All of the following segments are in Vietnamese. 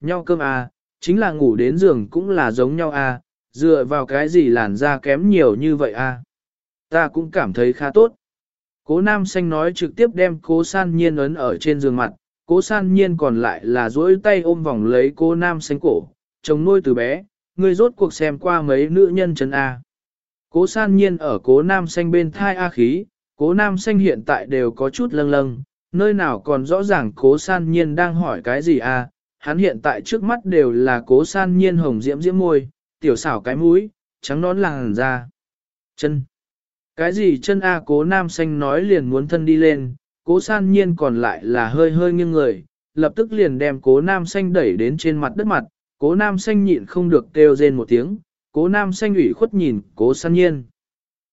nhau cơm à, chính là ngủ đến giường cũng là giống nhau à, dựa vào cái gì làn da kém nhiều như vậy à. Ta cũng cảm thấy khá tốt. Cố nam xanh nói trực tiếp đem cố san nhiên ấn ở trên giường mặt, cố san nhiên còn lại là duỗi tay ôm vòng lấy cố nam xanh cổ, chồng nuôi từ bé, người rốt cuộc xem qua mấy nữ nhân chân A. Cố san nhiên ở cố nam xanh bên thai A khí, cố nam xanh hiện tại đều có chút lâng lâng, nơi nào còn rõ ràng cố san nhiên đang hỏi cái gì A, hắn hiện tại trước mắt đều là cố san nhiên hồng diễm diễm môi, tiểu xảo cái mũi, trắng nón làng ra Chân. Cái gì chân A cố nam xanh nói liền muốn thân đi lên, cố san nhiên còn lại là hơi hơi nghiêng người, lập tức liền đem cố nam xanh đẩy đến trên mặt đất mặt, cố nam xanh nhịn không được kêu rên một tiếng, cố nam xanh ủy khuất nhìn cố san nhiên.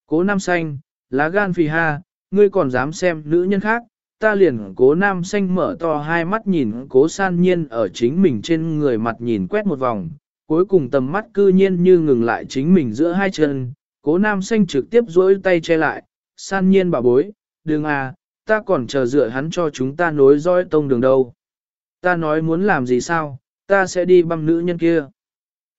Cố nam xanh, lá gan phì ha, ngươi còn dám xem nữ nhân khác, ta liền cố nam xanh mở to hai mắt nhìn cố san nhiên ở chính mình trên người mặt nhìn quét một vòng, cuối cùng tầm mắt cư nhiên như ngừng lại chính mình giữa hai chân, cố nam xanh trực tiếp duỗi tay che lại, san nhiên bảo bối, đừng à, ta còn chờ dựa hắn cho chúng ta nối roi tông đường đâu. Ta nói muốn làm gì sao, ta sẽ đi băm nữ nhân kia.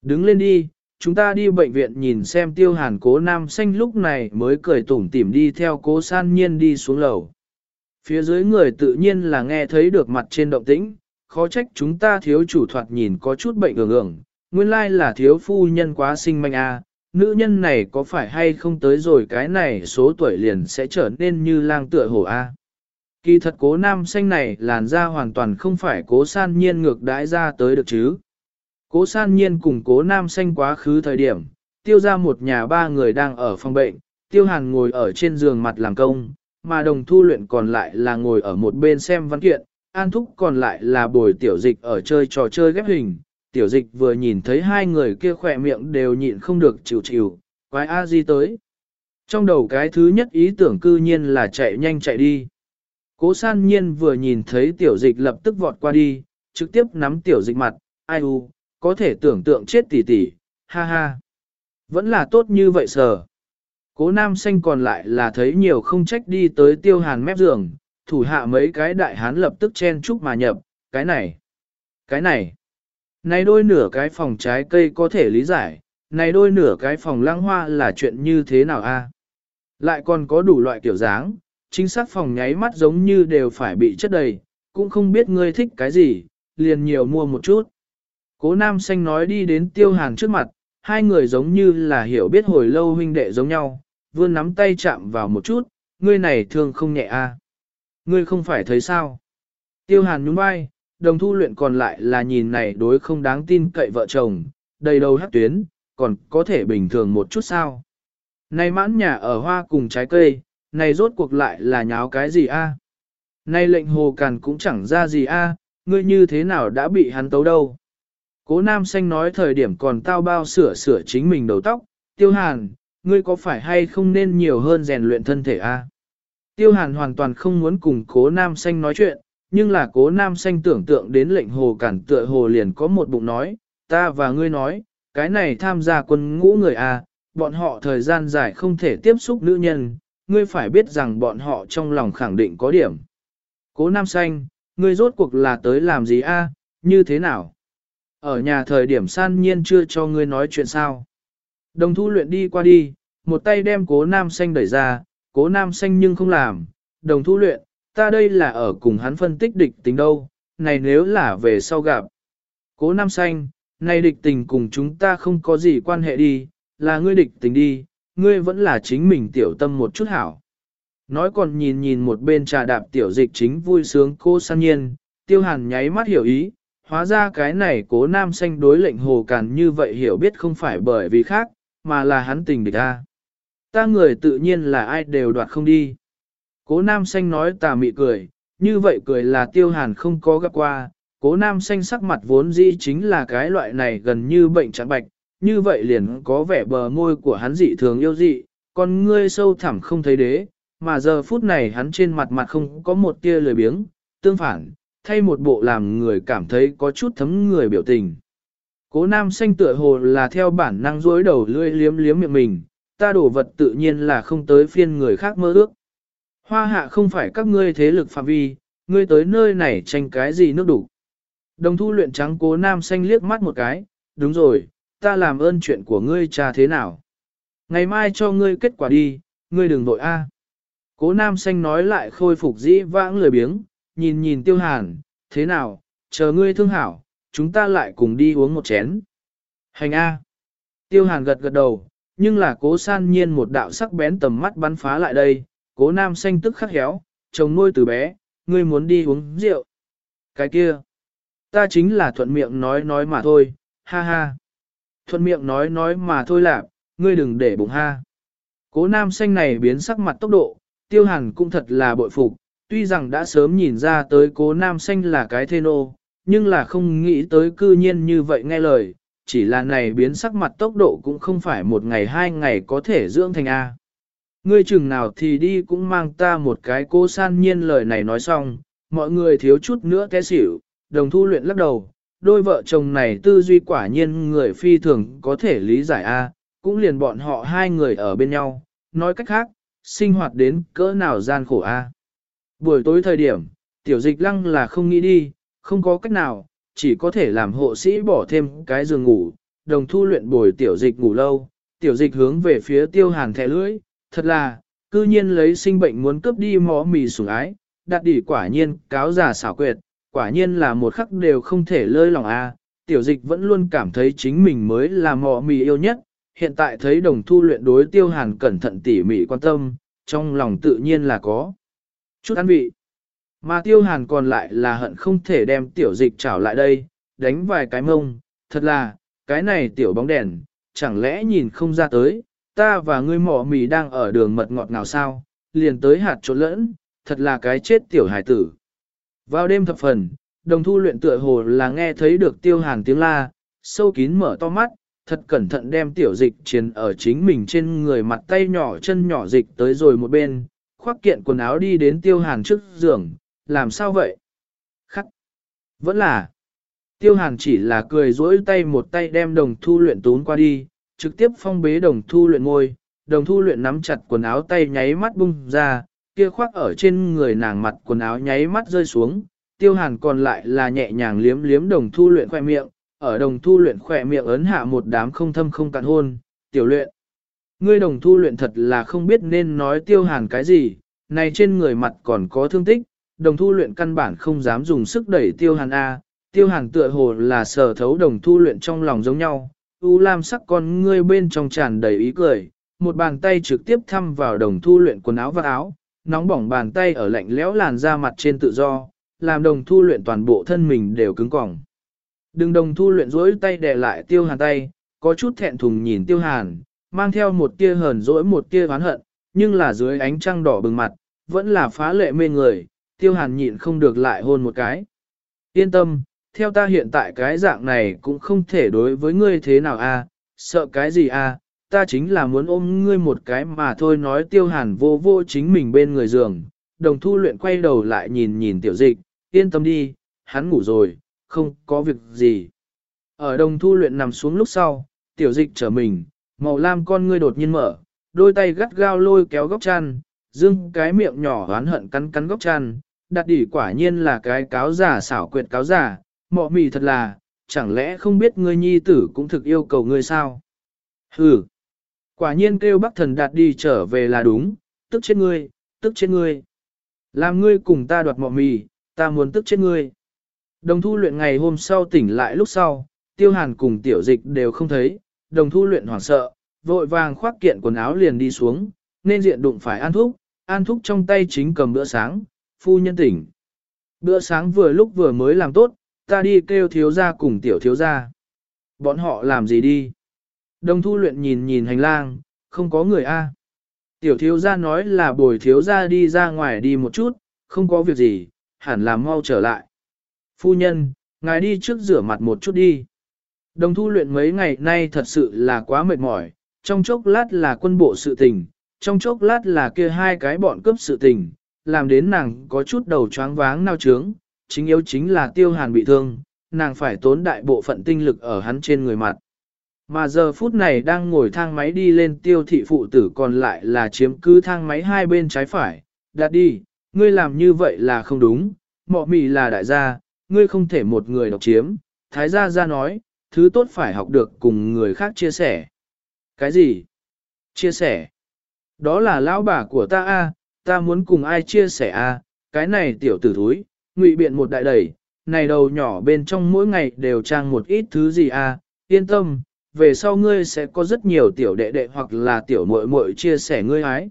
Đứng lên đi, chúng ta đi bệnh viện nhìn xem tiêu hàn cố nam xanh lúc này mới cười tủm tỉm đi theo cố san nhiên đi xuống lầu. Phía dưới người tự nhiên là nghe thấy được mặt trên động tĩnh, khó trách chúng ta thiếu chủ thoạt nhìn có chút bệnh ưởng ưởng, nguyên lai là thiếu phu nhân quá sinh manh a. À. nữ nhân này có phải hay không tới rồi cái này số tuổi liền sẽ trở nên như lang tựa hổ a. À. Kỳ thật cố nam xanh này làn da hoàn toàn không phải cố san nhiên ngược đãi ra tới được chứ. Cố san nhiên cùng cố nam xanh quá khứ thời điểm, tiêu ra một nhà ba người đang ở phòng bệnh, tiêu hàn ngồi ở trên giường mặt làm công, mà đồng thu luyện còn lại là ngồi ở một bên xem văn kiện, an thúc còn lại là bồi tiểu dịch ở chơi trò chơi ghép hình. Tiểu dịch vừa nhìn thấy hai người kia khỏe miệng đều nhịn không được chịu chịu, quái a di tới. Trong đầu cái thứ nhất ý tưởng cư nhiên là chạy nhanh chạy đi. Cố san nhiên vừa nhìn thấy tiểu dịch lập tức vọt qua đi, trực tiếp nắm tiểu dịch mặt, ai u, có thể tưởng tượng chết tỉ tỉ, ha ha. Vẫn là tốt như vậy sờ. Cố nam xanh còn lại là thấy nhiều không trách đi tới tiêu hàn mép giường, thủ hạ mấy cái đại hán lập tức chen chúc mà nhập, cái này, cái này. Này đôi nửa cái phòng trái cây có thể lý giải, này đôi nửa cái phòng lăng hoa là chuyện như thế nào a? Lại còn có đủ loại kiểu dáng, chính xác phòng nháy mắt giống như đều phải bị chất đầy, cũng không biết ngươi thích cái gì, liền nhiều mua một chút. Cố nam xanh nói đi đến tiêu hàn trước mặt, hai người giống như là hiểu biết hồi lâu huynh đệ giống nhau, vươn nắm tay chạm vào một chút, ngươi này thương không nhẹ a, à? Ngươi không phải thấy sao? Tiêu hàn nhún vai, đồng thu luyện còn lại là nhìn này đối không đáng tin cậy vợ chồng, đầy đầu hát tuyến, còn có thể bình thường một chút sao? Này mãn nhà ở hoa cùng trái cây, này rốt cuộc lại là nháo cái gì a? Này lệnh hồ càn cũng chẳng ra gì a, ngươi như thế nào đã bị hắn tấu đâu? Cố nam xanh nói thời điểm còn tao bao sửa sửa chính mình đầu tóc, tiêu hàn, ngươi có phải hay không nên nhiều hơn rèn luyện thân thể a? Tiêu hàn hoàn toàn không muốn cùng cố nam xanh nói chuyện, nhưng là cố nam xanh tưởng tượng đến lệnh hồ cản tựa hồ liền có một bụng nói, ta và ngươi nói, cái này tham gia quân ngũ người a, bọn họ thời gian dài không thể tiếp xúc nữ nhân, ngươi phải biết rằng bọn họ trong lòng khẳng định có điểm. Cố nam xanh, ngươi rốt cuộc là tới làm gì a? như thế nào? Ở nhà thời điểm san nhiên chưa cho ngươi nói chuyện sao? Đồng thu luyện đi qua đi, một tay đem cố nam xanh đẩy ra, cố nam xanh nhưng không làm, đồng thu luyện, ta đây là ở cùng hắn phân tích địch tình đâu, này nếu là về sau gặp. Cố nam xanh, này địch tình cùng chúng ta không có gì quan hệ đi, là ngươi địch tình đi, ngươi vẫn là chính mình tiểu tâm một chút hảo. Nói còn nhìn nhìn một bên trà đạp tiểu dịch chính vui sướng cô san nhiên, tiêu hàn nháy mắt hiểu ý, hóa ra cái này cố nam xanh đối lệnh hồ càn như vậy hiểu biết không phải bởi vì khác, mà là hắn tình địch ta. Ta người tự nhiên là ai đều đoạt không đi. Cố nam xanh nói tà mị cười, như vậy cười là tiêu hàn không có gặp qua, cố nam xanh sắc mặt vốn dĩ chính là cái loại này gần như bệnh trắng bạch, như vậy liền có vẻ bờ môi của hắn dị thường yêu dị, con ngươi sâu thẳm không thấy đế, mà giờ phút này hắn trên mặt mặt không có một tia lười biếng, tương phản, thay một bộ làm người cảm thấy có chút thấm người biểu tình. Cố nam xanh tựa hồ là theo bản năng dối đầu lươi liếm liếm miệng mình, ta đổ vật tự nhiên là không tới phiên người khác mơ ước. Hoa hạ không phải các ngươi thế lực phạm vi, ngươi tới nơi này tranh cái gì nước đủ. Đồng thu luyện trắng cố nam xanh liếc mắt một cái, đúng rồi, ta làm ơn chuyện của ngươi cha thế nào. Ngày mai cho ngươi kết quả đi, ngươi đừng vội a. Cố nam xanh nói lại khôi phục dĩ vãng lười biếng, nhìn nhìn tiêu hàn, thế nào, chờ ngươi thương hảo, chúng ta lại cùng đi uống một chén. Hành A. Tiêu hàn gật gật đầu, nhưng là cố san nhiên một đạo sắc bén tầm mắt bắn phá lại đây, cố nam xanh tức khắc héo, chồng nuôi từ bé, ngươi muốn đi uống rượu. Cái kia, ta chính là thuận miệng nói nói mà thôi, ha ha. Thuận miệng nói nói mà thôi là, ngươi đừng để bụng ha. Cố nam xanh này biến sắc mặt tốc độ, tiêu hàn cũng thật là bội phục, tuy rằng đã sớm nhìn ra tới cố nam xanh là cái thê nô, nhưng là không nghĩ tới cư nhiên như vậy nghe lời, chỉ là này biến sắc mặt tốc độ cũng không phải một ngày hai ngày có thể dưỡng thành A. Ngươi chừng nào thì đi cũng mang ta một cái cô san nhiên lời này nói xong, mọi người thiếu chút nữa té xỉu, đồng thu luyện lắc đầu, đôi vợ chồng này tư duy quả nhiên người phi thường có thể lý giải A, cũng liền bọn họ hai người ở bên nhau, nói cách khác, sinh hoạt đến cỡ nào gian khổ A. Buổi tối thời điểm, tiểu dịch lăng là không nghĩ đi, không có cách nào, chỉ có thể làm hộ sĩ bỏ thêm cái giường ngủ, đồng thu luyện bồi tiểu dịch ngủ lâu, tiểu dịch hướng về phía tiêu hàn thẻ lưỡi, thật là, cư nhiên lấy sinh bệnh muốn cướp đi mỏ mì sủng ái, đặt đỉ quả nhiên, cáo giả xảo quyệt, quả nhiên là một khắc đều không thể lơi lòng a. À. tiểu dịch vẫn luôn cảm thấy chính mình mới là mỏ mì yêu nhất, hiện tại thấy đồng thu luyện đối tiêu hàn cẩn thận tỉ mỉ quan tâm, trong lòng tự nhiên là có chút ăn vị. Mà tiêu hàn còn lại là hận không thể đem tiểu dịch trảo lại đây, đánh vài cái mông, thật là, cái này tiểu bóng đèn, chẳng lẽ nhìn không ra tới, ta và ngươi mỏ mì đang ở đường mật ngọt nào sao, liền tới hạt trộn lẫn, thật là cái chết tiểu hải tử. Vào đêm thập phần, đồng thu luyện tựa hồ là nghe thấy được tiêu hàn tiếng la, sâu kín mở to mắt, thật cẩn thận đem tiểu dịch chiến ở chính mình trên người mặt tay nhỏ chân nhỏ dịch tới rồi một bên, khoác kiện quần áo đi đến tiêu hàn trước giường, làm sao vậy? Khắc! Vẫn là! Tiêu hàn chỉ là cười rỗi tay một tay đem đồng thu luyện tún qua đi, trực tiếp phong bế đồng thu luyện ngôi, đồng thu luyện nắm chặt quần áo tay nháy mắt bung ra, kia khoác ở trên người nàng mặt quần áo nháy mắt rơi xuống, tiêu hàn còn lại là nhẹ nhàng liếm liếm đồng thu luyện khoe miệng, ở đồng thu luyện khoe miệng ấn hạ một đám không thâm không cạn hôn, tiểu luyện. Ngươi đồng thu luyện thật là không biết nên nói tiêu hàn cái gì, này trên người mặt còn có thương tích, đồng thu luyện căn bản không dám dùng sức đẩy tiêu hàn A, tiêu hàn tựa hồ là sở thấu đồng thu luyện trong lòng giống nhau, u lam sắc con ngươi bên trong tràn đầy ý cười, một bàn tay trực tiếp thăm vào đồng thu luyện quần áo và áo, nóng bỏng bàn tay ở lạnh lẽo làn da mặt trên tự do, làm đồng thu luyện toàn bộ thân mình đều cứng cỏng. Đừng đồng thu luyện rỗi tay đè lại tiêu hàn tay, có chút thẹn thùng nhìn tiêu hàn, mang theo một tia hờn rỗi một tia oán hận, nhưng là dưới ánh trăng đỏ bừng mặt, vẫn là phá lệ mê người, tiêu hàn nhịn không được lại hôn một cái. Yên tâm, theo ta hiện tại cái dạng này cũng không thể đối với ngươi thế nào a, sợ cái gì a, ta chính là muốn ôm ngươi một cái mà thôi nói tiêu hàn vô vô chính mình bên người giường, đồng thu luyện quay đầu lại nhìn nhìn tiểu dịch, yên tâm đi, hắn ngủ rồi, không có việc gì. Ở đồng thu luyện nằm xuống lúc sau, tiểu dịch trở mình, màu lam con ngươi đột nhiên mở, đôi tay gắt gao lôi kéo góc chăn, dưng cái miệng nhỏ oán hận cắn cắn góc chăn, đặt đỉ quả nhiên là cái cáo giả xảo quyệt cáo giả, mọ mì thật là, chẳng lẽ không biết ngươi nhi tử cũng thực yêu cầu ngươi sao? Hừ, quả nhiên kêu bác thần đạt đi trở về là đúng, tức chết ngươi, tức chết ngươi. Làm ngươi cùng ta đoạt mọ mì, ta muốn tức chết ngươi. Đồng thu luyện ngày hôm sau tỉnh lại lúc sau, tiêu hàn cùng tiểu dịch đều không thấy, đồng thu luyện hoảng sợ, vội vàng khoác kiện quần áo liền đi xuống, nên diện đụng phải an thúc, an thúc trong tay chính cầm bữa sáng, phu nhân tỉnh. Bữa sáng vừa lúc vừa mới làm tốt, ta đi kêu thiếu gia cùng tiểu thiếu gia. Bọn họ làm gì đi? Đồng thu luyện nhìn nhìn hành lang, không có người a. Tiểu thiếu gia nói là bồi thiếu gia đi ra ngoài đi một chút, không có việc gì, hẳn là mau trở lại. Phu nhân, ngài đi trước rửa mặt một chút đi. Đồng thu luyện mấy ngày nay thật sự là quá mệt mỏi, trong chốc lát là quân bộ sự tình, trong chốc lát là kia hai cái bọn cướp sự tình, làm đến nàng có chút đầu choáng váng nao trướng, chính yếu chính là tiêu hàn bị thương, nàng phải tốn đại bộ phận tinh lực ở hắn trên người mặt. Mà giờ phút này đang ngồi thang máy đi lên tiêu thị phụ tử còn lại là chiếm cứ thang máy hai bên trái phải, đặt đi, ngươi làm như vậy là không đúng, mọ mì là đại gia, ngươi không thể một người độc chiếm, thái gia gia nói, thứ tốt phải học được cùng người khác chia sẻ. Cái gì? Chia sẻ. Đó là lão bà của ta a, ta muốn cùng ai chia sẻ a, cái này tiểu tử thúi, ngụy biện một đại đầy, này đầu nhỏ bên trong mỗi ngày đều trang một ít thứ gì a, yên tâm, về sau ngươi sẽ có rất nhiều tiểu đệ đệ hoặc là tiểu muội muội chia sẻ ngươi ái.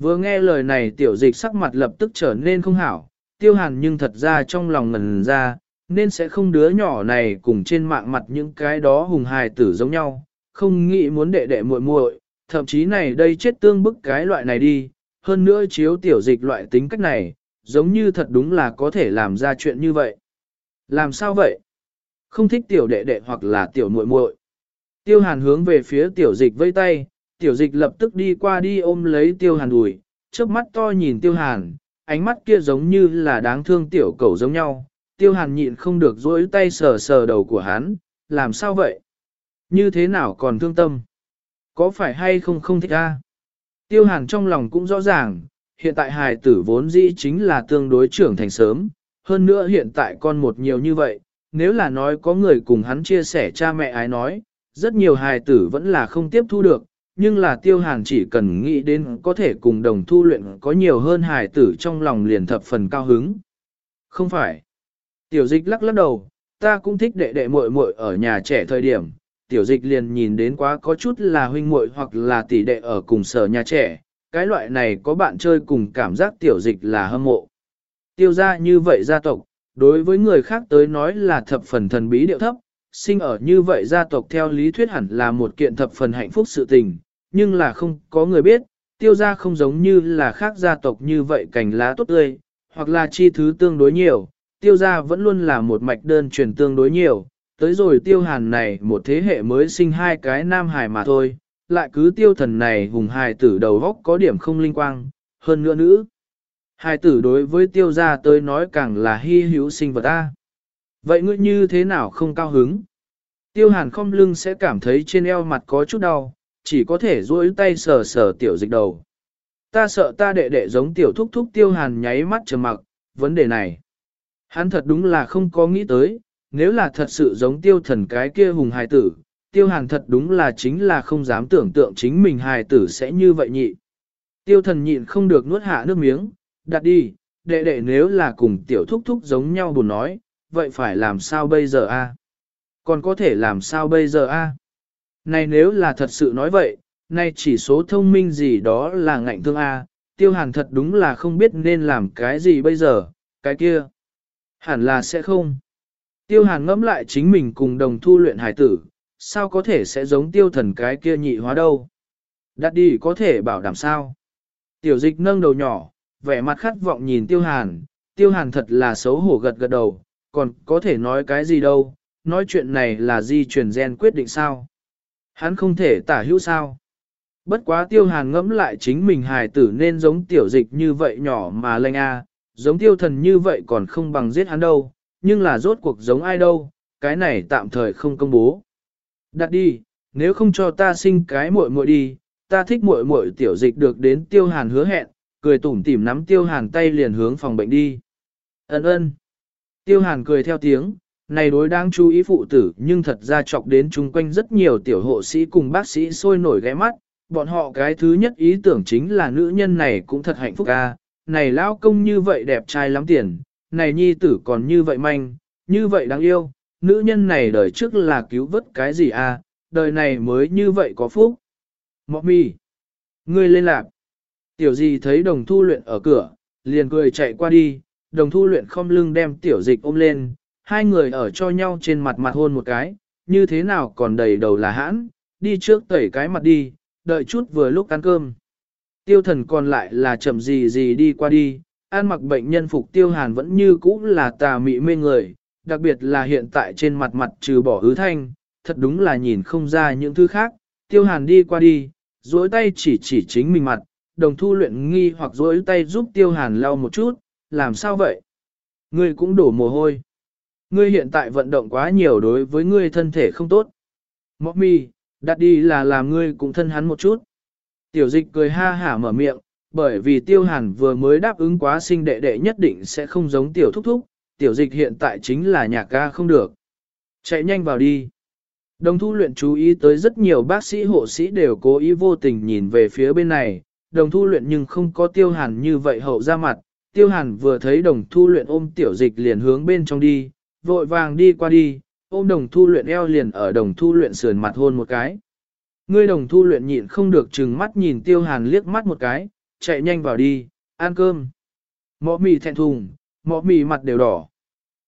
Vừa nghe lời này tiểu dịch sắc mặt lập tức trở nên không hảo, tiêu hàn nhưng thật ra trong lòng ngần ra, nên sẽ không đứa nhỏ này cùng trên mạng mặt những cái đó hùng hài tử giống nhau, không nghĩ muốn đệ đệ muội muội, thậm chí này đây chết tương bức cái loại này đi, hơn nữa chiếu tiểu dịch loại tính cách này, giống như thật đúng là có thể làm ra chuyện như vậy. Làm sao vậy? Không thích tiểu đệ đệ hoặc là tiểu muội muội. Tiêu hàn hướng về phía tiểu dịch vây tay, tiểu dịch lập tức đi qua đi ôm lấy tiêu hàn đùi, trước mắt to nhìn tiêu hàn, ánh mắt kia giống như là đáng thương tiểu cầu giống nhau. Tiêu hàn nhịn không được dỗi tay sờ sờ đầu của hắn, làm sao vậy? Như thế nào còn thương tâm? Có phải hay không không thích a? Tiêu hàn trong lòng cũng rõ ràng, hiện tại hài tử vốn dĩ chính là tương đối trưởng thành sớm, hơn nữa hiện tại con một nhiều như vậy, nếu là nói có người cùng hắn chia sẻ cha mẹ ái nói, rất nhiều hài tử vẫn là không tiếp thu được, nhưng là tiêu hàn chỉ cần nghĩ đến có thể cùng đồng thu luyện có nhiều hơn hài tử trong lòng liền thập phần cao hứng. Không phải. Tiểu dịch lắc lắc đầu, ta cũng thích đệ đệ muội muội ở nhà trẻ thời điểm, tiểu dịch liền nhìn đến quá có chút là huynh muội hoặc là tỷ đệ ở cùng sở nhà trẻ, cái loại này có bạn chơi cùng cảm giác tiểu dịch là hâm mộ. Tiêu ra như vậy gia tộc, đối với người khác tới nói là thập phần thần bí điệu thấp, sinh ở như vậy gia tộc theo lý thuyết hẳn là một kiện thập phần hạnh phúc sự tình, nhưng là không có người biết, tiêu gia không giống như là khác gia tộc như vậy cành lá tốt tươi, hoặc là chi thứ tương đối nhiều, tiêu gia vẫn luôn là một mạch đơn truyền tương đối nhiều, tới rồi tiêu hàn này một thế hệ mới sinh hai cái nam hài mà thôi, lại cứ tiêu thần này hùng hài tử đầu góc có điểm không linh quang, hơn nữa nữ. Hài tử đối với tiêu gia tới nói càng là hy hữu sinh vật ta. Vậy ngươi như thế nào không cao hứng? Tiêu hàn không lưng sẽ cảm thấy trên eo mặt có chút đau, chỉ có thể duỗi tay sờ sờ tiểu dịch đầu. Ta sợ ta đệ đệ giống tiểu thúc thúc tiêu hàn nháy mắt trầm mặc, vấn đề này. Hắn thật đúng là không có nghĩ tới, nếu là thật sự giống tiêu thần cái kia hùng hài tử, tiêu hàn thật đúng là chính là không dám tưởng tượng chính mình hài tử sẽ như vậy nhị. Tiêu thần nhịn không được nuốt hạ nước miếng, đặt đi, đệ đệ nếu là cùng tiểu thúc thúc giống nhau buồn nói, vậy phải làm sao bây giờ a? Còn có thể làm sao bây giờ a? Này nếu là thật sự nói vậy, nay chỉ số thông minh gì đó là ngạnh thương a, tiêu hàn thật đúng là không biết nên làm cái gì bây giờ, cái kia. Hẳn là sẽ không. Tiêu hàn ngẫm lại chính mình cùng đồng thu luyện hải tử, sao có thể sẽ giống tiêu thần cái kia nhị hóa đâu. Đặt đi có thể bảo đảm sao. Tiểu dịch nâng đầu nhỏ, vẻ mặt khát vọng nhìn tiêu hàn, tiêu hàn thật là xấu hổ gật gật đầu, còn có thể nói cái gì đâu, nói chuyện này là di truyền gen quyết định sao. Hắn không thể tả hữu sao. Bất quá tiêu hàn ngẫm lại chính mình hài tử nên giống tiểu dịch như vậy nhỏ mà lanh a, giống tiêu thần như vậy còn không bằng giết hắn đâu, nhưng là rốt cuộc giống ai đâu, cái này tạm thời không công bố. Đặt đi, nếu không cho ta sinh cái muội muội đi, ta thích muội muội tiểu dịch được đến tiêu hàn hứa hẹn, cười tủm tỉm nắm tiêu hàn tay liền hướng phòng bệnh đi. Ấn ơn. Tiêu hàn cười theo tiếng, này đối đang chú ý phụ tử nhưng thật ra chọc đến chung quanh rất nhiều tiểu hộ sĩ cùng bác sĩ sôi nổi ghé mắt, bọn họ cái thứ nhất ý tưởng chính là nữ nhân này cũng thật hạnh phúc ca, này lao công như vậy đẹp trai lắm tiền, này nhi tử còn như vậy manh, như vậy đáng yêu, nữ nhân này đời trước là cứu vớt cái gì à, đời này mới như vậy có phúc. Mọ mi, ngươi lên lạc. Tiểu gì thấy đồng thu luyện ở cửa, liền cười chạy qua đi, đồng thu luyện không lưng đem tiểu dịch ôm lên, hai người ở cho nhau trên mặt mặt hôn một cái, như thế nào còn đầy đầu là hãn, đi trước tẩy cái mặt đi, đợi chút vừa lúc ăn cơm. Tiêu thần còn lại là chậm gì gì đi qua đi, an mặc bệnh nhân phục tiêu hàn vẫn như cũ là tà mị mê người, đặc biệt là hiện tại trên mặt mặt trừ bỏ hứ thanh, thật đúng là nhìn không ra những thứ khác, tiêu hàn đi qua đi, duỗi tay chỉ chỉ chính mình mặt, đồng thu luyện nghi hoặc duỗi tay giúp tiêu hàn lau một chút, làm sao vậy? Ngươi cũng đổ mồ hôi. Ngươi hiện tại vận động quá nhiều đối với ngươi thân thể không tốt. Mọc mi, đặt đi là làm ngươi cũng thân hắn một chút. Tiểu dịch cười ha hả mở miệng, bởi vì tiêu hàn vừa mới đáp ứng quá sinh đệ đệ nhất định sẽ không giống tiểu thúc thúc, tiểu dịch hiện tại chính là nhạc ca không được. Chạy nhanh vào đi. Đồng thu luyện chú ý tới rất nhiều bác sĩ hộ sĩ đều cố ý vô tình nhìn về phía bên này, đồng thu luyện nhưng không có tiêu hàn như vậy hậu ra mặt, tiêu hàn vừa thấy đồng thu luyện ôm tiểu dịch liền hướng bên trong đi, vội vàng đi qua đi, ôm đồng thu luyện eo liền ở đồng thu luyện sườn mặt hôn một cái. Ngươi đồng thu luyện nhịn không được chừng mắt nhìn tiêu hàn liếc mắt một cái, chạy nhanh vào đi, ăn cơm. Mọ mì thẹn thùng, mọ mì mặt đều đỏ.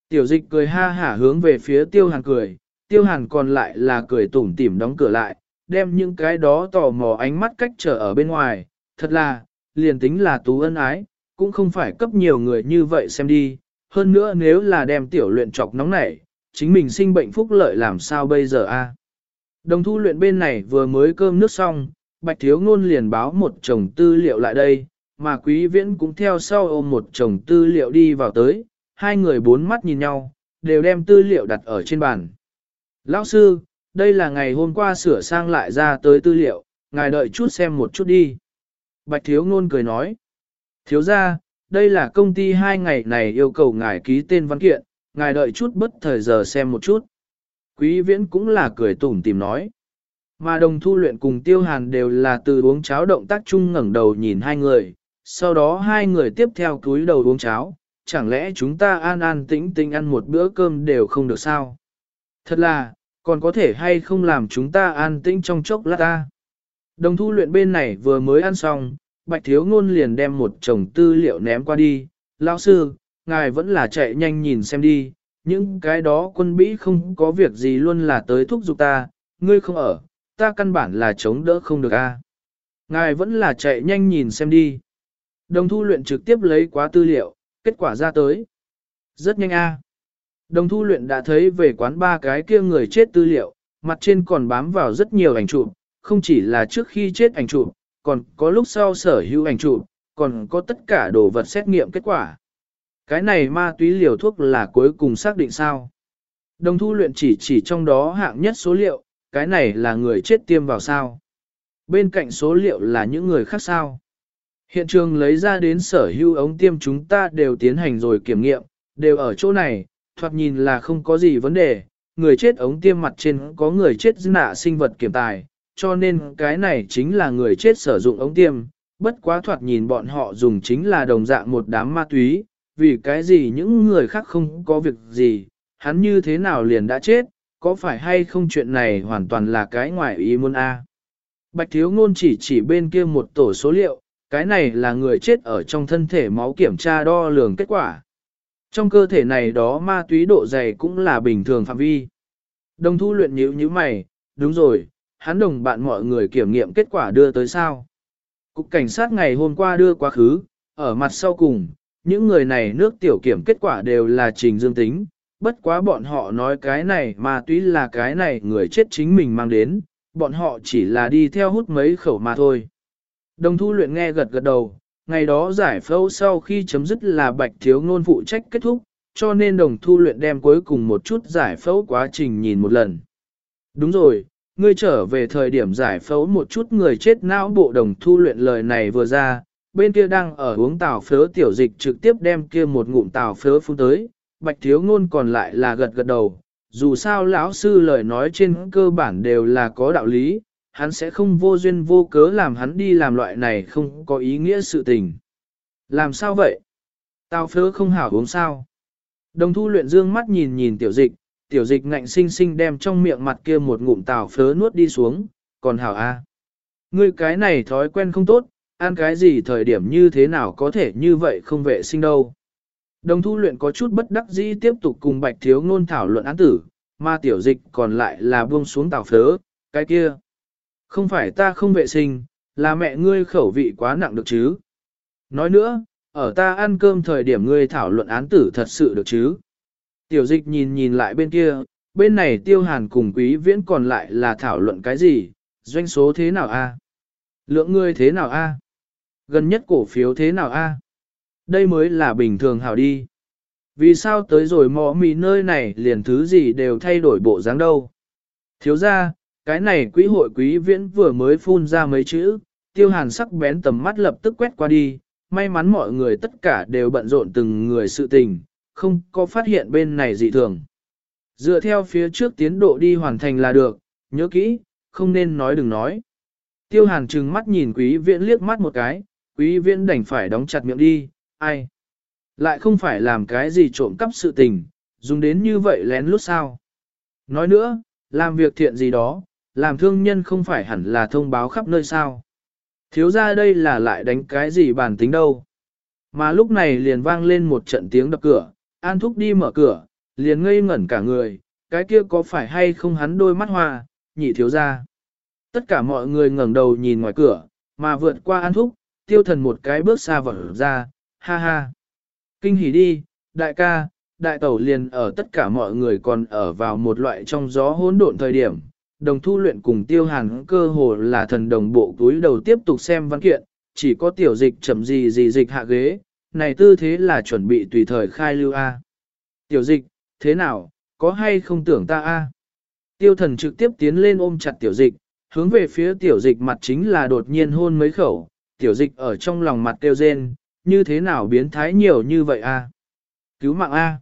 Tiểu dịch cười ha hả hướng về phía tiêu hàn cười, tiêu hàn còn lại là cười tủm tỉm đóng cửa lại, đem những cái đó tò mò ánh mắt cách trở ở bên ngoài, thật là, liền tính là tú ân ái, cũng không phải cấp nhiều người như vậy xem đi, hơn nữa nếu là đem tiểu luyện chọc nóng nảy, chính mình sinh bệnh phúc lợi làm sao bây giờ a? Đồng thu luyện bên này vừa mới cơm nước xong, bạch thiếu ngôn liền báo một chồng tư liệu lại đây, mà quý viễn cũng theo sau ôm một chồng tư liệu đi vào tới, hai người bốn mắt nhìn nhau, đều đem tư liệu đặt ở trên bàn. Lão sư, đây là ngày hôm qua sửa sang lại ra tới tư liệu, ngài đợi chút xem một chút đi. Bạch thiếu ngôn cười nói. Thiếu ra, đây là công ty hai ngày này yêu cầu ngài ký tên văn kiện, ngài đợi chút bất thời giờ xem một chút. Quý viễn cũng là cười tủm tìm nói. Mà đồng thu luyện cùng tiêu hàn đều là từ uống cháo động tác chung ngẩng đầu nhìn hai người, sau đó hai người tiếp theo cúi đầu uống cháo, chẳng lẽ chúng ta an an tĩnh tĩnh ăn một bữa cơm đều không được sao? Thật là, còn có thể hay không làm chúng ta an tĩnh trong chốc lát ta? Đồng thu luyện bên này vừa mới ăn xong, bạch thiếu ngôn liền đem một chồng tư liệu ném qua đi. Lão sư, ngài vẫn là chạy nhanh nhìn xem đi, những cái đó quân bĩ không có việc gì luôn là tới thúc giục ta, ngươi không ở, ta căn bản là chống đỡ không được a. Ngài vẫn là chạy nhanh nhìn xem đi. Đồng thu luyện trực tiếp lấy quá tư liệu, kết quả ra tới. Rất nhanh a. Đồng thu luyện đã thấy về quán ba cái kia người chết tư liệu, mặt trên còn bám vào rất nhiều ảnh chụp, không chỉ là trước khi chết ảnh chụp, còn có lúc sau sở hữu ảnh chụp, còn có tất cả đồ vật xét nghiệm kết quả. Cái này ma túy liều thuốc là cuối cùng xác định sao. Đồng thu luyện chỉ chỉ trong đó hạng nhất số liệu, cái này là người chết tiêm vào sao. Bên cạnh số liệu là những người khác sao. Hiện trường lấy ra đến sở hữu ống tiêm chúng ta đều tiến hành rồi kiểm nghiệm, đều ở chỗ này, thoạt nhìn là không có gì vấn đề. Người chết ống tiêm mặt trên có người chết nạ sinh vật kiểm tài, cho nên cái này chính là người chết sử dụng ống tiêm. Bất quá thoạt nhìn bọn họ dùng chính là đồng dạng một đám ma túy, vì cái gì những người khác không có việc gì, hắn như thế nào liền đã chết, có phải hay không chuyện này hoàn toàn là cái ngoại ý muốn a. Bạch thiếu ngôn chỉ chỉ bên kia một tổ số liệu, cái này là người chết ở trong thân thể máu kiểm tra đo lường kết quả. Trong cơ thể này đó ma túy độ dày cũng là bình thường phạm vi. Đồng thu luyện nhíu như mày, đúng rồi, hắn đồng bạn mọi người kiểm nghiệm kết quả đưa tới sao. Cục cảnh sát ngày hôm qua đưa quá khứ, ở mặt sau cùng, những người này nước tiểu kiểm kết quả đều là trình dương tính, bất quá bọn họ nói cái này mà túy là cái này người chết chính mình mang đến, bọn họ chỉ là đi theo hút mấy khẩu mà thôi. Đồng thu luyện nghe gật gật đầu, ngày đó giải phẫu sau khi chấm dứt là bạch thiếu ngôn phụ trách kết thúc, cho nên đồng thu luyện đem cuối cùng một chút giải phẫu quá trình nhìn một lần. Đúng rồi, ngươi trở về thời điểm giải phẫu một chút người chết não bộ đồng thu luyện lời này vừa ra, bên kia đang ở uống tàu phớ tiểu dịch trực tiếp đem kia một ngụm tàu phớ phun tới, bạch thiếu ngôn còn lại là gật gật đầu, dù sao lão sư lời nói trên cơ bản đều là có đạo lý, hắn sẽ không vô duyên vô cớ làm hắn đi làm loại này không có ý nghĩa sự tình. Làm sao vậy? Tao phớ không hảo uống sao? Đồng thu luyện dương mắt nhìn nhìn tiểu dịch, tiểu dịch ngạnh sinh sinh đem trong miệng mặt kia một ngụm tào phớ nuốt đi xuống, còn hảo a. Ngươi cái này thói quen không tốt, ăn cái gì thời điểm như thế nào có thể như vậy không vệ sinh đâu. Đồng thu luyện có chút bất đắc dĩ tiếp tục cùng bạch thiếu ngôn thảo luận án tử, mà tiểu dịch còn lại là buông xuống tàu phớ, cái kia. Không phải ta không vệ sinh, là mẹ ngươi khẩu vị quá nặng được chứ. Nói nữa, ở ta ăn cơm thời điểm ngươi thảo luận án tử thật sự được chứ. Tiểu dịch nhìn nhìn lại bên kia, bên này tiêu hàn cùng quý viễn còn lại là thảo luận cái gì, doanh số thế nào a? Lượng ngươi thế nào a? Gần nhất cổ phiếu thế nào a? Đây mới là bình thường hảo đi. Vì sao tới rồi mò mì nơi này liền thứ gì đều thay đổi bộ dáng đâu? Thiếu ra, cái này quý hội quý viễn vừa mới phun ra mấy chữ, tiêu hàn sắc bén tầm mắt lập tức quét qua đi, may mắn mọi người tất cả đều bận rộn từng người sự tình, không có phát hiện bên này dị thường. Dựa theo phía trước tiến độ đi hoàn thành là được, nhớ kỹ, không nên nói đừng nói. Tiêu hàn trừng mắt nhìn quý viễn liếc mắt một cái, quý viễn đành phải đóng chặt miệng đi, ai. Lại không phải làm cái gì trộm cắp sự tình, dùng đến như vậy lén lút sao. Nói nữa, làm việc thiện gì đó, làm thương nhân không phải hẳn là thông báo khắp nơi sao. Thiếu ra đây là lại đánh cái gì bản tính đâu. Mà lúc này liền vang lên một trận tiếng đập cửa, An Thúc đi mở cửa, liền ngây ngẩn cả người, cái kia có phải hay không hắn đôi mắt hoa, nhị thiếu ra. Tất cả mọi người ngẩng đầu nhìn ngoài cửa, mà vượt qua An Thúc, tiêu thần một cái bước xa vào ra, ha ha. Kinh hỉ đi, đại ca, đại tẩu liền ở tất cả mọi người còn ở vào một loại trong gió hỗn độn thời điểm. Đồng thu luyện cùng tiêu hàn cơ hồ là thần đồng bộ túi đầu tiếp tục xem văn kiện, chỉ có tiểu dịch chậm gì gì dịch hạ ghế, này tư thế là chuẩn bị tùy thời khai lưu A. Tiểu dịch, thế nào, có hay không tưởng ta A? Tiêu thần trực tiếp tiến lên ôm chặt tiểu dịch, hướng về phía tiểu dịch mặt chính là đột nhiên hôn mấy khẩu, tiểu dịch ở trong lòng mặt tiêu rên, như thế nào biến thái nhiều như vậy A? Cứu mạng A.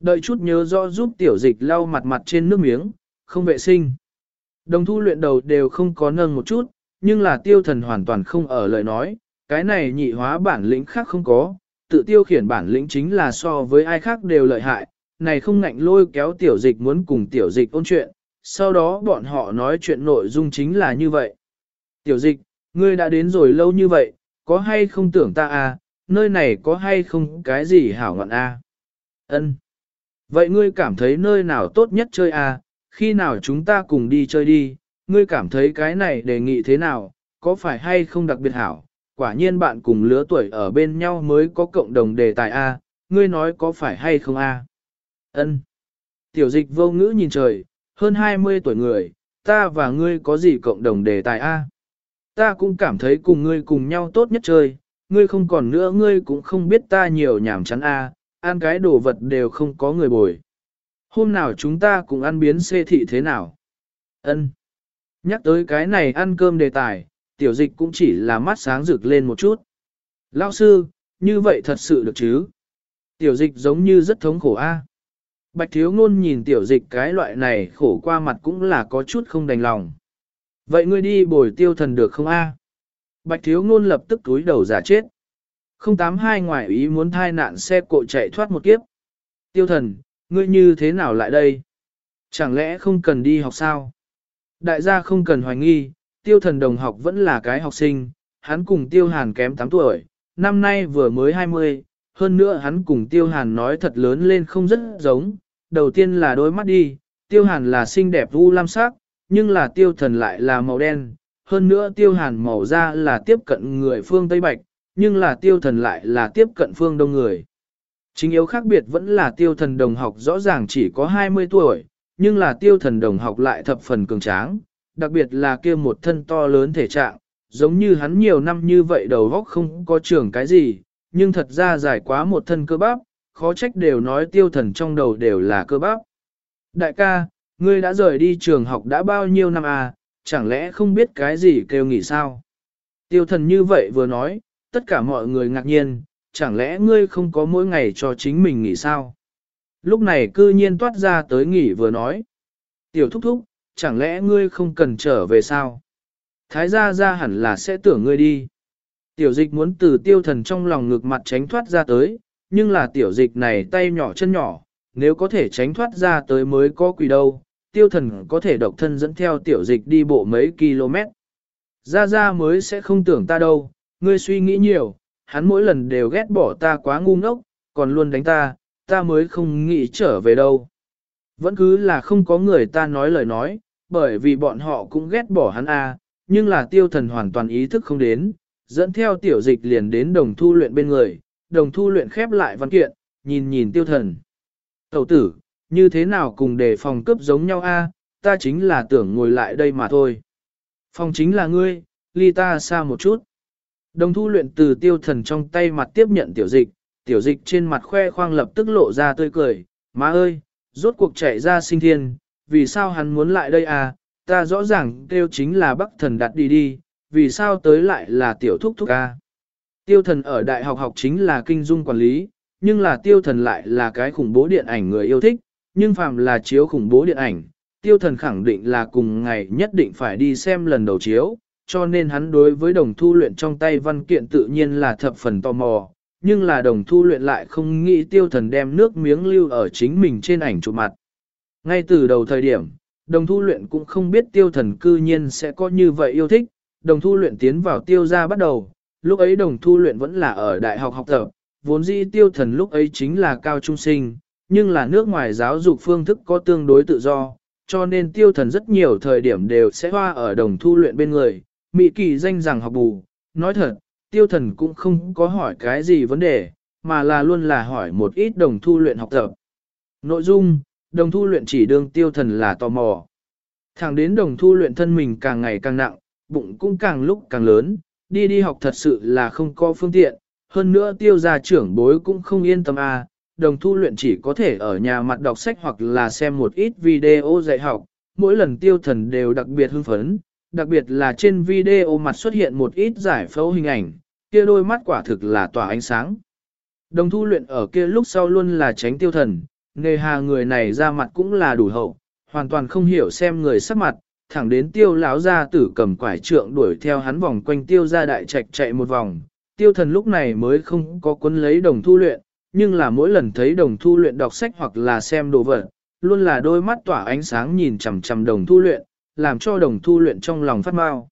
Đợi chút nhớ rõ giúp tiểu dịch lau mặt mặt trên nước miếng, không vệ sinh. Đồng thu luyện đầu đều không có nâng một chút, nhưng là tiêu thần hoàn toàn không ở lời nói, cái này nhị hóa bản lĩnh khác không có, tự tiêu khiển bản lĩnh chính là so với ai khác đều lợi hại, này không ngạnh lôi kéo tiểu dịch muốn cùng tiểu dịch ôn chuyện, sau đó bọn họ nói chuyện nội dung chính là như vậy. Tiểu dịch, ngươi đã đến rồi lâu như vậy, có hay không tưởng ta à, nơi này có hay không cái gì hảo ngọn a? À? Ân. Vậy ngươi cảm thấy nơi nào tốt nhất chơi à, khi nào chúng ta cùng đi chơi đi, ngươi cảm thấy cái này đề nghị thế nào, có phải hay không đặc biệt hảo, quả nhiên bạn cùng lứa tuổi ở bên nhau mới có cộng đồng đề tài A, ngươi nói có phải hay không A. Ân. Tiểu dịch vô ngữ nhìn trời, hơn 20 tuổi người, ta và ngươi có gì cộng đồng đề tài A. Ta cũng cảm thấy cùng ngươi cùng nhau tốt nhất chơi, ngươi không còn nữa ngươi cũng không biết ta nhiều nhảm chán A, ăn cái đồ vật đều không có người bồi. Hôm nào chúng ta cùng ăn biến xê thị thế nào? Ân. Nhắc tới cái này ăn cơm đề tài, tiểu dịch cũng chỉ là mắt sáng rực lên một chút. Lão sư, như vậy thật sự được chứ? Tiểu dịch giống như rất thống khổ a. Bạch thiếu ngôn nhìn tiểu dịch cái loại này khổ qua mặt cũng là có chút không đành lòng. Vậy ngươi đi bồi tiêu thần được không a? Bạch thiếu ngôn lập tức túi đầu giả chết. Không tám hai ngoại ý muốn thai nạn xe cộ chạy thoát một kiếp. Tiêu thần, ngươi như thế nào lại đây? Chẳng lẽ không cần đi học sao? Đại gia không cần hoài nghi, tiêu thần đồng học vẫn là cái học sinh, hắn cùng tiêu hàn kém 8 tuổi, năm nay vừa mới 20, hơn nữa hắn cùng tiêu hàn nói thật lớn lên không rất giống, đầu tiên là đôi mắt đi, tiêu hàn là xinh đẹp u lam sắc, nhưng là tiêu thần lại là màu đen, hơn nữa tiêu hàn màu da là tiếp cận người phương Tây Bạch, nhưng là tiêu thần lại là tiếp cận phương Đông người. Chính yếu khác biệt vẫn là tiêu thần đồng học rõ ràng chỉ có 20 tuổi, nhưng là tiêu thần đồng học lại thập phần cường tráng, đặc biệt là kia một thân to lớn thể trạng, giống như hắn nhiều năm như vậy đầu góc không có trưởng cái gì, nhưng thật ra dài quá một thân cơ bắp, khó trách đều nói tiêu thần trong đầu đều là cơ bắp. Đại ca, ngươi đã rời đi trường học đã bao nhiêu năm à, chẳng lẽ không biết cái gì kêu nghỉ sao? Tiêu thần như vậy vừa nói, tất cả mọi người ngạc nhiên, chẳng lẽ ngươi không có mỗi ngày cho chính mình nghỉ sao? Lúc này cư nhiên toát ra tới nghỉ vừa nói. Tiểu thúc thúc, chẳng lẽ ngươi không cần trở về sao? Thái gia ra hẳn là sẽ tưởng ngươi đi. Tiểu dịch muốn từ tiêu thần trong lòng ngực mặt tránh thoát ra tới, nhưng là tiểu dịch này tay nhỏ chân nhỏ, nếu có thể tránh thoát ra tới mới có quỷ đâu, tiêu thần có thể độc thân dẫn theo tiểu dịch đi bộ mấy km. Ra ra mới sẽ không tưởng ta đâu, ngươi suy nghĩ nhiều, hắn mỗi lần đều ghét bỏ ta quá ngu ngốc, còn luôn đánh ta, ta mới không nghĩ trở về đâu. Vẫn cứ là không có người ta nói lời nói, bởi vì bọn họ cũng ghét bỏ hắn a, nhưng là tiêu thần hoàn toàn ý thức không đến, dẫn theo tiểu dịch liền đến đồng thu luyện bên người, đồng thu luyện khép lại văn kiện, nhìn nhìn tiêu thần. Tẩu tử, như thế nào cùng để phòng cướp giống nhau a? ta chính là tưởng ngồi lại đây mà thôi. Phòng chính là ngươi, ly ta xa một chút. Đồng thu luyện từ tiêu thần trong tay mặt tiếp nhận tiểu dịch, tiểu dịch trên mặt khoe khoang lập tức lộ ra tươi cười, má ơi, rốt cuộc chạy ra sinh thiên, vì sao hắn muốn lại đây à, ta rõ ràng tiêu chính là bắc thần đặt đi đi, vì sao tới lại là tiểu thúc thúc a? Tiêu thần ở đại học học chính là kinh dung quản lý, nhưng là tiêu thần lại là cái khủng bố điện ảnh người yêu thích, nhưng phàm là chiếu khủng bố điện ảnh, tiêu thần khẳng định là cùng ngày nhất định phải đi xem lần đầu chiếu, cho nên hắn đối với đồng thu luyện trong tay văn kiện tự nhiên là thập phần tò mò, nhưng là đồng thu luyện lại không nghĩ tiêu thần đem nước miếng lưu ở chính mình trên ảnh chụp mặt. Ngay từ đầu thời điểm, đồng thu luyện cũng không biết tiêu thần cư nhiên sẽ có như vậy yêu thích, đồng thu luyện tiến vào tiêu gia bắt đầu, lúc ấy đồng thu luyện vẫn là ở đại học học tập, vốn dĩ tiêu thần lúc ấy chính là cao trung sinh, nhưng là nước ngoài giáo dục phương thức có tương đối tự do, cho nên tiêu thần rất nhiều thời điểm đều sẽ hoa ở đồng thu luyện bên người, mỹ kỳ danh rằng học bù, nói thật, tiêu thần cũng không có hỏi cái gì vấn đề, mà là luôn là hỏi một ít đồng thu luyện học tập. Nội dung, đồng thu luyện chỉ đương tiêu thần là tò mò. Thẳng đến đồng thu luyện thân mình càng ngày càng nặng, bụng cũng càng lúc càng lớn, đi đi học thật sự là không có phương tiện, hơn nữa tiêu gia trưởng bối cũng không yên tâm à, đồng thu luyện chỉ có thể ở nhà mặt đọc sách hoặc là xem một ít video dạy học, mỗi lần tiêu thần đều đặc biệt hưng phấn, đặc biệt là trên video mặt xuất hiện một ít giải phẫu hình ảnh, kia đôi mắt quả thực là tỏa ánh sáng. Đồng thu luyện ở kia lúc sau luôn là tránh tiêu thần, nghề hà người này ra mặt cũng là đủ hậu, hoàn toàn không hiểu xem người sắc mặt, thẳng đến tiêu lão gia tử cầm quải trượng đuổi theo hắn vòng quanh tiêu gia đại trạch chạy một vòng. Tiêu thần lúc này mới không có cuốn lấy đồng thu luyện, nhưng là mỗi lần thấy đồng thu luyện đọc sách hoặc là xem đồ vật, luôn là đôi mắt tỏa ánh sáng nhìn chằm chằm đồng thu luyện, làm cho đồng thu luyện trong lòng phát mau.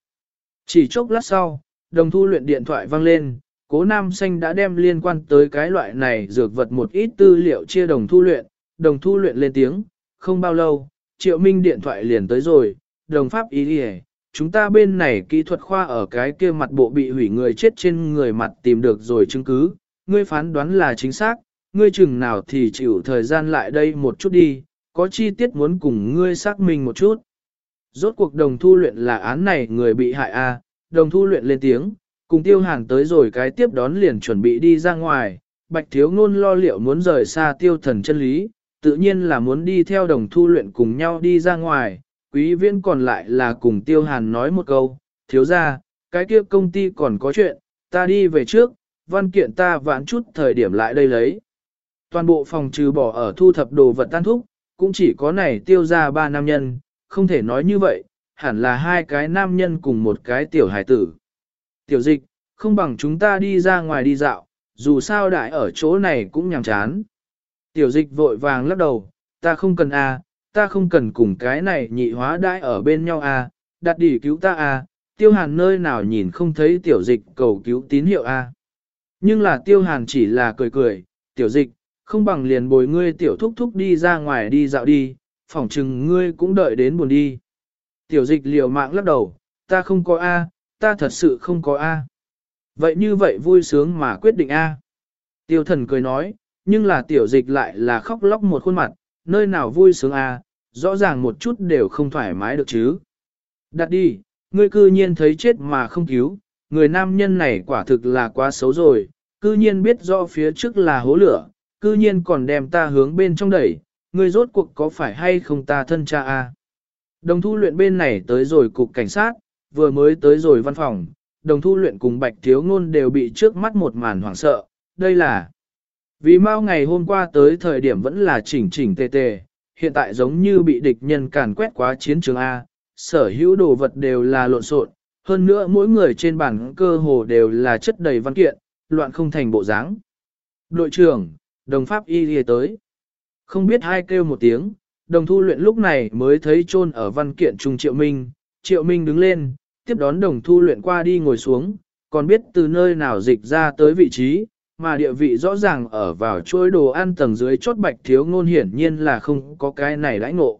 Chỉ chốc lát sau, đồng thu luyện điện thoại vang lên, cố nam xanh đã đem liên quan tới cái loại này dược vật một ít tư liệu chia đồng thu luyện, đồng thu luyện lên tiếng, không bao lâu, triệu minh điện thoại liền tới rồi, đồng pháp ý đi chúng ta bên này kỹ thuật khoa ở cái kia mặt bộ bị hủy người chết trên người mặt tìm được rồi chứng cứ, ngươi phán đoán là chính xác, ngươi chừng nào thì chịu thời gian lại đây một chút đi, có chi tiết muốn cùng ngươi xác minh một chút. Rốt cuộc đồng thu luyện là án này người bị hại a đồng thu luyện lên tiếng, cùng tiêu hàn tới rồi cái tiếp đón liền chuẩn bị đi ra ngoài, bạch thiếu ngôn lo liệu muốn rời xa tiêu thần chân lý, tự nhiên là muốn đi theo đồng thu luyện cùng nhau đi ra ngoài, quý viên còn lại là cùng tiêu hàn nói một câu, thiếu ra, cái kia công ty còn có chuyện, ta đi về trước, văn kiện ta vãn chút thời điểm lại đây lấy. Toàn bộ phòng trừ bỏ ở thu thập đồ vật tan thúc, cũng chỉ có này tiêu ra ba nam nhân, không thể nói như vậy, hẳn là hai cái nam nhân cùng một cái tiểu hải tử. Tiểu dịch, không bằng chúng ta đi ra ngoài đi dạo, dù sao đại ở chỗ này cũng nhàm chán. Tiểu dịch vội vàng lắc đầu, ta không cần a, ta không cần cùng cái này nhị hóa đại ở bên nhau a, đặt đi cứu ta a, tiêu hàn nơi nào nhìn không thấy tiểu dịch cầu cứu tín hiệu a. Nhưng là tiêu hàn chỉ là cười cười, tiểu dịch, không bằng liền bồi ngươi tiểu thúc thúc đi ra ngoài đi dạo đi, phỏng chừng ngươi cũng đợi đến buồn đi. Tiểu dịch liều mạng lắc đầu, ta không có A, ta thật sự không có A. Vậy như vậy vui sướng mà quyết định A. Tiêu thần cười nói, nhưng là tiểu dịch lại là khóc lóc một khuôn mặt, nơi nào vui sướng A, rõ ràng một chút đều không thoải mái được chứ. Đặt đi, ngươi cư nhiên thấy chết mà không cứu, người nam nhân này quả thực là quá xấu rồi, cư nhiên biết rõ phía trước là hố lửa, cư nhiên còn đem ta hướng bên trong đẩy, ngươi rốt cuộc có phải hay không ta thân cha a? Đồng thu luyện bên này tới rồi cục cảnh sát, vừa mới tới rồi văn phòng, đồng thu luyện cùng bạch thiếu ngôn đều bị trước mắt một màn hoảng sợ, đây là vì mau ngày hôm qua tới thời điểm vẫn là chỉnh chỉnh tề tề, hiện tại giống như bị địch nhân càn quét quá chiến trường A, sở hữu đồ vật đều là lộn xộn, hơn nữa mỗi người trên bàn cơ hồ đều là chất đầy văn kiện, loạn không thành bộ dáng. Đội trưởng, đồng pháp y lìa tới. Không biết hai kêu một tiếng, đồng thu luyện lúc này mới thấy chôn ở văn kiện trung triệu minh, triệu minh đứng lên, tiếp đón đồng thu luyện qua đi ngồi xuống, còn biết từ nơi nào dịch ra tới vị trí, mà địa vị rõ ràng ở vào chuỗi đồ ăn tầng dưới chốt bạch thiếu ngôn hiển nhiên là không có cái này đãi ngộ.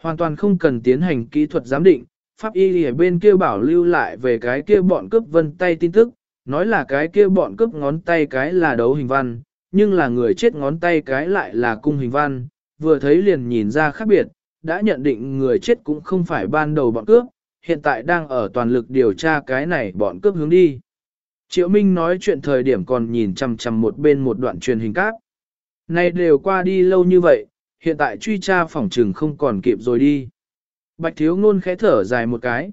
Hoàn toàn không cần tiến hành kỹ thuật giám định, pháp y ở bên kia bảo lưu lại về cái kia bọn cướp vân tay tin tức, nói là cái kia bọn cướp ngón tay cái là đấu hình văn, nhưng là người chết ngón tay cái lại là cung hình văn, vừa thấy liền nhìn ra khác biệt, đã nhận định người chết cũng không phải ban đầu bọn cướp, hiện tại đang ở toàn lực điều tra cái này bọn cướp hướng đi. Triệu Minh nói chuyện thời điểm còn nhìn chằm chằm một bên một đoạn truyền hình cáp. Này đều qua đi lâu như vậy, hiện tại truy tra phòng trừng không còn kịp rồi đi. Bạch thiếu ngôn khẽ thở dài một cái.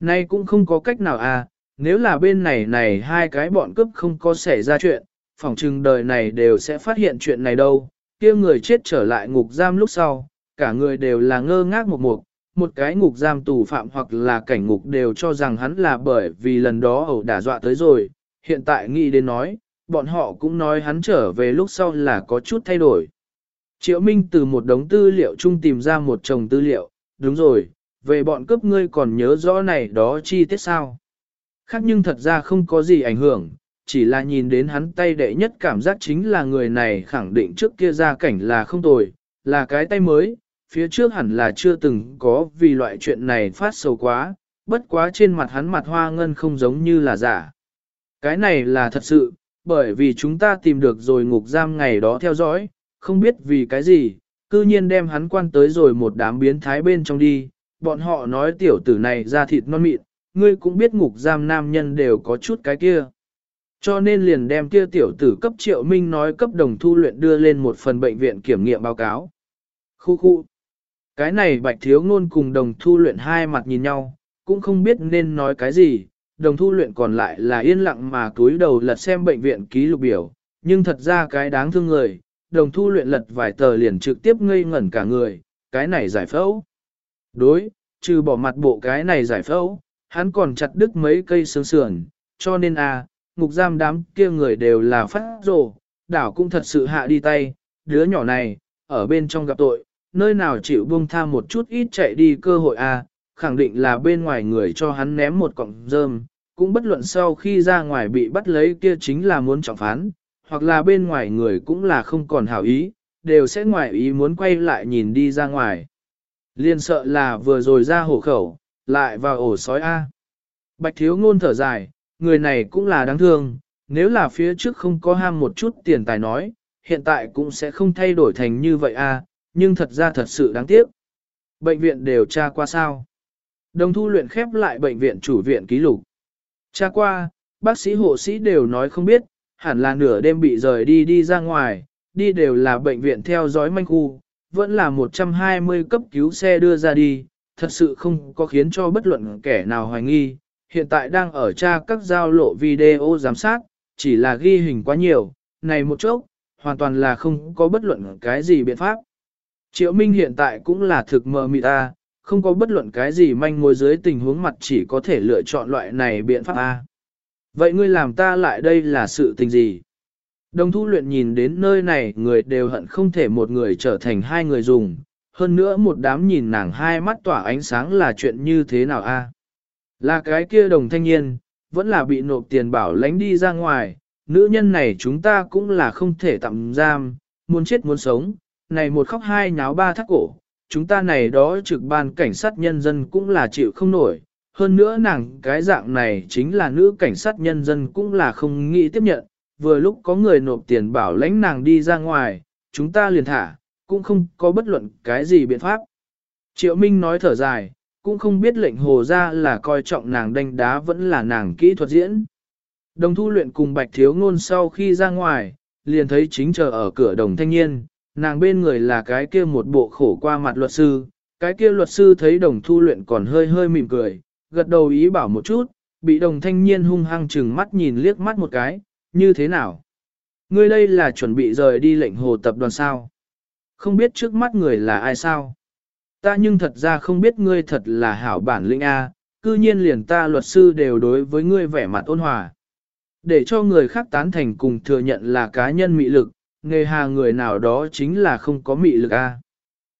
Nay cũng không có cách nào à, nếu là bên này này hai cái bọn cướp không có xảy ra chuyện, phỏng chừng đời này đều sẽ phát hiện chuyện này đâu, kia người chết trở lại ngục giam lúc sau, cả người đều là ngơ ngác một mục, một cái ngục giam tù phạm hoặc là cảnh ngục đều cho rằng hắn là bởi vì lần đó ẩu đả dọa tới rồi, hiện tại nghĩ đến nói, bọn họ cũng nói hắn trở về lúc sau là có chút thay đổi. Triệu Minh từ một đống tư liệu chung tìm ra một chồng tư liệu, đúng rồi, về bọn cướp ngươi còn nhớ rõ này đó chi tiết sao. Khác nhưng thật ra không có gì ảnh hưởng, chỉ là nhìn đến hắn tay đệ nhất cảm giác chính là người này khẳng định trước kia ra cảnh là không tồi, là cái tay mới, phía trước hẳn là chưa từng có vì loại chuyện này phát sầu quá, bất quá trên mặt hắn mặt hoa ngân không giống như là giả. Cái này là thật sự, bởi vì chúng ta tìm được rồi ngục giam ngày đó theo dõi, không biết vì cái gì, cư nhiên đem hắn quan tới rồi một đám biến thái bên trong đi, bọn họ nói tiểu tử này ra thịt non mịn, ngươi cũng biết ngục giam nam nhân đều có chút cái kia. Cho nên liền đem kia tiểu tử cấp triệu minh nói cấp đồng thu luyện đưa lên một phần bệnh viện kiểm nghiệm báo cáo. Khu khu. Cái này bạch thiếu ngôn cùng đồng thu luyện hai mặt nhìn nhau, cũng không biết nên nói cái gì, đồng thu luyện còn lại là yên lặng mà cúi đầu lật xem bệnh viện ký lục biểu, nhưng thật ra cái đáng thương người, đồng thu luyện lật vài tờ liền trực tiếp ngây ngẩn cả người, cái này giải phẫu. Đối, trừ bỏ mặt bộ cái này giải phẫu, hắn còn chặt đứt mấy cây xương sườn, cho nên a ngục giam đám kia người đều là phát rồ, đảo cũng thật sự hạ đi tay, đứa nhỏ này, ở bên trong gặp tội, nơi nào chịu buông tha một chút ít chạy đi cơ hội a khẳng định là bên ngoài người cho hắn ném một cọng rơm, cũng bất luận sau khi ra ngoài bị bắt lấy kia chính là muốn trọng phán, hoặc là bên ngoài người cũng là không còn hảo ý, đều sẽ ngoài ý muốn quay lại nhìn đi ra ngoài. Liên sợ là vừa rồi ra hổ khẩu, lại vào ổ sói A. Bạch thiếu ngôn thở dài, người này cũng là đáng thương, nếu là phía trước không có ham một chút tiền tài nói, hiện tại cũng sẽ không thay đổi thành như vậy A, nhưng thật ra thật sự đáng tiếc. Bệnh viện đều tra qua sao. Đồng thu luyện khép lại bệnh viện chủ viện ký lục. Tra qua, bác sĩ hộ sĩ đều nói không biết, hẳn là nửa đêm bị rời đi đi ra ngoài, đi đều là bệnh viện theo dõi manh khu, vẫn là 120 cấp cứu xe đưa ra đi, thật sự không có khiến cho bất luận kẻ nào hoài nghi, hiện tại đang ở tra các giao lộ video giám sát, chỉ là ghi hình quá nhiều, này một chốc, hoàn toàn là không có bất luận cái gì biện pháp. Triệu Minh hiện tại cũng là thực mờ mịt ta, không có bất luận cái gì manh mối dưới tình huống mặt chỉ có thể lựa chọn loại này biện pháp A. Vậy ngươi làm ta lại đây là sự tình gì? Đồng thu luyện nhìn đến nơi này người đều hận không thể một người trở thành hai người dùng, hơn nữa một đám nhìn nàng hai mắt tỏa ánh sáng là chuyện như thế nào a? Là cái kia đồng thanh niên, vẫn là bị nộp tiền bảo lánh đi ra ngoài, nữ nhân này chúng ta cũng là không thể tạm giam, muốn chết muốn sống, này một khóc hai nháo ba thắt cổ, chúng ta này đó trực ban cảnh sát nhân dân cũng là chịu không nổi, hơn nữa nàng cái dạng này chính là nữ cảnh sát nhân dân cũng là không nghĩ tiếp nhận, vừa lúc có người nộp tiền bảo lãnh nàng đi ra ngoài, chúng ta liền thả, cũng không có bất luận cái gì biện pháp. Triệu Minh nói thở dài, cũng không biết lệnh hồ ra là coi trọng nàng đánh đá vẫn là nàng kỹ thuật diễn. Đồng thu luyện cùng bạch thiếu ngôn sau khi ra ngoài, liền thấy chính chờ ở cửa đồng thanh niên, nàng bên người là cái kia một bộ khổ qua mặt luật sư, cái kia luật sư thấy đồng thu luyện còn hơi hơi mỉm cười, gật đầu ý bảo một chút, bị đồng thanh niên hung hăng chừng mắt nhìn liếc mắt một cái, như thế nào? Ngươi đây là chuẩn bị rời đi lệnh hồ tập đoàn sao? Không biết trước mắt người là ai sao? Ta nhưng thật ra không biết ngươi thật là hảo bản lĩnh A, cư nhiên liền ta luật sư đều đối với ngươi vẻ mặt ôn hòa. Để cho người khác tán thành cùng thừa nhận là cá nhân mị lực, nghề hà người nào đó chính là không có mị lực A.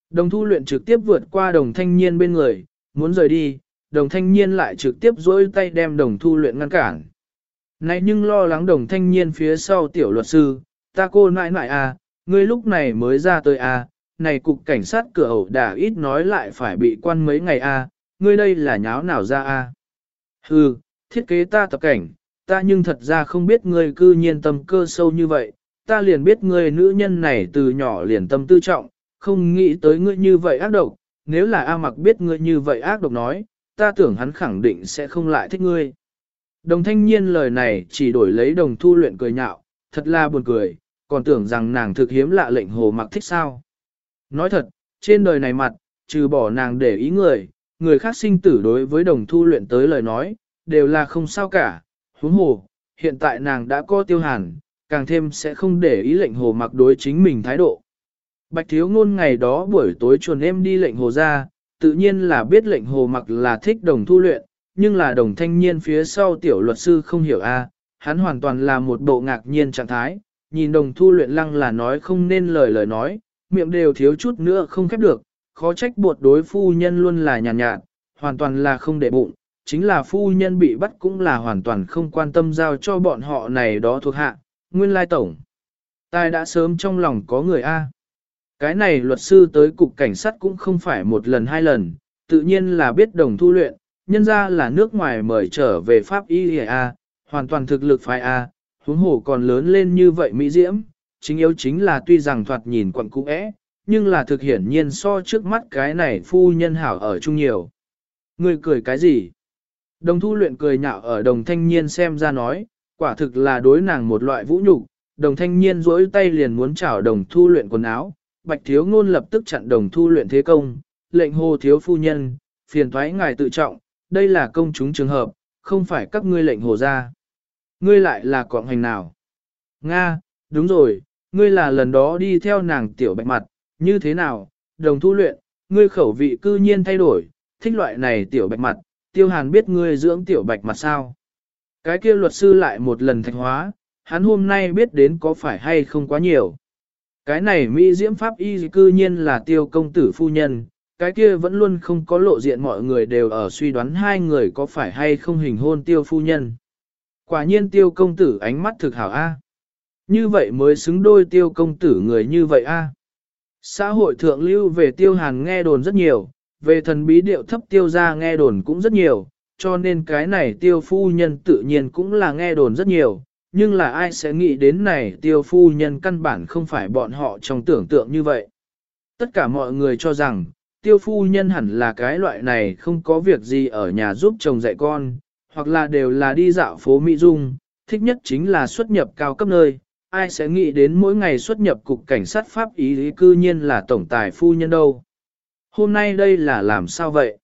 Đồng thu luyện trực tiếp vượt qua đồng thanh niên bên người, muốn rời đi, đồng thanh niên lại trực tiếp dối tay đem đồng thu luyện ngăn cản. Này nhưng lo lắng đồng thanh niên phía sau tiểu luật sư, ta cô nãi nãi à, ngươi lúc này mới ra tới à, này cục cảnh sát cửa ẩu đả ít nói lại phải bị quan mấy ngày à, ngươi đây là nháo nào ra à. Hừ, thiết kế ta tập cảnh, ta nhưng thật ra không biết ngươi cư nhiên tâm cơ sâu như vậy, ta liền biết ngươi nữ nhân này từ nhỏ liền tâm tư trọng, không nghĩ tới ngươi như vậy ác độc, nếu là A mặc biết ngươi như vậy ác độc nói, ta tưởng hắn khẳng định sẽ không lại thích ngươi. Đồng thanh niên lời này chỉ đổi lấy đồng thu luyện cười nhạo, thật là buồn cười, còn tưởng rằng nàng thực hiếm lạ lệnh hồ mặc thích sao. Nói thật, trên đời này mặt, trừ bỏ nàng để ý người, người khác sinh tử đối với đồng thu luyện tới lời nói, đều là không sao cả, huống hồ, hiện tại nàng đã có tiêu hàn, càng thêm sẽ không để ý lệnh hồ mặc đối chính mình thái độ. Bạch thiếu ngôn ngày đó buổi tối chuồn em đi lệnh hồ ra, tự nhiên là biết lệnh hồ mặc là thích đồng thu luyện, nhưng là đồng thanh niên phía sau tiểu luật sư không hiểu a, hắn hoàn toàn là một bộ ngạc nhiên trạng thái, nhìn đồng thu luyện lăng là nói không nên lời lời nói, miệng đều thiếu chút nữa không khép được, khó trách buộc đối phu nhân luôn là nhàn nhạt, nhạt, hoàn toàn là không để bụng, chính là phu nhân bị bắt cũng là hoàn toàn không quan tâm giao cho bọn họ này đó thuộc hạ, nguyên lai tổng. Tài đã sớm trong lòng có người A. Cái này luật sư tới cục cảnh sát cũng không phải một lần hai lần, tự nhiên là biết đồng thu luyện, nhân ra là nước ngoài mời trở về Pháp Y A, hoàn toàn thực lực phái A, huống hồ còn lớn lên như vậy Mỹ Diễm, chính yếu chính là tuy rằng thoạt nhìn quận cũ é, nhưng là thực hiển nhiên so trước mắt cái này phu nhân hảo ở chung nhiều. Người cười cái gì? Đồng thu luyện cười nhạo ở đồng thanh niên xem ra nói, quả thực là đối nàng một loại vũ nhục. Đồng thanh niên duỗi tay liền muốn chảo đồng thu luyện quần áo, bạch thiếu ngôn lập tức chặn đồng thu luyện thế công, lệnh hồ thiếu phu nhân, phiền thoái ngài tự trọng, đây là công chúng trường hợp, không phải các ngươi lệnh hồ ra. Ngươi lại là quạng hành nào? Nga, đúng rồi, ngươi là lần đó đi theo nàng tiểu bạch mặt, như thế nào, đồng thu luyện, ngươi khẩu vị cư nhiên thay đổi, thích loại này tiểu bạch mặt, tiêu hàn biết ngươi dưỡng tiểu bạch mặt sao. Cái kia luật sư lại một lần thạch hóa, hắn hôm nay biết đến có phải hay không quá nhiều. Cái này Mỹ diễm pháp y cư nhiên là tiêu công tử phu nhân, cái kia vẫn luôn không có lộ diện mọi người đều ở suy đoán hai người có phải hay không hình hôn tiêu phu nhân. Quả nhiên tiêu công tử ánh mắt thực hảo A. Như vậy mới xứng đôi tiêu công tử người như vậy A. Xã hội thượng lưu về tiêu hàn nghe đồn rất nhiều, về thần bí điệu thấp tiêu ra nghe đồn cũng rất nhiều, cho nên cái này tiêu phu nhân tự nhiên cũng là nghe đồn rất nhiều, nhưng là ai sẽ nghĩ đến này tiêu phu nhân căn bản không phải bọn họ trong tưởng tượng như vậy. Tất cả mọi người cho rằng, tiêu phu nhân hẳn là cái loại này không có việc gì ở nhà giúp chồng dạy con, hoặc là đều là đi dạo phố Mỹ Dung, thích nhất chính là xuất nhập cao cấp nơi, ai sẽ nghĩ đến mỗi ngày xuất nhập cục cảnh sát Pháp ý lý cư nhiên là tổng tài phu nhân đâu. Hôm nay đây là làm sao vậy?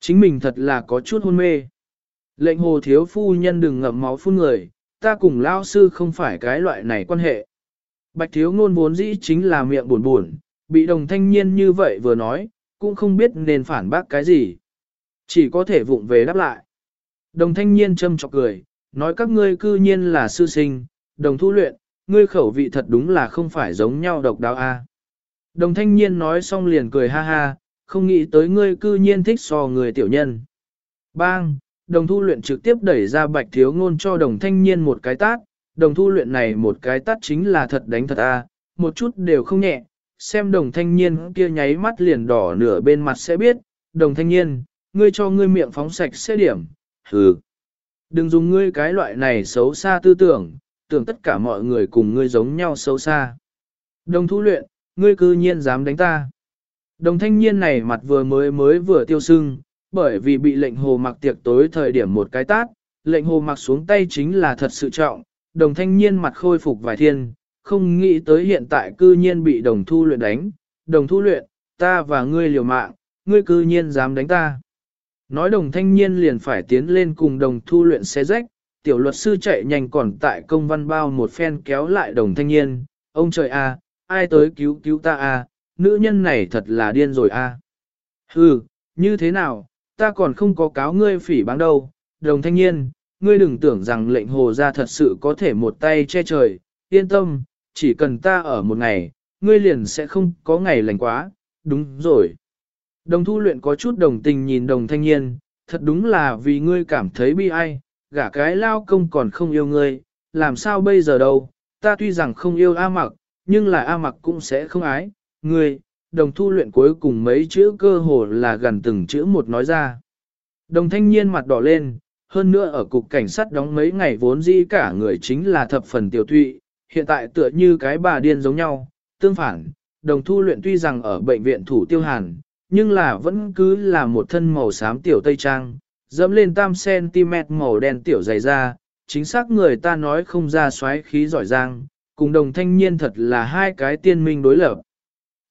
Chính mình thật là có chút hôn mê. Lệnh hồ thiếu phu nhân đừng ngậm máu phun người, ta cùng lao sư không phải cái loại này quan hệ. Bạch thiếu ngôn vốn dĩ chính là miệng buồn buồn, bị đồng thanh niên như vậy vừa nói, cũng không biết nên phản bác cái gì. Chỉ có thể vụng về đáp lại. Đồng thanh niên châm chọc cười, nói các ngươi cư nhiên là sư sinh, đồng thu luyện, ngươi khẩu vị thật đúng là không phải giống nhau độc đáo a. Đồng thanh niên nói xong liền cười ha ha, không nghĩ tới ngươi cư nhiên thích so người tiểu nhân. Bang, đồng thu luyện trực tiếp đẩy ra bạch thiếu ngôn cho đồng thanh niên một cái tát, đồng thu luyện này một cái tát chính là thật đánh thật a, một chút đều không nhẹ, xem đồng thanh niên kia nháy mắt liền đỏ nửa bên mặt sẽ biết, đồng thanh niên, ngươi cho ngươi miệng phóng sạch sẽ điểm, hừ. Đừng dùng ngươi cái loại này xấu xa tư tưởng, tưởng tất cả mọi người cùng ngươi giống nhau xấu xa. Đồng thu luyện, ngươi cư nhiên dám đánh ta. Đồng thanh niên này mặt vừa mới mới vừa tiêu sưng, bởi vì bị lệnh hồ mặc tiệc tối thời điểm một cái tát, lệnh hồ mặc xuống tay chính là thật sự trọng, đồng thanh niên mặt khôi phục vài thiên, không nghĩ tới hiện tại cư nhiên bị đồng thu luyện đánh, đồng thu luyện, ta và ngươi liều mạng, ngươi cư nhiên dám đánh ta. Nói đồng thanh niên liền phải tiến lên cùng đồng thu luyện xé rách, tiểu luật sư chạy nhanh còn tại công văn bao một phen kéo lại đồng thanh niên, ông trời a, ai tới cứu cứu ta a, nữ nhân này thật là điên rồi a. Hừ, như thế nào, ta còn không có cáo ngươi phỉ báng đâu, đồng thanh niên, ngươi đừng tưởng rằng lệnh hồ ra thật sự có thể một tay che trời, yên tâm, chỉ cần ta ở một ngày, ngươi liền sẽ không có ngày lành quá, đúng rồi. Đồng thu luyện có chút đồng tình nhìn đồng thanh niên, thật đúng là vì ngươi cảm thấy bi ai, gả cái lao công còn không yêu ngươi, làm sao bây giờ đâu, ta tuy rằng không yêu A mặc, nhưng là A mặc cũng sẽ không ái, ngươi, đồng thu luyện cuối cùng mấy chữ cơ hồ là gần từng chữ một nói ra. Đồng thanh niên mặt đỏ lên, hơn nữa ở cục cảnh sát đóng mấy ngày vốn dĩ cả người chính là thập phần tiểu thụy, hiện tại tựa như cái bà điên giống nhau, tương phản, đồng thu luyện tuy rằng ở bệnh viện thủ tiêu hàn, nhưng là vẫn cứ là một thân màu xám tiểu tây trang, dẫm lên tam cm màu đen tiểu dày da, chính xác người ta nói không ra xoáy khí giỏi giang, cùng đồng thanh niên thật là hai cái tiên minh đối lập.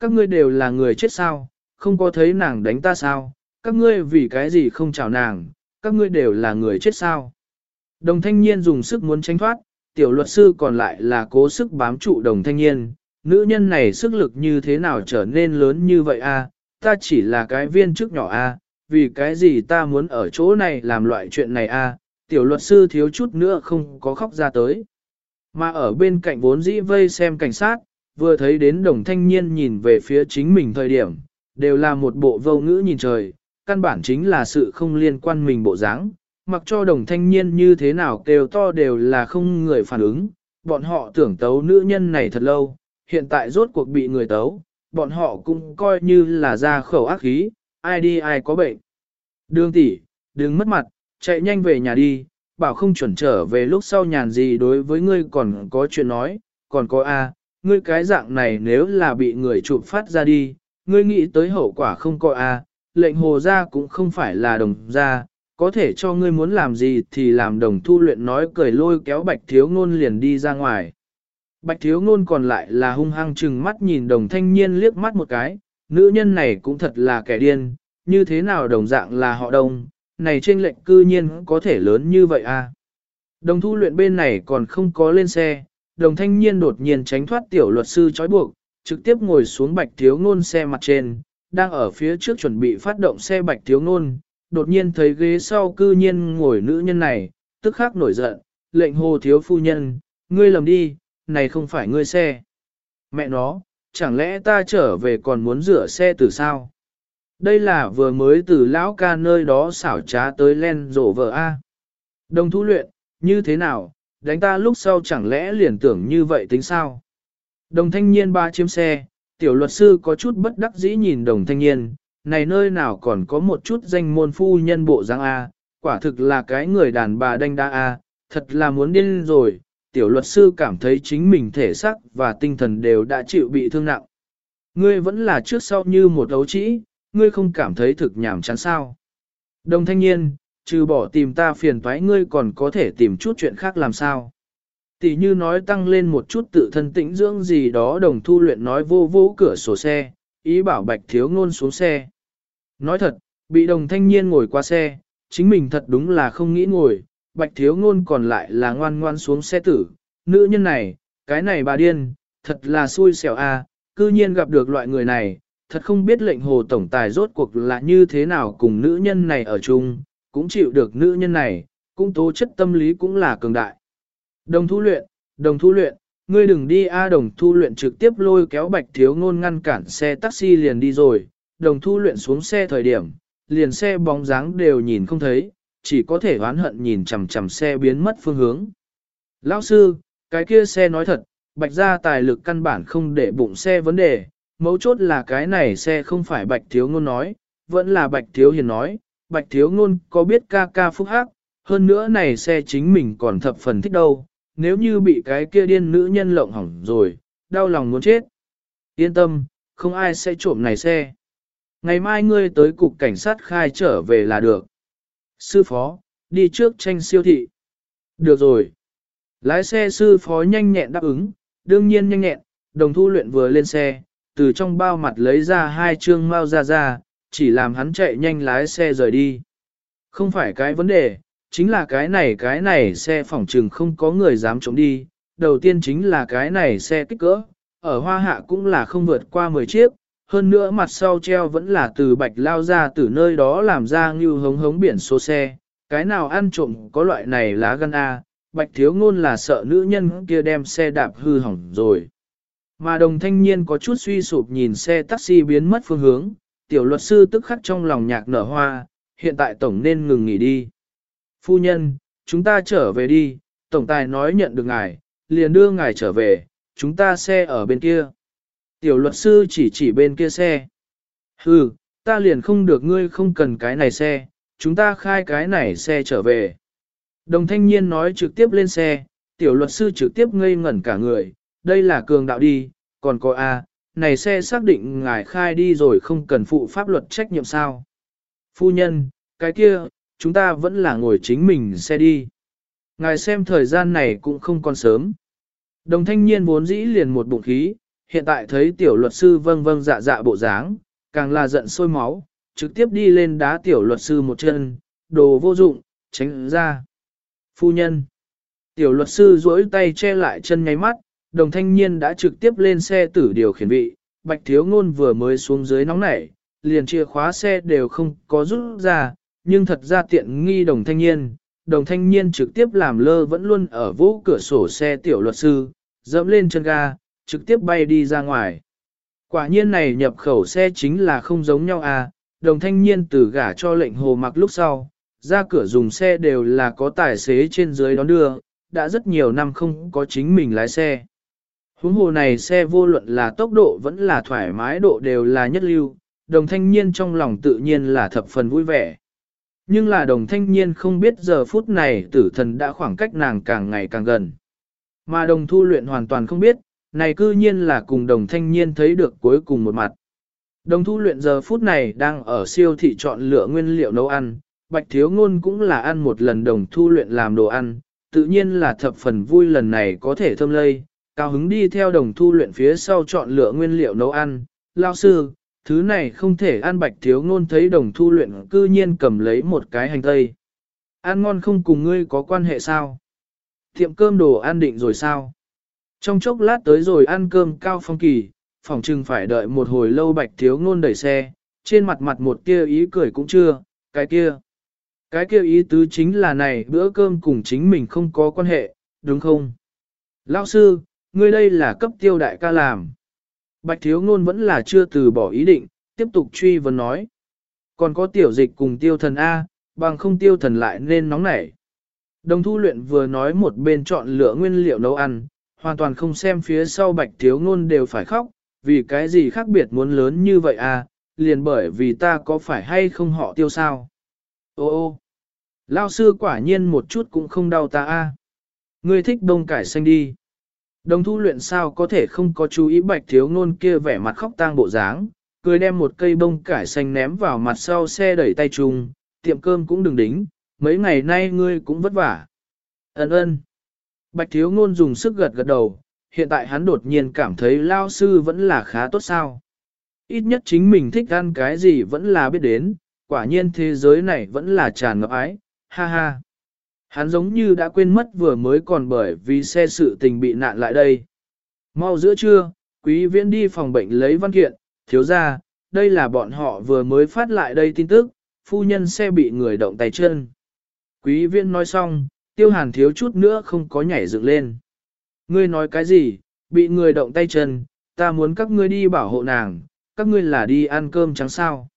Các ngươi đều là người chết sao, không có thấy nàng đánh ta sao, các ngươi vì cái gì không chào nàng, các ngươi đều là người chết sao. Đồng thanh niên dùng sức muốn tránh thoát, tiểu luật sư còn lại là cố sức bám trụ đồng thanh niên, nữ nhân này sức lực như thế nào trở nên lớn như vậy a? ta chỉ là cái viên chức nhỏ a, vì cái gì ta muốn ở chỗ này làm loại chuyện này a? tiểu luật sư thiếu chút nữa không có khóc ra tới. Mà ở bên cạnh vốn dĩ vây xem cảnh sát, vừa thấy đến đồng thanh niên nhìn về phía chính mình thời điểm, đều là một bộ vô ngữ nhìn trời, căn bản chính là sự không liên quan mình bộ dáng. Mặc cho đồng thanh niên như thế nào kêu to đều là không người phản ứng, bọn họ tưởng tấu nữ nhân này thật lâu, hiện tại rốt cuộc bị người tấu, bọn họ cũng coi như là ra khẩu ác khí, ai đi ai có bệnh. Đường tỷ, đừng mất mặt, chạy nhanh về nhà đi, bảo không chuẩn trở về lúc sau nhàn gì đối với ngươi còn có chuyện nói, còn có A, ngươi cái dạng này nếu là bị người chụp phát ra đi, ngươi nghĩ tới hậu quả không có A, lệnh hồ ra cũng không phải là đồng ra, có thể cho ngươi muốn làm gì thì làm đồng thu luyện nói cười lôi kéo bạch thiếu ngôn liền đi ra ngoài. Bạch thiếu ngôn còn lại là hung hăng chừng mắt nhìn đồng thanh niên liếc mắt một cái, nữ nhân này cũng thật là kẻ điên, như thế nào đồng dạng là họ đồng, này trên lệnh cư nhiên có thể lớn như vậy à. Đồng thu luyện bên này còn không có lên xe, đồng thanh niên đột nhiên tránh thoát tiểu luật sư trói buộc, trực tiếp ngồi xuống bạch thiếu ngôn xe mặt trên, đang ở phía trước chuẩn bị phát động xe bạch thiếu ngôn, đột nhiên thấy ghế sau cư nhiên ngồi nữ nhân này, tức khắc nổi giận, lệnh hồ thiếu phu nhân, ngươi lầm đi, này không phải ngươi xe. Mẹ nó, chẳng lẽ ta trở về còn muốn rửa xe từ sao? Đây là vừa mới từ lão ca nơi đó xảo trá tới len rổ vợ A. Đồng thu luyện, như thế nào, đánh ta lúc sau chẳng lẽ liền tưởng như vậy tính sao? Đồng thanh niên ba chiếm xe, tiểu luật sư có chút bất đắc dĩ nhìn đồng thanh niên, này nơi nào còn có một chút danh môn phu nhân bộ dáng A, quả thực là cái người đàn bà đanh đa A, thật là muốn điên rồi, tiểu luật sư cảm thấy chính mình thể xác và tinh thần đều đã chịu bị thương nặng. Ngươi vẫn là trước sau như một đấu trĩ, ngươi không cảm thấy thực nhảm chán sao. Đồng thanh niên, trừ bỏ tìm ta phiền toái ngươi còn có thể tìm chút chuyện khác làm sao. Tỷ như nói tăng lên một chút tự thân tĩnh dưỡng gì đó đồng thu luyện nói vô vô cửa sổ xe, ý bảo bạch thiếu ngôn xuống xe. Nói thật, bị đồng thanh niên ngồi qua xe, chính mình thật đúng là không nghĩ ngồi, bạch thiếu ngôn còn lại là ngoan ngoan xuống xe tử. Nữ nhân này, cái này bà điên, thật là xui xẻo a, à, cư nhiên gặp được loại người này, thật không biết lệnh hồ tổng tài rốt cuộc là như thế nào cùng nữ nhân này ở chung, cũng chịu được nữ nhân này, cũng tố chất tâm lý cũng là cường đại. Đồng thu luyện, đồng thu luyện, ngươi đừng đi a đồng thu luyện trực tiếp lôi kéo bạch thiếu ngôn ngăn cản xe taxi liền đi rồi, đồng thu luyện xuống xe thời điểm, liền xe bóng dáng đều nhìn không thấy, chỉ có thể oán hận nhìn chằm chằm xe biến mất phương hướng. Lão sư, cái kia xe nói thật, bạch ra tài lực căn bản không để bụng xe vấn đề, mấu chốt là cái này xe không phải bạch thiếu ngôn nói, vẫn là bạch thiếu hiền nói, bạch thiếu ngôn có biết ca ca phúc hắc, hơn nữa này xe chính mình còn thập phần thích đâu, nếu như bị cái kia điên nữ nhân lộng hỏng rồi, đau lòng muốn chết. Yên tâm, không ai sẽ trộm này xe. Ngày mai ngươi tới cục cảnh sát khai trở về là được. Sư phó, đi trước tranh siêu thị. Được rồi. Lái xe sư phó nhanh nhẹn đáp ứng, đương nhiên nhanh nhẹn, đồng thu luyện vừa lên xe, từ trong bao mặt lấy ra hai chương mau ra ra, chỉ làm hắn chạy nhanh lái xe rời đi. Không phải cái vấn đề, chính là cái này cái này xe phỏng trừng không có người dám chống đi. Đầu tiên chính là cái này xe kích cỡ, ở hoa hạ cũng là không vượt qua 10 chiếc, hơn nữa mặt sau treo vẫn là từ bạch lao ra từ nơi đó làm ra như hống hống biển số xe. Cái nào ăn trộm có loại này lá gan A, bạch thiếu ngôn là sợ nữ nhân kia đem xe đạp hư hỏng rồi. Mà đồng thanh niên có chút suy sụp nhìn xe taxi biến mất phương hướng, tiểu luật sư tức khắc trong lòng nhạc nở hoa, hiện tại tổng nên ngừng nghỉ đi. Phu nhân, chúng ta trở về đi, tổng tài nói nhận được ngài, liền đưa ngài trở về, chúng ta xe ở bên kia. Tiểu luật sư chỉ chỉ bên kia xe. Hừ, ta liền không được ngươi không cần cái này xe, chúng ta khai cái này xe trở về. Đồng thanh niên nói trực tiếp lên xe, tiểu luật sư trực tiếp ngây ngẩn cả người, đây là cường đạo đi, còn có A, này xe xác định ngài khai đi rồi không cần phụ pháp luật trách nhiệm sao. Phu nhân, cái kia, chúng ta vẫn là ngồi chính mình xe đi. Ngài xem thời gian này cũng không còn sớm. Đồng thanh niên vốn dĩ liền một bụng khí, hiện tại thấy tiểu luật sư vâng vâng dạ dạ bộ dáng, càng là giận sôi máu, trực tiếp đi lên đá tiểu luật sư một chân, đồ vô dụng, tránh ra. Phu nhân, Tiểu luật sư duỗi tay che lại chân nháy mắt, đồng thanh niên đã trực tiếp lên xe tử điều khiển vị, bạch thiếu ngôn vừa mới xuống dưới nóng nảy, liền chìa khóa xe đều không có rút ra, nhưng thật ra tiện nghi đồng thanh niên, đồng thanh niên trực tiếp làm lơ vẫn luôn ở vũ cửa sổ xe tiểu luật sư, dẫm lên chân ga, trực tiếp bay đi ra ngoài. Quả nhiên này nhập khẩu xe chính là không giống nhau à, đồng thanh niên từ gả cho lệnh hồ mặc lúc sau, ra cửa dùng xe đều là có tài xế trên dưới đón đưa, đã rất nhiều năm không có chính mình lái xe. Huống hồ này xe vô luận là tốc độ vẫn là thoải mái độ đều là nhất lưu, đồng thanh niên trong lòng tự nhiên là thập phần vui vẻ. Nhưng là đồng thanh niên không biết giờ phút này tử thần đã khoảng cách nàng càng ngày càng gần. Mà đồng thu luyện hoàn toàn không biết, này cư nhiên là cùng đồng thanh niên thấy được cuối cùng một mặt. Đồng thu luyện giờ phút này đang ở siêu thị chọn lựa nguyên liệu nấu ăn, bạch thiếu ngôn cũng là ăn một lần đồng thu luyện làm đồ ăn, tự nhiên là thập phần vui lần này có thể thơm lây, cao hứng đi theo đồng thu luyện phía sau chọn lựa nguyên liệu nấu ăn. Lao sư, thứ này không thể ăn bạch thiếu ngôn thấy đồng thu luyện cư nhiên cầm lấy một cái hành tây. Ăn ngon không cùng ngươi có quan hệ sao? Tiệm cơm đồ ăn định rồi sao? Trong chốc lát tới rồi ăn cơm cao phong kỳ, phòng trừng phải đợi một hồi lâu bạch thiếu ngôn đẩy xe, trên mặt mặt một kia ý cười cũng chưa, cái kia. Cái kia ý tứ chính là này bữa cơm cùng chính mình không có quan hệ, đúng không? Lão sư, ngươi đây là cấp tiêu đại ca làm. Bạch thiếu ngôn vẫn là chưa từ bỏ ý định, tiếp tục truy vấn nói. Còn có tiểu dịch cùng tiêu thần A, bằng không tiêu thần lại nên nóng nảy. Đồng thu luyện vừa nói một bên chọn lựa nguyên liệu nấu ăn, hoàn toàn không xem phía sau bạch thiếu ngôn đều phải khóc, vì cái gì khác biệt muốn lớn như vậy à, liền bởi vì ta có phải hay không họ tiêu sao. Ô ô, lao sư quả nhiên một chút cũng không đau ta a. Ngươi thích đông cải xanh đi. Đồng thu luyện sao có thể không có chú ý bạch thiếu ngôn kia vẻ mặt khóc tang bộ dáng, cười đem một cây bông cải xanh ném vào mặt sau xe đẩy tay chung, tiệm cơm cũng đừng đính, mấy ngày nay ngươi cũng vất vả. Ấn ơn. Bạch thiếu ngôn dùng sức gật gật đầu, hiện tại hắn đột nhiên cảm thấy lao sư vẫn là khá tốt sao. Ít nhất chính mình thích ăn cái gì vẫn là biết đến, quả nhiên thế giới này vẫn là tràn ngập ái, ha ha. Hắn giống như đã quên mất vừa mới còn bởi vì xe sự tình bị nạn lại đây. Mau giữa trưa, quý viễn đi phòng bệnh lấy văn kiện, thiếu ra, đây là bọn họ vừa mới phát lại đây tin tức, phu nhân xe bị người động tay chân. Quý viễn nói xong, tiêu hàn thiếu chút nữa không có nhảy dựng lên. Ngươi nói cái gì, bị người động tay chân, ta muốn các ngươi đi bảo hộ nàng, các ngươi là đi ăn cơm trắng sao.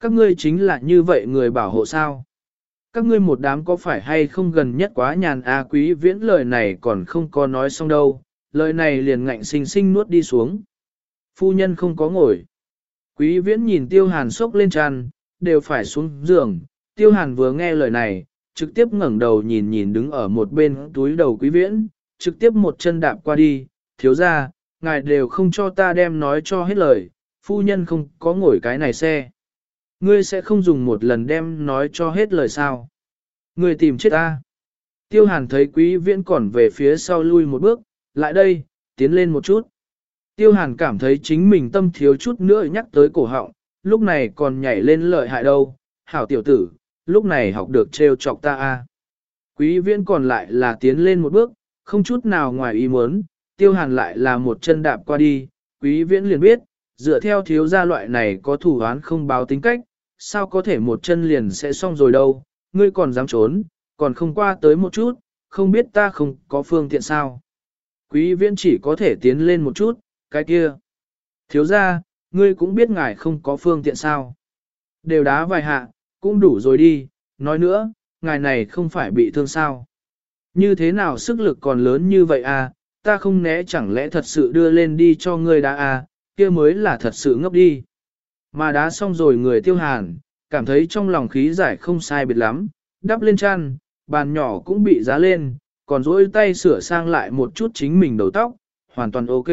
Các ngươi chính là như vậy người bảo hộ sao. Các ngươi một đám có phải hay không gần nhất quá nhàn a quý viễn lời này còn không có nói xong đâu, lời này liền ngạnh sinh sinh nuốt đi xuống. Phu nhân không có ngồi. Quý viễn nhìn tiêu hàn sốc lên tràn, đều phải xuống giường, tiêu hàn vừa nghe lời này, trực tiếp ngẩng đầu nhìn nhìn đứng ở một bên túi đầu quý viễn, trực tiếp một chân đạp qua đi, thiếu ra, ngài đều không cho ta đem nói cho hết lời, phu nhân không có ngồi cái này xe. Ngươi sẽ không dùng một lần đem nói cho hết lời sao. Ngươi tìm chết ta. Tiêu hàn thấy quý viễn còn về phía sau lui một bước, lại đây, tiến lên một chút. Tiêu hàn cảm thấy chính mình tâm thiếu chút nữa nhắc tới cổ họng, lúc này còn nhảy lên lợi hại đâu. Hảo tiểu tử, lúc này học được trêu chọc ta a. Quý viễn còn lại là tiến lên một bước, không chút nào ngoài ý muốn, tiêu hàn lại là một chân đạp qua đi, quý viễn liền biết, dựa theo thiếu gia loại này có thủ án không báo tính cách, sao có thể một chân liền sẽ xong rồi đâu, ngươi còn dám trốn, còn không qua tới một chút, không biết ta không có phương tiện sao. Quý viễn chỉ có thể tiến lên một chút, cái kia. Thiếu gia, ngươi cũng biết ngài không có phương tiện sao. Đều đá vài hạ, cũng đủ rồi đi, nói nữa, ngài này không phải bị thương sao. Như thế nào sức lực còn lớn như vậy à, ta không né chẳng lẽ thật sự đưa lên đi cho ngươi đá à, kia mới là thật sự ngốc đi. Mà đá xong rồi người tiêu hàn, cảm thấy trong lòng khí giải không sai biệt lắm, đắp lên chăn, bàn nhỏ cũng bị giá lên, còn dỗi tay sửa sang lại một chút chính mình đầu tóc, hoàn toàn ok.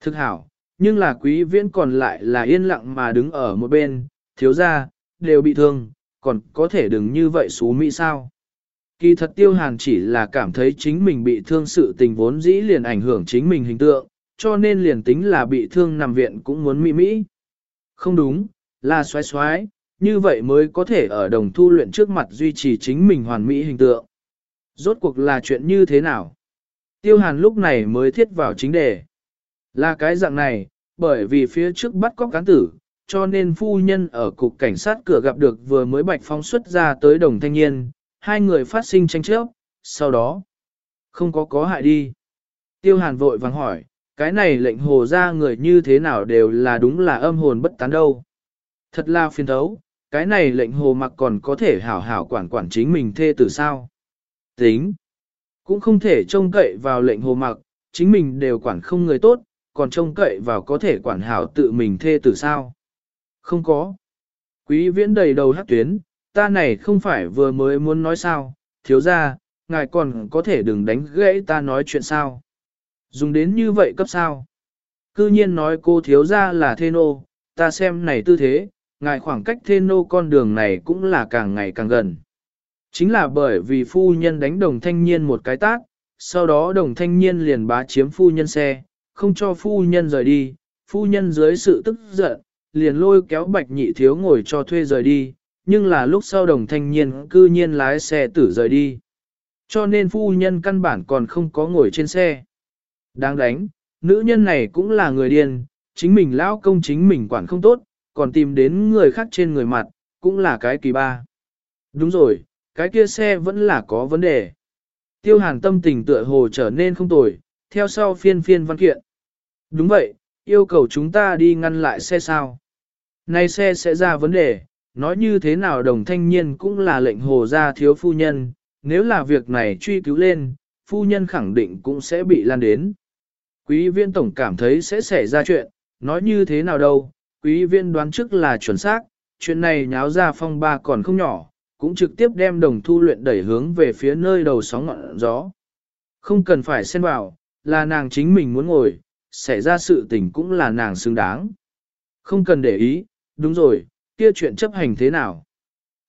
Thực hảo, nhưng là quý viễn còn lại là yên lặng mà đứng ở một bên, thiếu ra, đều bị thương, còn có thể đừng như vậy xú mỹ sao. Kỳ thật tiêu hàn chỉ là cảm thấy chính mình bị thương sự tình vốn dĩ liền ảnh hưởng chính mình hình tượng, cho nên liền tính là bị thương nằm viện cũng muốn mỹ mỹ. Không đúng, là xoái xoái, như vậy mới có thể ở đồng thu luyện trước mặt duy trì chính mình hoàn mỹ hình tượng. Rốt cuộc là chuyện như thế nào? Tiêu hàn lúc này mới thiết vào chính đề. Là cái dạng này, bởi vì phía trước bắt cóc cán tử, cho nên phu nhân ở cục cảnh sát cửa gặp được vừa mới bạch phóng xuất ra tới đồng thanh niên, hai người phát sinh tranh chấp, sau đó, không có có hại đi. Tiêu hàn vội vàng hỏi, cái này lệnh hồ ra người như thế nào đều là đúng là âm hồn bất tán đâu. Thật là phiền thấu, cái này lệnh hồ mặc còn có thể hảo hảo quản quản chính mình thê tử sao. Tính, cũng không thể trông cậy vào lệnh hồ mặc, chính mình đều quản không người tốt, còn trông cậy vào có thể quản hảo tự mình thê tử sao. Không có. Quý viễn đầy đầu hát tuyến, ta này không phải vừa mới muốn nói sao, thiếu ra, ngài còn có thể đừng đánh gãy ta nói chuyện sao. Dùng đến như vậy cấp sao. Cư nhiên nói cô thiếu ra là thê nô, ta xem này tư thế, ngài khoảng cách thê nô con đường này cũng là càng ngày càng gần. Chính là bởi vì phu nhân đánh đồng thanh niên một cái tác, sau đó đồng thanh niên liền bá chiếm phu nhân xe, không cho phu nhân rời đi, phu nhân dưới sự tức giận, liền lôi kéo bạch nhị thiếu ngồi cho thuê rời đi, nhưng là lúc sau đồng thanh niên cư nhiên lái xe tử rời đi. Cho nên phu nhân căn bản còn không có ngồi trên xe. Đáng đánh, nữ nhân này cũng là người điên, chính mình lão công chính mình quản không tốt, còn tìm đến người khác trên người mặt, cũng là cái kỳ ba. Đúng rồi, cái kia xe vẫn là có vấn đề. Tiêu hàn tâm tình tựa hồ trở nên không tồi, theo sau phiên phiên văn kiện. Đúng vậy, yêu cầu chúng ta đi ngăn lại xe sao. Nay xe sẽ ra vấn đề, nói như thế nào đồng thanh niên cũng là lệnh hồ ra thiếu phu nhân, nếu là việc này truy cứu lên, phu nhân khẳng định cũng sẽ bị lan đến. Quý viên tổng cảm thấy sẽ xảy ra chuyện, nói như thế nào đâu, quý viên đoán trước là chuẩn xác, chuyện này nháo ra phong ba còn không nhỏ, cũng trực tiếp đem đồng thu luyện đẩy hướng về phía nơi đầu sóng ngọn gió. Không cần phải xen vào, là nàng chính mình muốn ngồi, xảy ra sự tình cũng là nàng xứng đáng. Không cần để ý, đúng rồi, kia chuyện chấp hành thế nào.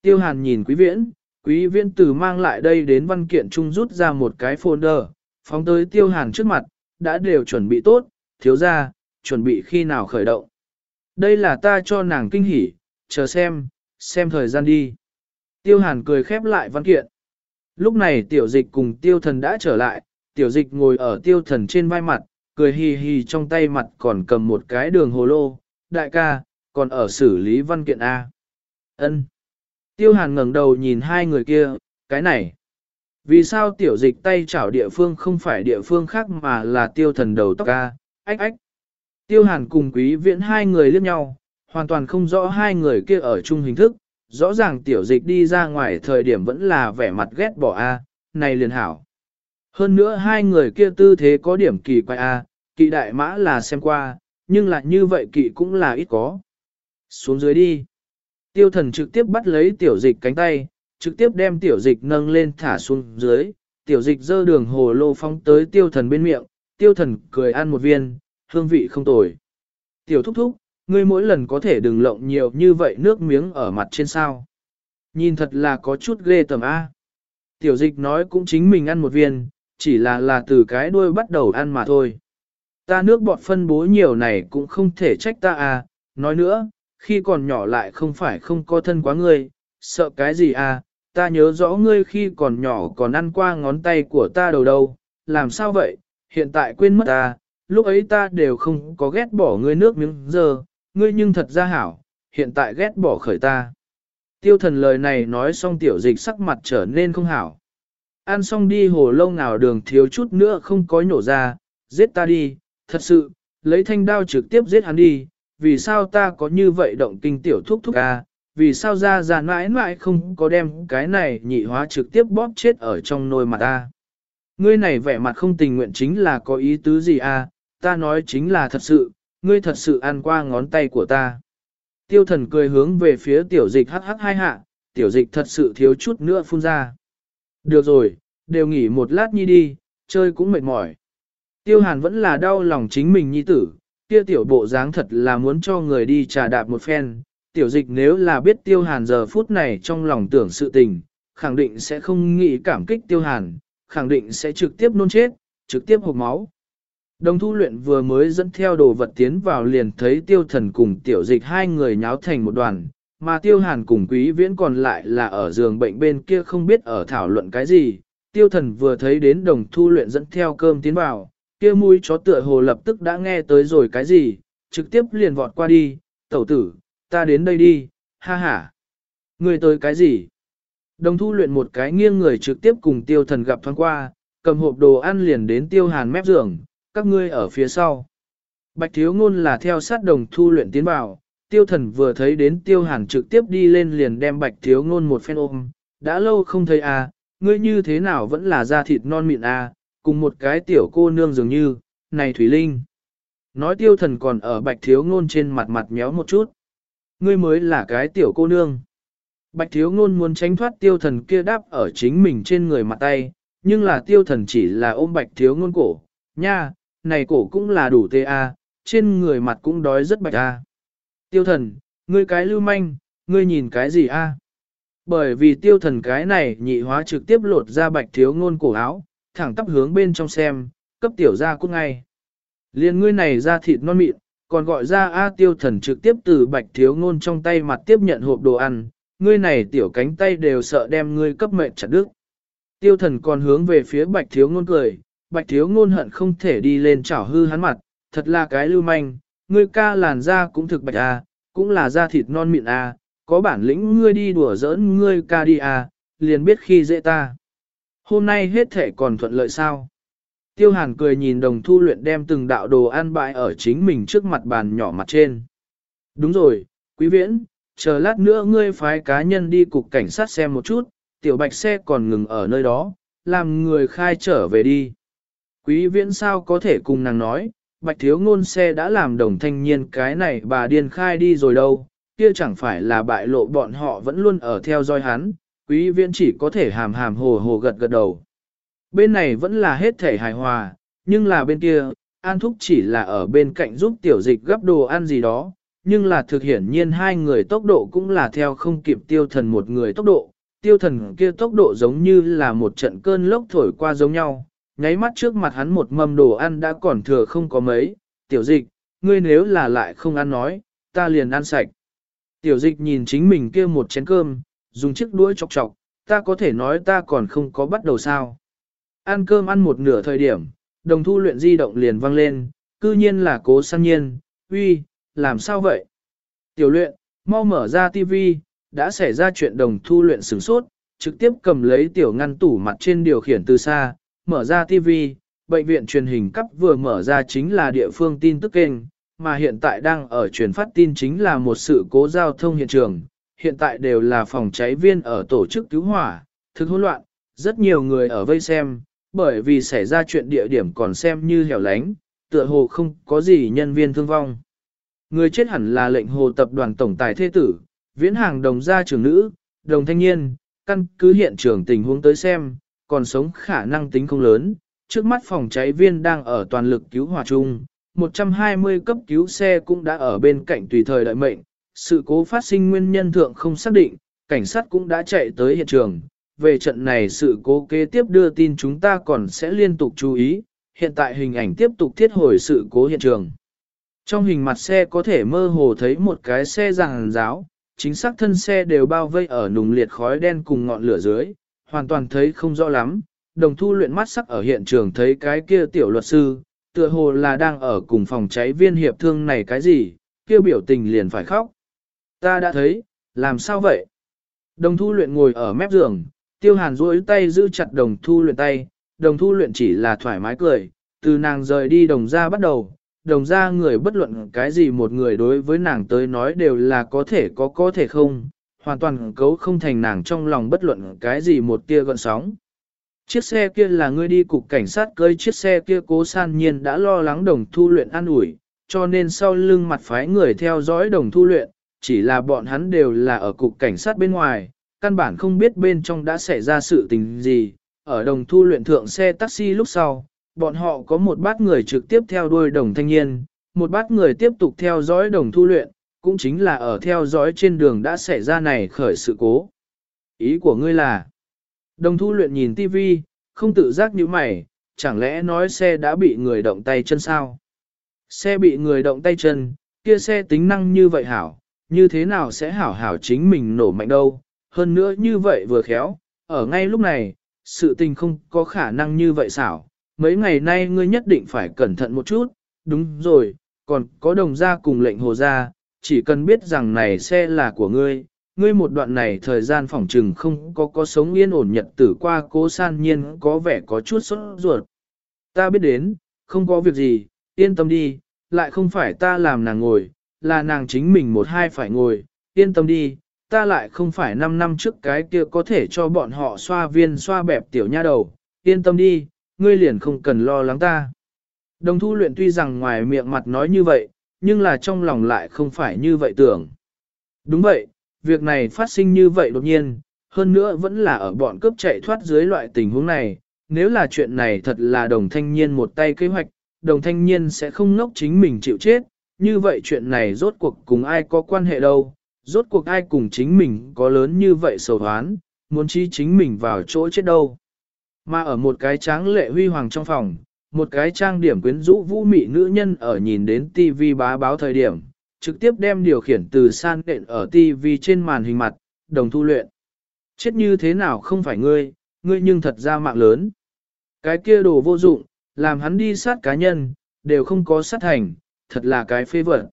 Tiêu hàn nhìn quý viễn, quý viễn từ mang lại đây đến văn kiện chung rút ra một cái folder, phóng tới tiêu hàn trước mặt, đã đều chuẩn bị tốt, thiếu ra, chuẩn bị khi nào khởi động. Đây là ta cho nàng kinh hỉ, chờ xem, xem thời gian đi. Tiêu hàn cười khép lại văn kiện. Lúc này tiểu dịch cùng tiêu thần đã trở lại, tiểu dịch ngồi ở tiêu thần trên vai mặt, cười hì hì trong tay mặt còn cầm một cái đường hồ lô, đại ca, còn ở xử lý văn kiện A. ân Tiêu hàn ngẩng đầu nhìn hai người kia, cái này. Vì sao tiểu dịch tay chảo địa phương không phải địa phương khác mà là tiêu thần đầu tóc ca, ách ách. Tiêu hàn cùng quý viễn hai người liếc nhau, hoàn toàn không rõ hai người kia ở chung hình thức, rõ ràng tiểu dịch đi ra ngoài thời điểm vẫn là vẻ mặt ghét bỏ A, này liền hảo. Hơn nữa hai người kia tư thế có điểm kỳ quái A, kỵ đại mã là xem qua, nhưng lại như vậy kỵ cũng là ít có. Xuống dưới đi. Tiêu thần trực tiếp bắt lấy tiểu dịch cánh tay, trực tiếp đem tiểu dịch nâng lên thả xuống dưới, tiểu dịch dơ đường hồ lô phong tới tiêu thần bên miệng, tiêu thần cười ăn một viên, hương vị không tồi. Tiểu thúc thúc, ngươi mỗi lần có thể đừng lộng nhiều như vậy nước miếng ở mặt trên sao. Nhìn thật là có chút ghê tầm A. Tiểu dịch nói cũng chính mình ăn một viên, chỉ là là từ cái đuôi bắt đầu ăn mà thôi. Ta nước bọt phân bố nhiều này cũng không thể trách ta à, nói nữa, khi còn nhỏ lại không phải không có thân quá ngươi, sợ cái gì à, ta nhớ rõ ngươi khi còn nhỏ còn ăn qua ngón tay của ta đầu đâu, làm sao vậy, hiện tại quên mất ta, lúc ấy ta đều không có ghét bỏ ngươi nước miếng giờ, ngươi nhưng thật ra hảo, hiện tại ghét bỏ khởi ta. Tiêu thần lời này nói xong tiểu dịch sắc mặt trở nên không hảo. Ăn xong đi hồ lâu nào đường thiếu chút nữa không có nhổ ra, giết ta đi, thật sự, lấy thanh đao trực tiếp giết hắn đi, vì sao ta có như vậy động kinh tiểu thúc thúc ca, vì sao ra ra mãi mãi không có đem cái này nhị hóa trực tiếp bóp chết ở trong nồi mặt ta. Ngươi này vẻ mặt không tình nguyện chính là có ý tứ gì à, ta nói chính là thật sự, ngươi thật sự ăn qua ngón tay của ta. Tiêu thần cười hướng về phía tiểu dịch hắc hắc hai hạ, tiểu dịch thật sự thiếu chút nữa phun ra. Được rồi, đều nghỉ một lát nhi đi, chơi cũng mệt mỏi. Tiêu hàn vẫn là đau lòng chính mình nhi tử, kia tiểu bộ dáng thật là muốn cho người đi trà đạp một phen. Tiểu dịch nếu là biết tiêu hàn giờ phút này trong lòng tưởng sự tình, khẳng định sẽ không nghĩ cảm kích tiêu hàn, khẳng định sẽ trực tiếp nôn chết, trực tiếp hộp máu. Đồng thu luyện vừa mới dẫn theo đồ vật tiến vào liền thấy tiêu thần cùng tiểu dịch hai người nháo thành một đoàn, mà tiêu hàn cùng quý viễn còn lại là ở giường bệnh bên kia không biết ở thảo luận cái gì, tiêu thần vừa thấy đến đồng thu luyện dẫn theo cơm tiến vào, kia mũi chó tựa hồ lập tức đã nghe tới rồi cái gì, trực tiếp liền vọt qua đi, tẩu tử, ta đến đây đi, ha ha. Người tới cái gì? Đồng thu luyện một cái nghiêng người trực tiếp cùng tiêu thần gặp thoáng qua, cầm hộp đồ ăn liền đến tiêu hàn mép giường, các ngươi ở phía sau. Bạch thiếu ngôn là theo sát đồng thu luyện tiến vào, tiêu thần vừa thấy đến tiêu hàn trực tiếp đi lên liền đem bạch thiếu ngôn một phen ôm, đã lâu không thấy à, ngươi như thế nào vẫn là da thịt non mịn à, cùng một cái tiểu cô nương dường như, này Thủy Linh. Nói tiêu thần còn ở bạch thiếu ngôn trên mặt mặt méo một chút. Ngươi mới là cái tiểu cô nương. Bạch thiếu ngôn muốn tránh thoát tiêu thần kia đáp ở chính mình trên người mặt tay, nhưng là tiêu thần chỉ là ôm bạch thiếu ngôn cổ. Nha, này cổ cũng là đủ tê a, trên người mặt cũng đói rất bạch a. Tiêu thần, ngươi cái lưu manh, ngươi nhìn cái gì a? Bởi vì tiêu thần cái này nhị hóa trực tiếp lột ra bạch thiếu ngôn cổ áo, thẳng tắp hướng bên trong xem, cấp tiểu ra cút ngay. Liên ngươi này ra thịt non mịn, còn gọi ra A tiêu thần trực tiếp từ bạch thiếu ngôn trong tay mặt tiếp nhận hộp đồ ăn, ngươi này tiểu cánh tay đều sợ đem ngươi cấp mệnh chặt đứt. Tiêu thần còn hướng về phía bạch thiếu ngôn cười, bạch thiếu ngôn hận không thể đi lên chảo hư hắn mặt, thật là cái lưu manh, ngươi ca làn da cũng thực bạch a, cũng là da thịt non mịn a, có bản lĩnh ngươi đi đùa giỡn ngươi ca đi a, liền biết khi dễ ta. Hôm nay hết thể còn thuận lợi sao? Tiêu hàn cười nhìn đồng thu luyện đem từng đạo đồ ăn bại ở chính mình trước mặt bàn nhỏ mặt trên. Đúng rồi, quý viễn, chờ lát nữa ngươi phái cá nhân đi cục cảnh sát xem một chút, tiểu bạch xe còn ngừng ở nơi đó, làm người khai trở về đi. Quý viễn sao có thể cùng nàng nói, bạch thiếu ngôn xe đã làm đồng thanh niên cái này bà điên khai đi rồi đâu, kia chẳng phải là bại lộ bọn họ vẫn luôn ở theo dõi hắn, quý viễn chỉ có thể hàm hàm hồ hồ gật gật đầu. Bên này vẫn là hết thể hài hòa, nhưng là bên kia, An Thúc chỉ là ở bên cạnh giúp tiểu dịch gấp đồ ăn gì đó, nhưng là thực hiển nhiên hai người tốc độ cũng là theo không kịp tiêu thần một người tốc độ, tiêu thần kia tốc độ giống như là một trận cơn lốc thổi qua giống nhau, nháy mắt trước mặt hắn một mâm đồ ăn đã còn thừa không có mấy, tiểu dịch, ngươi nếu là lại không ăn nói, ta liền ăn sạch. Tiểu dịch nhìn chính mình kia một chén cơm, dùng chiếc đuôi chọc chọc, ta có thể nói ta còn không có bắt đầu sao. Ăn cơm ăn một nửa thời điểm, đồng thu luyện di động liền vang lên, cư nhiên là cố săn nhiên, uy, làm sao vậy? Tiểu luyện, mau mở ra tivi, đã xảy ra chuyện đồng thu luyện sửng sốt, trực tiếp cầm lấy tiểu ngăn tủ mặt trên điều khiển từ xa, mở ra tivi, bệnh viện truyền hình cấp vừa mở ra chính là địa phương tin tức kênh, mà hiện tại đang ở truyền phát tin chính là một sự cố giao thông hiện trường, hiện tại đều là phòng cháy viên ở tổ chức cứu hỏa, thực hỗn loạn, rất nhiều người ở vây xem, bởi vì xảy ra chuyện địa điểm còn xem như hẻo lánh, tựa hồ không có gì nhân viên thương vong. Người chết hẳn là lệnh hồ tập đoàn tổng tài thế tử, viễn hàng đồng gia trưởng nữ, đồng thanh niên, căn cứ hiện trường tình huống tới xem, còn sống khả năng tính không lớn. Trước mắt phòng cháy viên đang ở toàn lực cứu hỏa chung, 120 cấp cứu xe cũng đã ở bên cạnh tùy thời đợi mệnh. Sự cố phát sinh nguyên nhân thượng không xác định, cảnh sát cũng đã chạy tới hiện trường. Về trận này sự cố kế tiếp đưa tin chúng ta còn sẽ liên tục chú ý, hiện tại hình ảnh tiếp tục thiết hồi sự cố hiện trường. Trong hình mặt xe có thể mơ hồ thấy một cái xe ràng giáo, chính xác thân xe đều bao vây ở nùng liệt khói đen cùng ngọn lửa dưới, hoàn toàn thấy không rõ lắm. Đồng thu luyện mắt sắc ở hiện trường thấy cái kia tiểu luật sư, tựa hồ là đang ở cùng phòng cháy viên hiệp thương này cái gì, kia biểu tình liền phải khóc. Ta đã thấy, làm sao vậy? Đồng thu luyện ngồi ở mép giường, tiêu hàn duỗi tay giữ chặt đồng thu luyện tay, đồng thu luyện chỉ là thoải mái cười, từ nàng rời đi đồng ra bắt đầu, đồng ra người bất luận cái gì một người đối với nàng tới nói đều là có thể có có thể không, hoàn toàn cấu không thành nàng trong lòng bất luận cái gì một tia gọn sóng. Chiếc xe kia là ngươi đi cục cảnh sát cơi chiếc xe kia cố san nhiên đã lo lắng đồng thu luyện an ủi, cho nên sau lưng mặt phái người theo dõi đồng thu luyện, chỉ là bọn hắn đều là ở cục cảnh sát bên ngoài, căn bản không biết bên trong đã xảy ra sự tình gì, ở đồng thu luyện thượng xe taxi lúc sau, bọn họ có một bát người trực tiếp theo đuôi đồng thanh niên, một bát người tiếp tục theo dõi đồng thu luyện, cũng chính là ở theo dõi trên đường đã xảy ra này khởi sự cố. Ý của ngươi là, đồng thu luyện nhìn TV, không tự giác như mày, chẳng lẽ nói xe đã bị người động tay chân sao? Xe bị người động tay chân, kia xe tính năng như vậy hảo, như thế nào sẽ hảo hảo chính mình nổ mạnh đâu? Hơn nữa như vậy vừa khéo, ở ngay lúc này, sự tình không có khả năng như vậy xảo, mấy ngày nay ngươi nhất định phải cẩn thận một chút, đúng rồi, còn có đồng gia cùng lệnh hồ gia, chỉ cần biết rằng này xe là của ngươi, ngươi một đoạn này thời gian phỏng trừng không có có sống yên ổn nhật tử qua cố san nhiên có vẻ có chút sốt ruột. Ta biết đến, không có việc gì, yên tâm đi, lại không phải ta làm nàng ngồi, là nàng chính mình một hai phải ngồi, yên tâm đi, ta lại không phải 5 năm trước cái kia có thể cho bọn họ xoa viên xoa bẹp tiểu nha đầu, yên tâm đi, ngươi liền không cần lo lắng ta. Đồng thu luyện tuy rằng ngoài miệng mặt nói như vậy, nhưng là trong lòng lại không phải như vậy tưởng. Đúng vậy, việc này phát sinh như vậy đột nhiên, hơn nữa vẫn là ở bọn cướp chạy thoát dưới loại tình huống này, nếu là chuyện này thật là đồng thanh niên một tay kế hoạch, đồng thanh niên sẽ không ngốc chính mình chịu chết, như vậy chuyện này rốt cuộc cùng ai có quan hệ đâu, rốt cuộc ai cùng chính mình có lớn như vậy sầu hoán, muốn chi chính mình vào chỗ chết đâu. Mà ở một cái tráng lệ huy hoàng trong phòng, một cái trang điểm quyến rũ vũ mị nữ nhân ở nhìn đến TV bá báo thời điểm, trực tiếp đem điều khiển từ san đện ở TV trên màn hình mặt, đồng thu luyện. Chết như thế nào không phải ngươi, ngươi nhưng thật ra mạng lớn. Cái kia đồ vô dụng, làm hắn đi sát cá nhân, đều không có sát thành, thật là cái phê vật.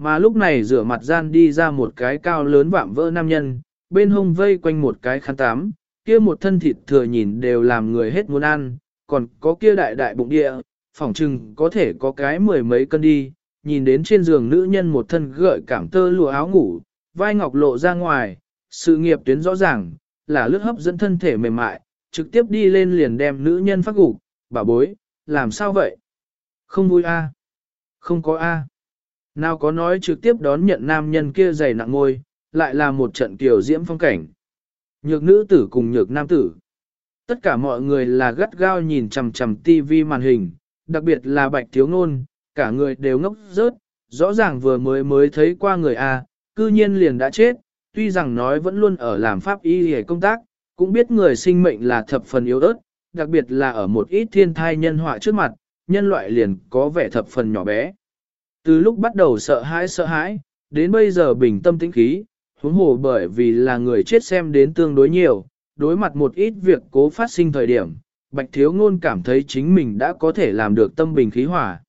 Mà lúc này rửa mặt gian đi ra một cái cao lớn vạm vỡ nam nhân, bên hông vây quanh một cái khăn tám, kia một thân thịt thừa nhìn đều làm người hết muốn ăn, còn có kia đại đại bụng địa, phỏng chừng có thể có cái mười mấy cân đi, nhìn đến trên giường nữ nhân một thân gợi cảm tơ lụa áo ngủ, vai ngọc lộ ra ngoài, sự nghiệp tuyến rõ ràng, là lướt hấp dẫn thân thể mềm mại, trực tiếp đi lên liền đem nữ nhân phát gục, bà bối, làm sao vậy? Không vui a? Không có a. Nào có nói trực tiếp đón nhận nam nhân kia dày nặng ngôi, lại là một trận tiểu diễm phong cảnh. Nhược nữ tử cùng nhược nam tử. Tất cả mọi người là gắt gao nhìn chằm chằm tivi màn hình, đặc biệt là bạch thiếu ngôn, cả người đều ngốc rớt, rõ ràng vừa mới mới thấy qua người A, cư nhiên liền đã chết, tuy rằng nói vẫn luôn ở làm pháp y hề công tác, cũng biết người sinh mệnh là thập phần yếu ớt, đặc biệt là ở một ít thiên thai nhân họa trước mặt, nhân loại liền có vẻ thập phần nhỏ bé. Từ lúc bắt đầu sợ hãi sợ hãi, đến bây giờ bình tâm tĩnh khí, huống hồ bởi vì là người chết xem đến tương đối nhiều, đối mặt một ít việc cố phát sinh thời điểm, Bạch Thiếu Ngôn cảm thấy chính mình đã có thể làm được tâm bình khí hỏa.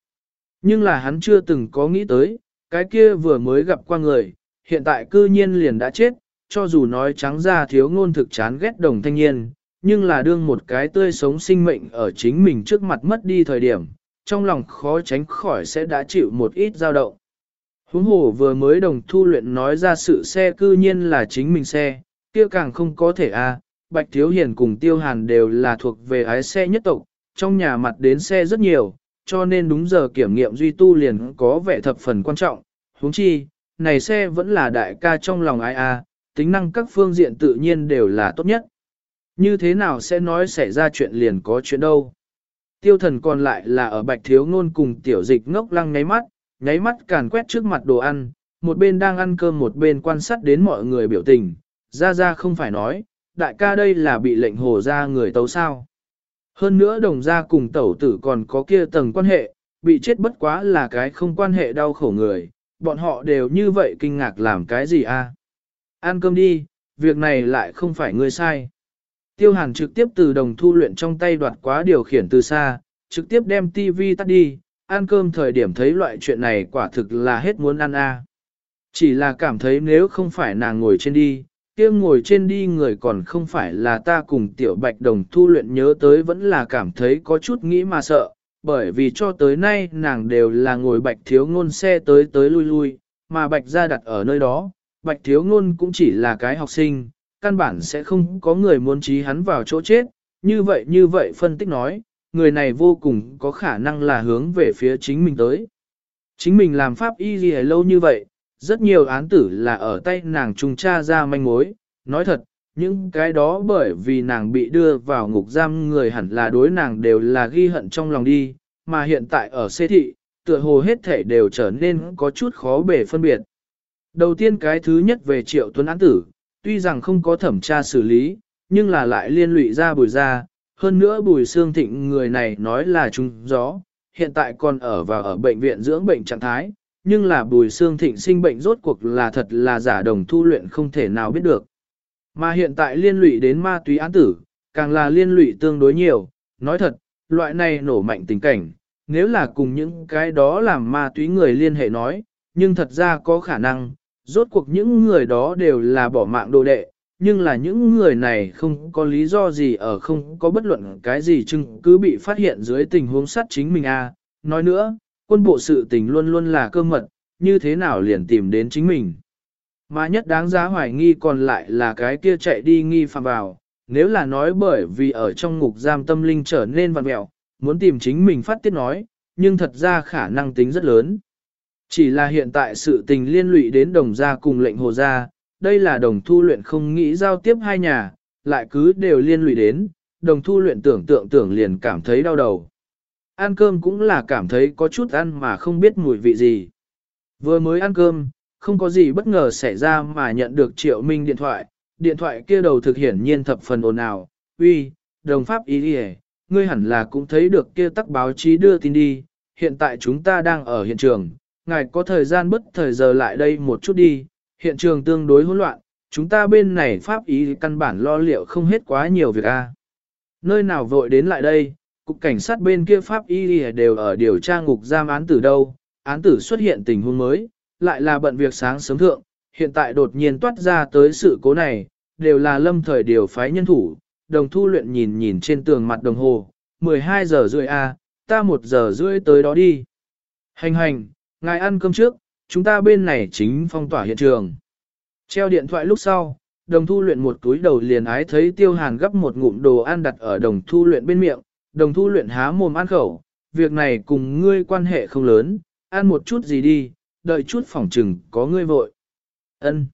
Nhưng là hắn chưa từng có nghĩ tới, cái kia vừa mới gặp qua người, hiện tại cư nhiên liền đã chết, cho dù nói trắng ra thiếu ngôn thực chán ghét đồng thanh niên, nhưng là đương một cái tươi sống sinh mệnh ở chính mình trước mặt mất đi thời điểm, trong lòng khó tránh khỏi sẽ đã chịu một ít dao động. Huống hồ vừa mới đồng thu luyện nói ra sự xe cư nhiên là chính mình xe, kia càng không có thể a. Bạch Thiếu Hiền cùng Tiêu Hàn đều là thuộc về ái xe nhất tộc, trong nhà mặt đến xe rất nhiều, cho nên đúng giờ kiểm nghiệm duy tu liền có vẻ thập phần quan trọng. huống chi, này xe vẫn là đại ca trong lòng ai a, à, tính năng các phương diện tự nhiên đều là tốt nhất. Như thế nào sẽ nói xảy ra chuyện liền có chuyện đâu. Tiêu thần còn lại là ở bạch thiếu ngôn cùng tiểu dịch ngốc lăng nháy mắt, nháy mắt càn quét trước mặt đồ ăn, một bên đang ăn cơm một bên quan sát đến mọi người biểu tình, ra ra không phải nói, đại ca đây là bị lệnh hồ ra người tấu sao. Hơn nữa đồng gia cùng tẩu tử còn có kia tầng quan hệ, bị chết bất quá là cái không quan hệ đau khổ người, bọn họ đều như vậy kinh ngạc làm cái gì a? Ăn cơm đi, việc này lại không phải ngươi sai. Tiêu hàn trực tiếp từ đồng thu luyện trong tay đoạt quá điều khiển từ xa, trực tiếp đem tivi tắt đi, ăn cơm thời điểm thấy loại chuyện này quả thực là hết muốn ăn a. Chỉ là cảm thấy nếu không phải nàng ngồi trên đi, kia ngồi trên đi người còn không phải là ta cùng tiểu bạch đồng thu luyện nhớ tới vẫn là cảm thấy có chút nghĩ mà sợ, bởi vì cho tới nay nàng đều là ngồi bạch thiếu ngôn xe tới tới lui lui, mà bạch ra đặt ở nơi đó, bạch thiếu ngôn cũng chỉ là cái học sinh, căn bản sẽ không có người muốn trí hắn vào chỗ chết, như vậy như vậy phân tích nói, người này vô cùng có khả năng là hướng về phía chính mình tới. Chính mình làm pháp y gì lâu như vậy, rất nhiều án tử là ở tay nàng trùng tra ra manh mối, nói thật, những cái đó bởi vì nàng bị đưa vào ngục giam người hẳn là đối nàng đều là ghi hận trong lòng đi, mà hiện tại ở xê thị, tựa hồ hết thể đều trở nên có chút khó bể phân biệt. Đầu tiên cái thứ nhất về triệu tuấn án tử, tuy rằng không có thẩm tra xử lý, nhưng là lại liên lụy ra bùi ra, hơn nữa bùi xương thịnh người này nói là trung gió, hiện tại còn ở và ở bệnh viện dưỡng bệnh trạng thái, nhưng là bùi xương thịnh sinh bệnh rốt cuộc là thật là giả đồng thu luyện không thể nào biết được. Mà hiện tại liên lụy đến ma túy án tử, càng là liên lụy tương đối nhiều. Nói thật, loại này nổ mạnh tình cảnh, nếu là cùng những cái đó làm ma túy người liên hệ nói, nhưng thật ra có khả năng, rốt cuộc những người đó đều là bỏ mạng đồ đệ, nhưng là những người này không có lý do gì ở không có bất luận cái gì chứng cứ bị phát hiện dưới tình huống sát chính mình a. Nói nữa, quân bộ sự tình luôn luôn là cơ mật, như thế nào liền tìm đến chính mình. Mà nhất đáng giá hoài nghi còn lại là cái kia chạy đi nghi phạm vào, nếu là nói bởi vì ở trong ngục giam tâm linh trở nên vặn mẹo, muốn tìm chính mình phát tiết nói, nhưng thật ra khả năng tính rất lớn. Chỉ là hiện tại sự tình liên lụy đến đồng gia cùng lệnh hồ gia, đây là đồng thu luyện không nghĩ giao tiếp hai nhà, lại cứ đều liên lụy đến, đồng thu luyện tưởng tượng tưởng liền cảm thấy đau đầu. Ăn cơm cũng là cảm thấy có chút ăn mà không biết mùi vị gì. Vừa mới ăn cơm, không có gì bất ngờ xảy ra mà nhận được triệu minh điện thoại, điện thoại kia đầu thực hiển nhiên thập phần ồn ào, uy, đồng pháp ý đi ngươi hẳn là cũng thấy được kia tắc báo chí đưa tin đi, hiện tại chúng ta đang ở hiện trường, ngài có thời gian bất thời giờ lại đây một chút đi, hiện trường tương đối hỗn loạn, chúng ta bên này pháp ý căn bản lo liệu không hết quá nhiều việc a. Nơi nào vội đến lại đây, cục cảnh sát bên kia pháp y đều ở điều tra ngục giam án tử đâu, án tử xuất hiện tình huống mới, lại là bận việc sáng sớm thượng, hiện tại đột nhiên toát ra tới sự cố này, đều là lâm thời điều phái nhân thủ, đồng thu luyện nhìn nhìn trên tường mặt đồng hồ, 12 giờ rưỡi a, ta một giờ rưỡi tới đó đi. Hành hành, ngài ăn cơm trước, chúng ta bên này chính phong tỏa hiện trường. Treo điện thoại lúc sau, đồng thu luyện một túi đầu liền ái thấy tiêu hàn gấp một ngụm đồ ăn đặt ở đồng thu luyện bên miệng, đồng thu luyện há mồm ăn khẩu, việc này cùng ngươi quan hệ không lớn, ăn một chút gì đi, đợi chút phỏng trừng có ngươi vội. Ân.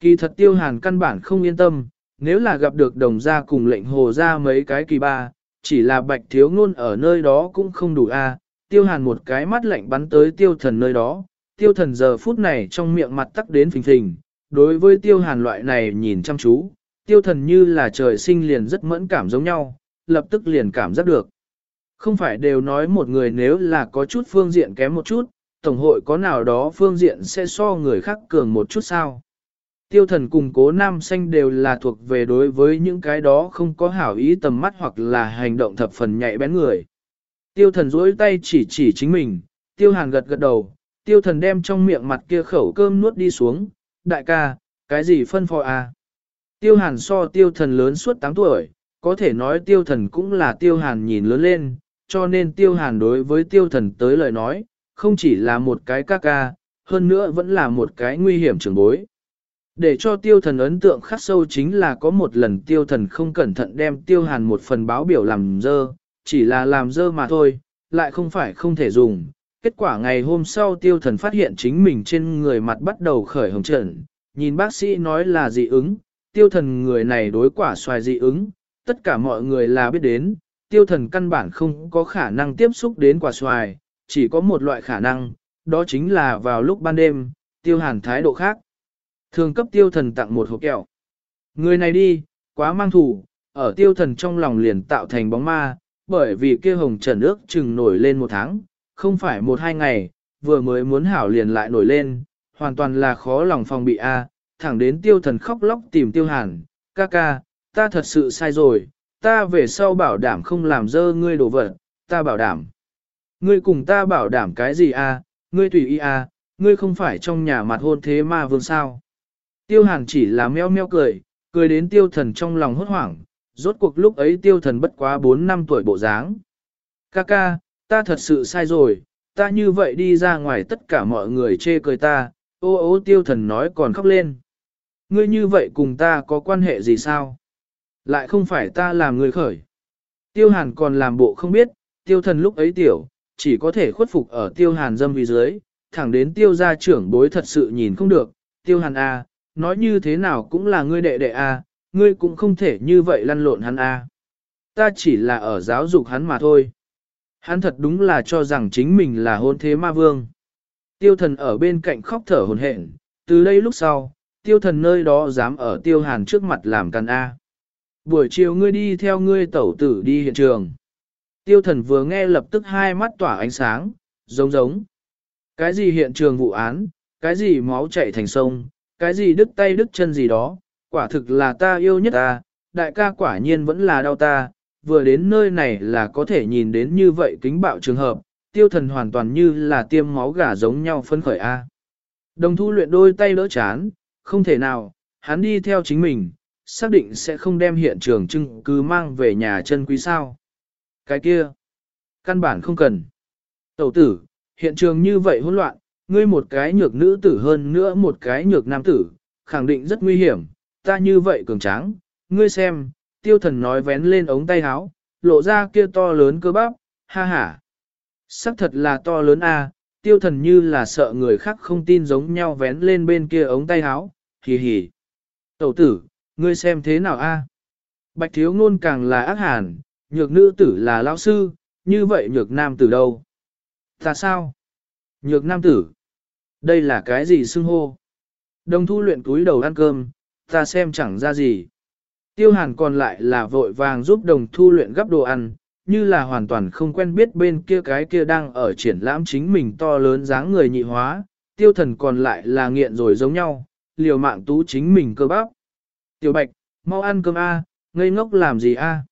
Kỳ thật tiêu hàn căn bản không yên tâm, nếu là gặp được đồng gia cùng lệnh hồ ra mấy cái kỳ ba, chỉ là bạch thiếu ngôn ở nơi đó cũng không đủ a tiêu hàn một cái mắt lạnh bắn tới tiêu thần nơi đó, tiêu thần giờ phút này trong miệng mặt tắc đến phình phình, đối với tiêu hàn loại này nhìn chăm chú, tiêu thần như là trời sinh liền rất mẫn cảm giống nhau, lập tức liền cảm giác được. Không phải đều nói một người nếu là có chút phương diện kém một chút, tổng hội có nào đó phương diện sẽ so người khác cường một chút sao. Tiêu thần cùng cố nam xanh đều là thuộc về đối với những cái đó không có hảo ý tầm mắt hoặc là hành động thập phần nhạy bén người. Tiêu thần duỗi tay chỉ chỉ chính mình, tiêu hàn gật gật đầu, tiêu thần đem trong miệng mặt kia khẩu cơm nuốt đi xuống, đại ca, cái gì phân phò à? Tiêu hàn so tiêu thần lớn suốt 8 tuổi, có thể nói tiêu thần cũng là tiêu hàn nhìn lớn lên, cho nên tiêu hàn đối với tiêu thần tới lời nói, không chỉ là một cái ca ca, hơn nữa vẫn là một cái nguy hiểm trường bối. Để cho tiêu thần ấn tượng khắc sâu chính là có một lần tiêu thần không cẩn thận đem tiêu hàn một phần báo biểu làm dơ, chỉ là làm dơ mà thôi, lại không phải không thể dùng. Kết quả ngày hôm sau tiêu thần phát hiện chính mình trên người mặt bắt đầu khởi hồng trận, nhìn bác sĩ nói là dị ứng, tiêu thần người này đối quả xoài dị ứng, tất cả mọi người là biết đến, tiêu thần căn bản không có khả năng tiếp xúc đến quả xoài, chỉ có một loại khả năng, đó chính là vào lúc ban đêm, tiêu hàn thái độ khác. Thường cấp tiêu thần tặng một hộp kẹo. Người này đi, quá mang thủ, ở tiêu thần trong lòng liền tạo thành bóng ma, bởi vì kia hồng trần ước chừng nổi lên một tháng, không phải một hai ngày, vừa mới muốn hảo liền lại nổi lên, hoàn toàn là khó lòng phòng bị a. thẳng đến tiêu thần khóc lóc tìm tiêu hàn, ca ca, ta thật sự sai rồi, ta về sau bảo đảm không làm dơ ngươi đổ vật, ta bảo đảm. Ngươi cùng ta bảo đảm cái gì a? ngươi tùy ý a, ngươi không phải trong nhà mặt hôn thế ma vương sao. Tiêu hàn chỉ là meo meo cười, cười đến tiêu thần trong lòng hốt hoảng, rốt cuộc lúc ấy tiêu thần bất quá 4 năm tuổi bộ dáng. Ca ca, ta thật sự sai rồi, ta như vậy đi ra ngoài tất cả mọi người chê cười ta, ô ô tiêu thần nói còn khóc lên. Ngươi như vậy cùng ta có quan hệ gì sao? Lại không phải ta làm người khởi. Tiêu hàn còn làm bộ không biết, tiêu thần lúc ấy tiểu, chỉ có thể khuất phục ở tiêu hàn dâm vì dưới, thẳng đến tiêu gia trưởng bối thật sự nhìn không được, tiêu hàn A, nói như thế nào cũng là ngươi đệ đệ A, ngươi cũng không thể như vậy lăn lộn hắn A. Ta chỉ là ở giáo dục hắn mà thôi. Hắn thật đúng là cho rằng chính mình là hôn thế ma vương. Tiêu thần ở bên cạnh khóc thở hồn hển, từ đây lúc sau, tiêu thần nơi đó dám ở tiêu hàn trước mặt làm căn A. Buổi chiều ngươi đi theo ngươi tẩu tử đi hiện trường. Tiêu thần vừa nghe lập tức hai mắt tỏa ánh sáng, giống giống. Cái gì hiện trường vụ án, cái gì máu chảy thành sông, cái gì đứt tay đứt chân gì đó, quả thực là ta yêu nhất ta, đại ca quả nhiên vẫn là đau ta, vừa đến nơi này là có thể nhìn đến như vậy kính bạo trường hợp, tiêu thần hoàn toàn như là tiêm máu gà giống nhau phân khởi A. Đồng thu luyện đôi tay đỡ chán, không thể nào, hắn đi theo chính mình, xác định sẽ không đem hiện trường chứng cứ mang về nhà chân quý sao. Cái kia, căn bản không cần. Tẩu tử, hiện trường như vậy hỗn loạn, ngươi một cái nhược nữ tử hơn nữa một cái nhược nam tử, khẳng định rất nguy hiểm, ta như vậy cường tráng, ngươi xem, tiêu thần nói vén lên ống tay áo, lộ ra kia to lớn cơ bắp, ha ha. Sắc thật là to lớn a, tiêu thần như là sợ người khác không tin giống nhau vén lên bên kia ống tay áo, hì hì. Tẩu tử, ngươi xem thế nào a? Bạch thiếu ngôn càng là ác hàn, nhược nữ tử là lão sư, như vậy nhược nam tử đâu? Ta sao? Nhược nam tử. Đây là cái gì xưng hô? Đồng thu luyện túi đầu ăn cơm, ta xem chẳng ra gì. Tiêu hàn còn lại là vội vàng giúp đồng thu luyện gấp đồ ăn, như là hoàn toàn không quen biết bên kia cái kia đang ở triển lãm chính mình to lớn dáng người nhị hóa, tiêu thần còn lại là nghiện rồi giống nhau, liều mạng tú chính mình cơ bắp. Tiểu bạch, mau ăn cơm A, ngây ngốc làm gì A.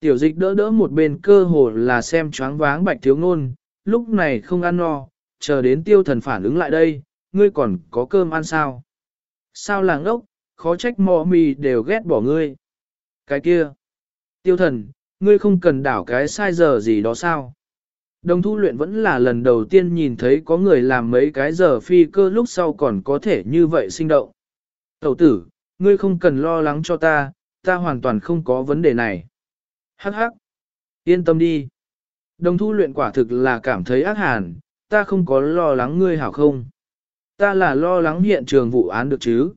Tiểu dịch đỡ đỡ một bên cơ hồ là xem choáng váng bạch thiếu ngôn, lúc này không ăn no, chờ đến tiêu thần phản ứng lại đây, ngươi còn có cơm ăn sao? Sao là ngốc? Khó trách mò mì đều ghét bỏ ngươi. Cái kia, tiêu thần, ngươi không cần đảo cái sai giờ gì đó sao? Đồng thu luyện vẫn là lần đầu tiên nhìn thấy có người làm mấy cái giờ phi cơ lúc sau còn có thể như vậy sinh động. Tẩu tử, ngươi không cần lo lắng cho ta, ta hoàn toàn không có vấn đề này. Hắc hắc, yên tâm đi. Đồng thu luyện quả thực là cảm thấy ác hàn, ta không có lo lắng ngươi hảo không. Ta là lo lắng hiện trường vụ án được chứ.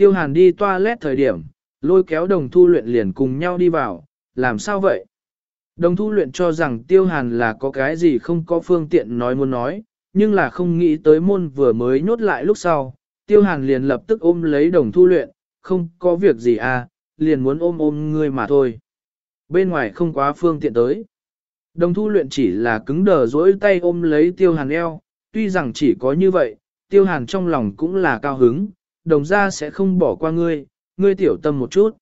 Tiêu hàn đi toilet thời điểm, lôi kéo đồng thu luyện liền cùng nhau đi vào, làm sao vậy? Đồng thu luyện cho rằng tiêu hàn là có cái gì không có phương tiện nói muốn nói, nhưng là không nghĩ tới môn vừa mới nhốt lại lúc sau. Tiêu hàn liền lập tức ôm lấy đồng thu luyện, không có việc gì à, liền muốn ôm ôm ngươi mà thôi. Bên ngoài không quá phương tiện tới. Đồng thu luyện chỉ là cứng đờ dỗi tay ôm lấy tiêu hàn eo, tuy rằng chỉ có như vậy, tiêu hàn trong lòng cũng là cao hứng, đồng ra sẽ không bỏ qua ngươi, ngươi tiểu tâm một chút.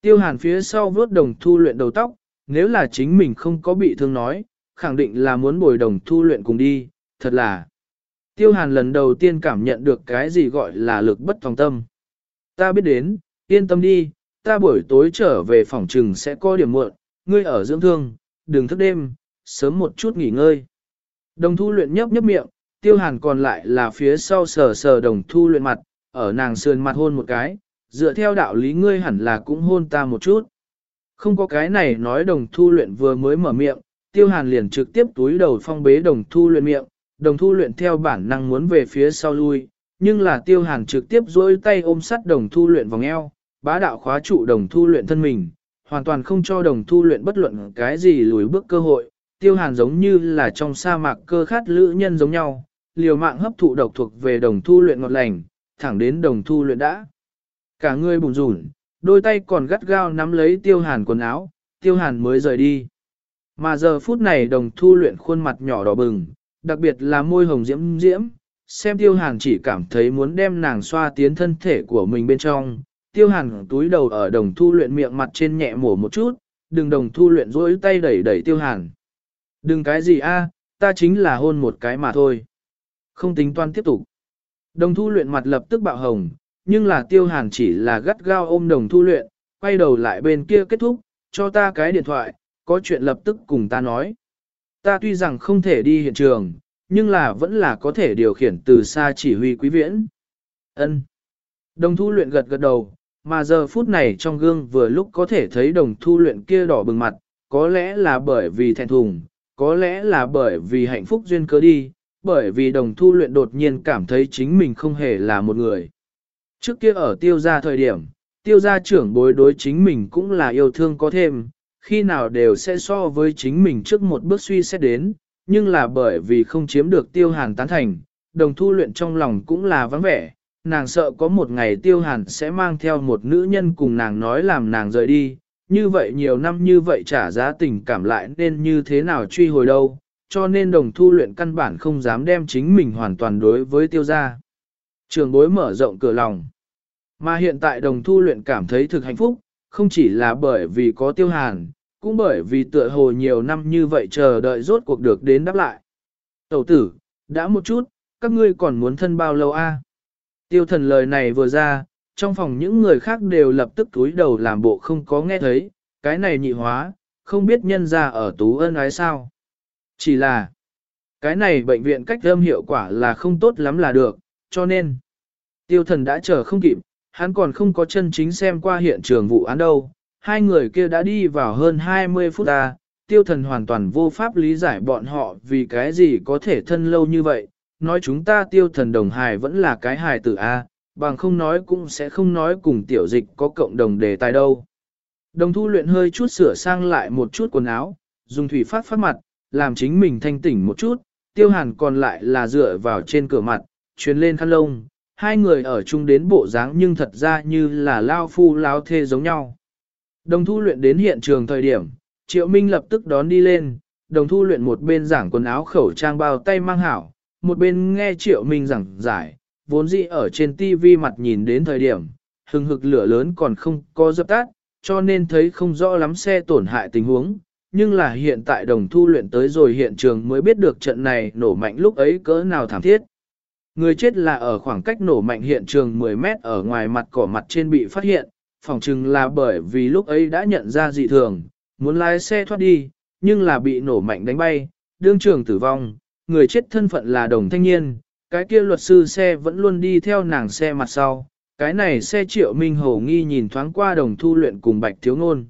Tiêu hàn phía sau vớt đồng thu luyện đầu tóc, nếu là chính mình không có bị thương nói, khẳng định là muốn bồi đồng thu luyện cùng đi, thật là. Tiêu hàn lần đầu tiên cảm nhận được cái gì gọi là lực bất tòng tâm. Ta biết đến, yên tâm đi, ta buổi tối trở về phòng trừng sẽ có điểm muộn, ngươi ở dưỡng thương, đừng thức đêm, sớm một chút nghỉ ngơi. Đồng thu luyện nhấp nhấp miệng, tiêu hàn còn lại là phía sau sờ sờ đồng thu luyện mặt, ở nàng sườn mặt hôn một cái, dựa theo đạo lý ngươi hẳn là cũng hôn ta một chút. Không có cái này nói đồng thu luyện vừa mới mở miệng, tiêu hàn liền trực tiếp túi đầu phong bế đồng thu luyện miệng, đồng thu luyện theo bản năng muốn về phía sau lui, nhưng là tiêu hàn trực tiếp dối tay ôm sắt đồng thu luyện vòng eo, bá đạo khóa trụ đồng thu luyện thân mình, hoàn toàn không cho đồng thu luyện bất luận cái gì lùi bước cơ hội, tiêu hàn giống như là trong sa mạc cơ khát lữ nhân giống nhau, liều mạng hấp thụ độc thuộc về đồng thu luyện ngọt lành, thẳng đến đồng thu luyện đã. Cả người bùn rủn, đôi tay còn gắt gao nắm lấy tiêu hàn quần áo, tiêu hàn mới rời đi. Mà giờ phút này đồng thu luyện khuôn mặt nhỏ đỏ bừng, đặc biệt là môi hồng diễm diễm, xem tiêu hàn chỉ cảm thấy muốn đem nàng xoa tiến thân thể của mình bên trong. Tiêu hàn túi đầu ở đồng thu luyện miệng mặt trên nhẹ mổ một chút, đừng đồng thu luyện rỗi tay đẩy đẩy tiêu hàn. Đừng cái gì a, ta chính là hôn một cái mà thôi. Không tính toán tiếp tục. Đồng thu luyện mặt lập tức bạo hồng, nhưng là tiêu hàn chỉ là gắt gao ôm đồng thu luyện, quay đầu lại bên kia kết thúc, cho ta cái điện thoại, có chuyện lập tức cùng ta nói. Ta tuy rằng không thể đi hiện trường, nhưng là vẫn là có thể điều khiển từ xa chỉ huy quý viễn. Ân. Đồng thu luyện gật gật đầu, mà giờ phút này trong gương vừa lúc có thể thấy đồng thu luyện kia đỏ bừng mặt, có lẽ là bởi vì thẹn thùng, có lẽ là bởi vì hạnh phúc duyên cớ đi, bởi vì đồng thu luyện đột nhiên cảm thấy chính mình không hề là một người. Trước kia ở tiêu gia thời điểm, tiêu gia trưởng bối đối chính mình cũng là yêu thương có thêm, khi nào đều sẽ so với chính mình trước một bước suy xét đến, nhưng là bởi vì không chiếm được tiêu hàn tán thành, đồng thu luyện trong lòng cũng là vắng vẻ, nàng sợ có một ngày tiêu hàn sẽ mang theo một nữ nhân cùng nàng nói làm nàng rời đi, như vậy nhiều năm như vậy trả giá tình cảm lại nên như thế nào truy hồi đâu, cho nên đồng thu luyện căn bản không dám đem chính mình hoàn toàn đối với tiêu gia. Trường bối mở rộng cửa lòng. Mà hiện tại đồng thu luyện cảm thấy thực hạnh phúc, không chỉ là bởi vì có tiêu hàn, cũng bởi vì tựa hồ nhiều năm như vậy chờ đợi rốt cuộc được đến đáp lại. Tẩu tử, đã một chút, các ngươi còn muốn thân bao lâu a? Tiêu thần lời này vừa ra, trong phòng những người khác đều lập tức túi đầu làm bộ không có nghe thấy, cái này nhị hóa, không biết nhân ra ở tú ân ái sao. Chỉ là, cái này bệnh viện cách âm hiệu quả là không tốt lắm là được, cho nên, tiêu thần đã chờ không kịp, hắn còn không có chân chính xem qua hiện trường vụ án đâu. Hai người kia đã đi vào hơn 20 phút ta, tiêu thần hoàn toàn vô pháp lý giải bọn họ vì cái gì có thể thân lâu như vậy. Nói chúng ta tiêu thần đồng hài vẫn là cái hài tử A, bằng không nói cũng sẽ không nói cùng tiểu dịch có cộng đồng đề tài đâu. Đồng thu luyện hơi chút sửa sang lại một chút quần áo, dùng thủy phát phát mặt, làm chính mình thanh tỉnh một chút, tiêu hàn còn lại là dựa vào trên cửa mặt, truyền lên khăn lông, hai người ở chung đến bộ dáng nhưng thật ra như là lao phu lao thê giống nhau. Đồng thu luyện đến hiện trường thời điểm, Triệu Minh lập tức đón đi lên, đồng thu luyện một bên giảng quần áo khẩu trang bao tay mang hảo, một bên nghe Triệu Minh giảng giải, vốn dĩ ở trên TV mặt nhìn đến thời điểm, hừng hực lửa lớn còn không có dập tắt, cho nên thấy không rõ lắm xe tổn hại tình huống. Nhưng là hiện tại đồng thu luyện tới rồi hiện trường mới biết được trận này nổ mạnh lúc ấy cỡ nào thảm thiết. Người chết là ở khoảng cách nổ mạnh hiện trường 10 mét ở ngoài mặt cỏ mặt trên bị phát hiện, phỏng chừng là bởi vì lúc ấy đã nhận ra dị thường, muốn lái xe thoát đi, nhưng là bị nổ mạnh đánh bay, đương trường tử vong, người chết thân phận là đồng thanh niên, cái kia luật sư xe vẫn luôn đi theo nàng xe mặt sau, cái này xe triệu minh hầu nghi nhìn thoáng qua đồng thu luyện cùng bạch thiếu ngôn.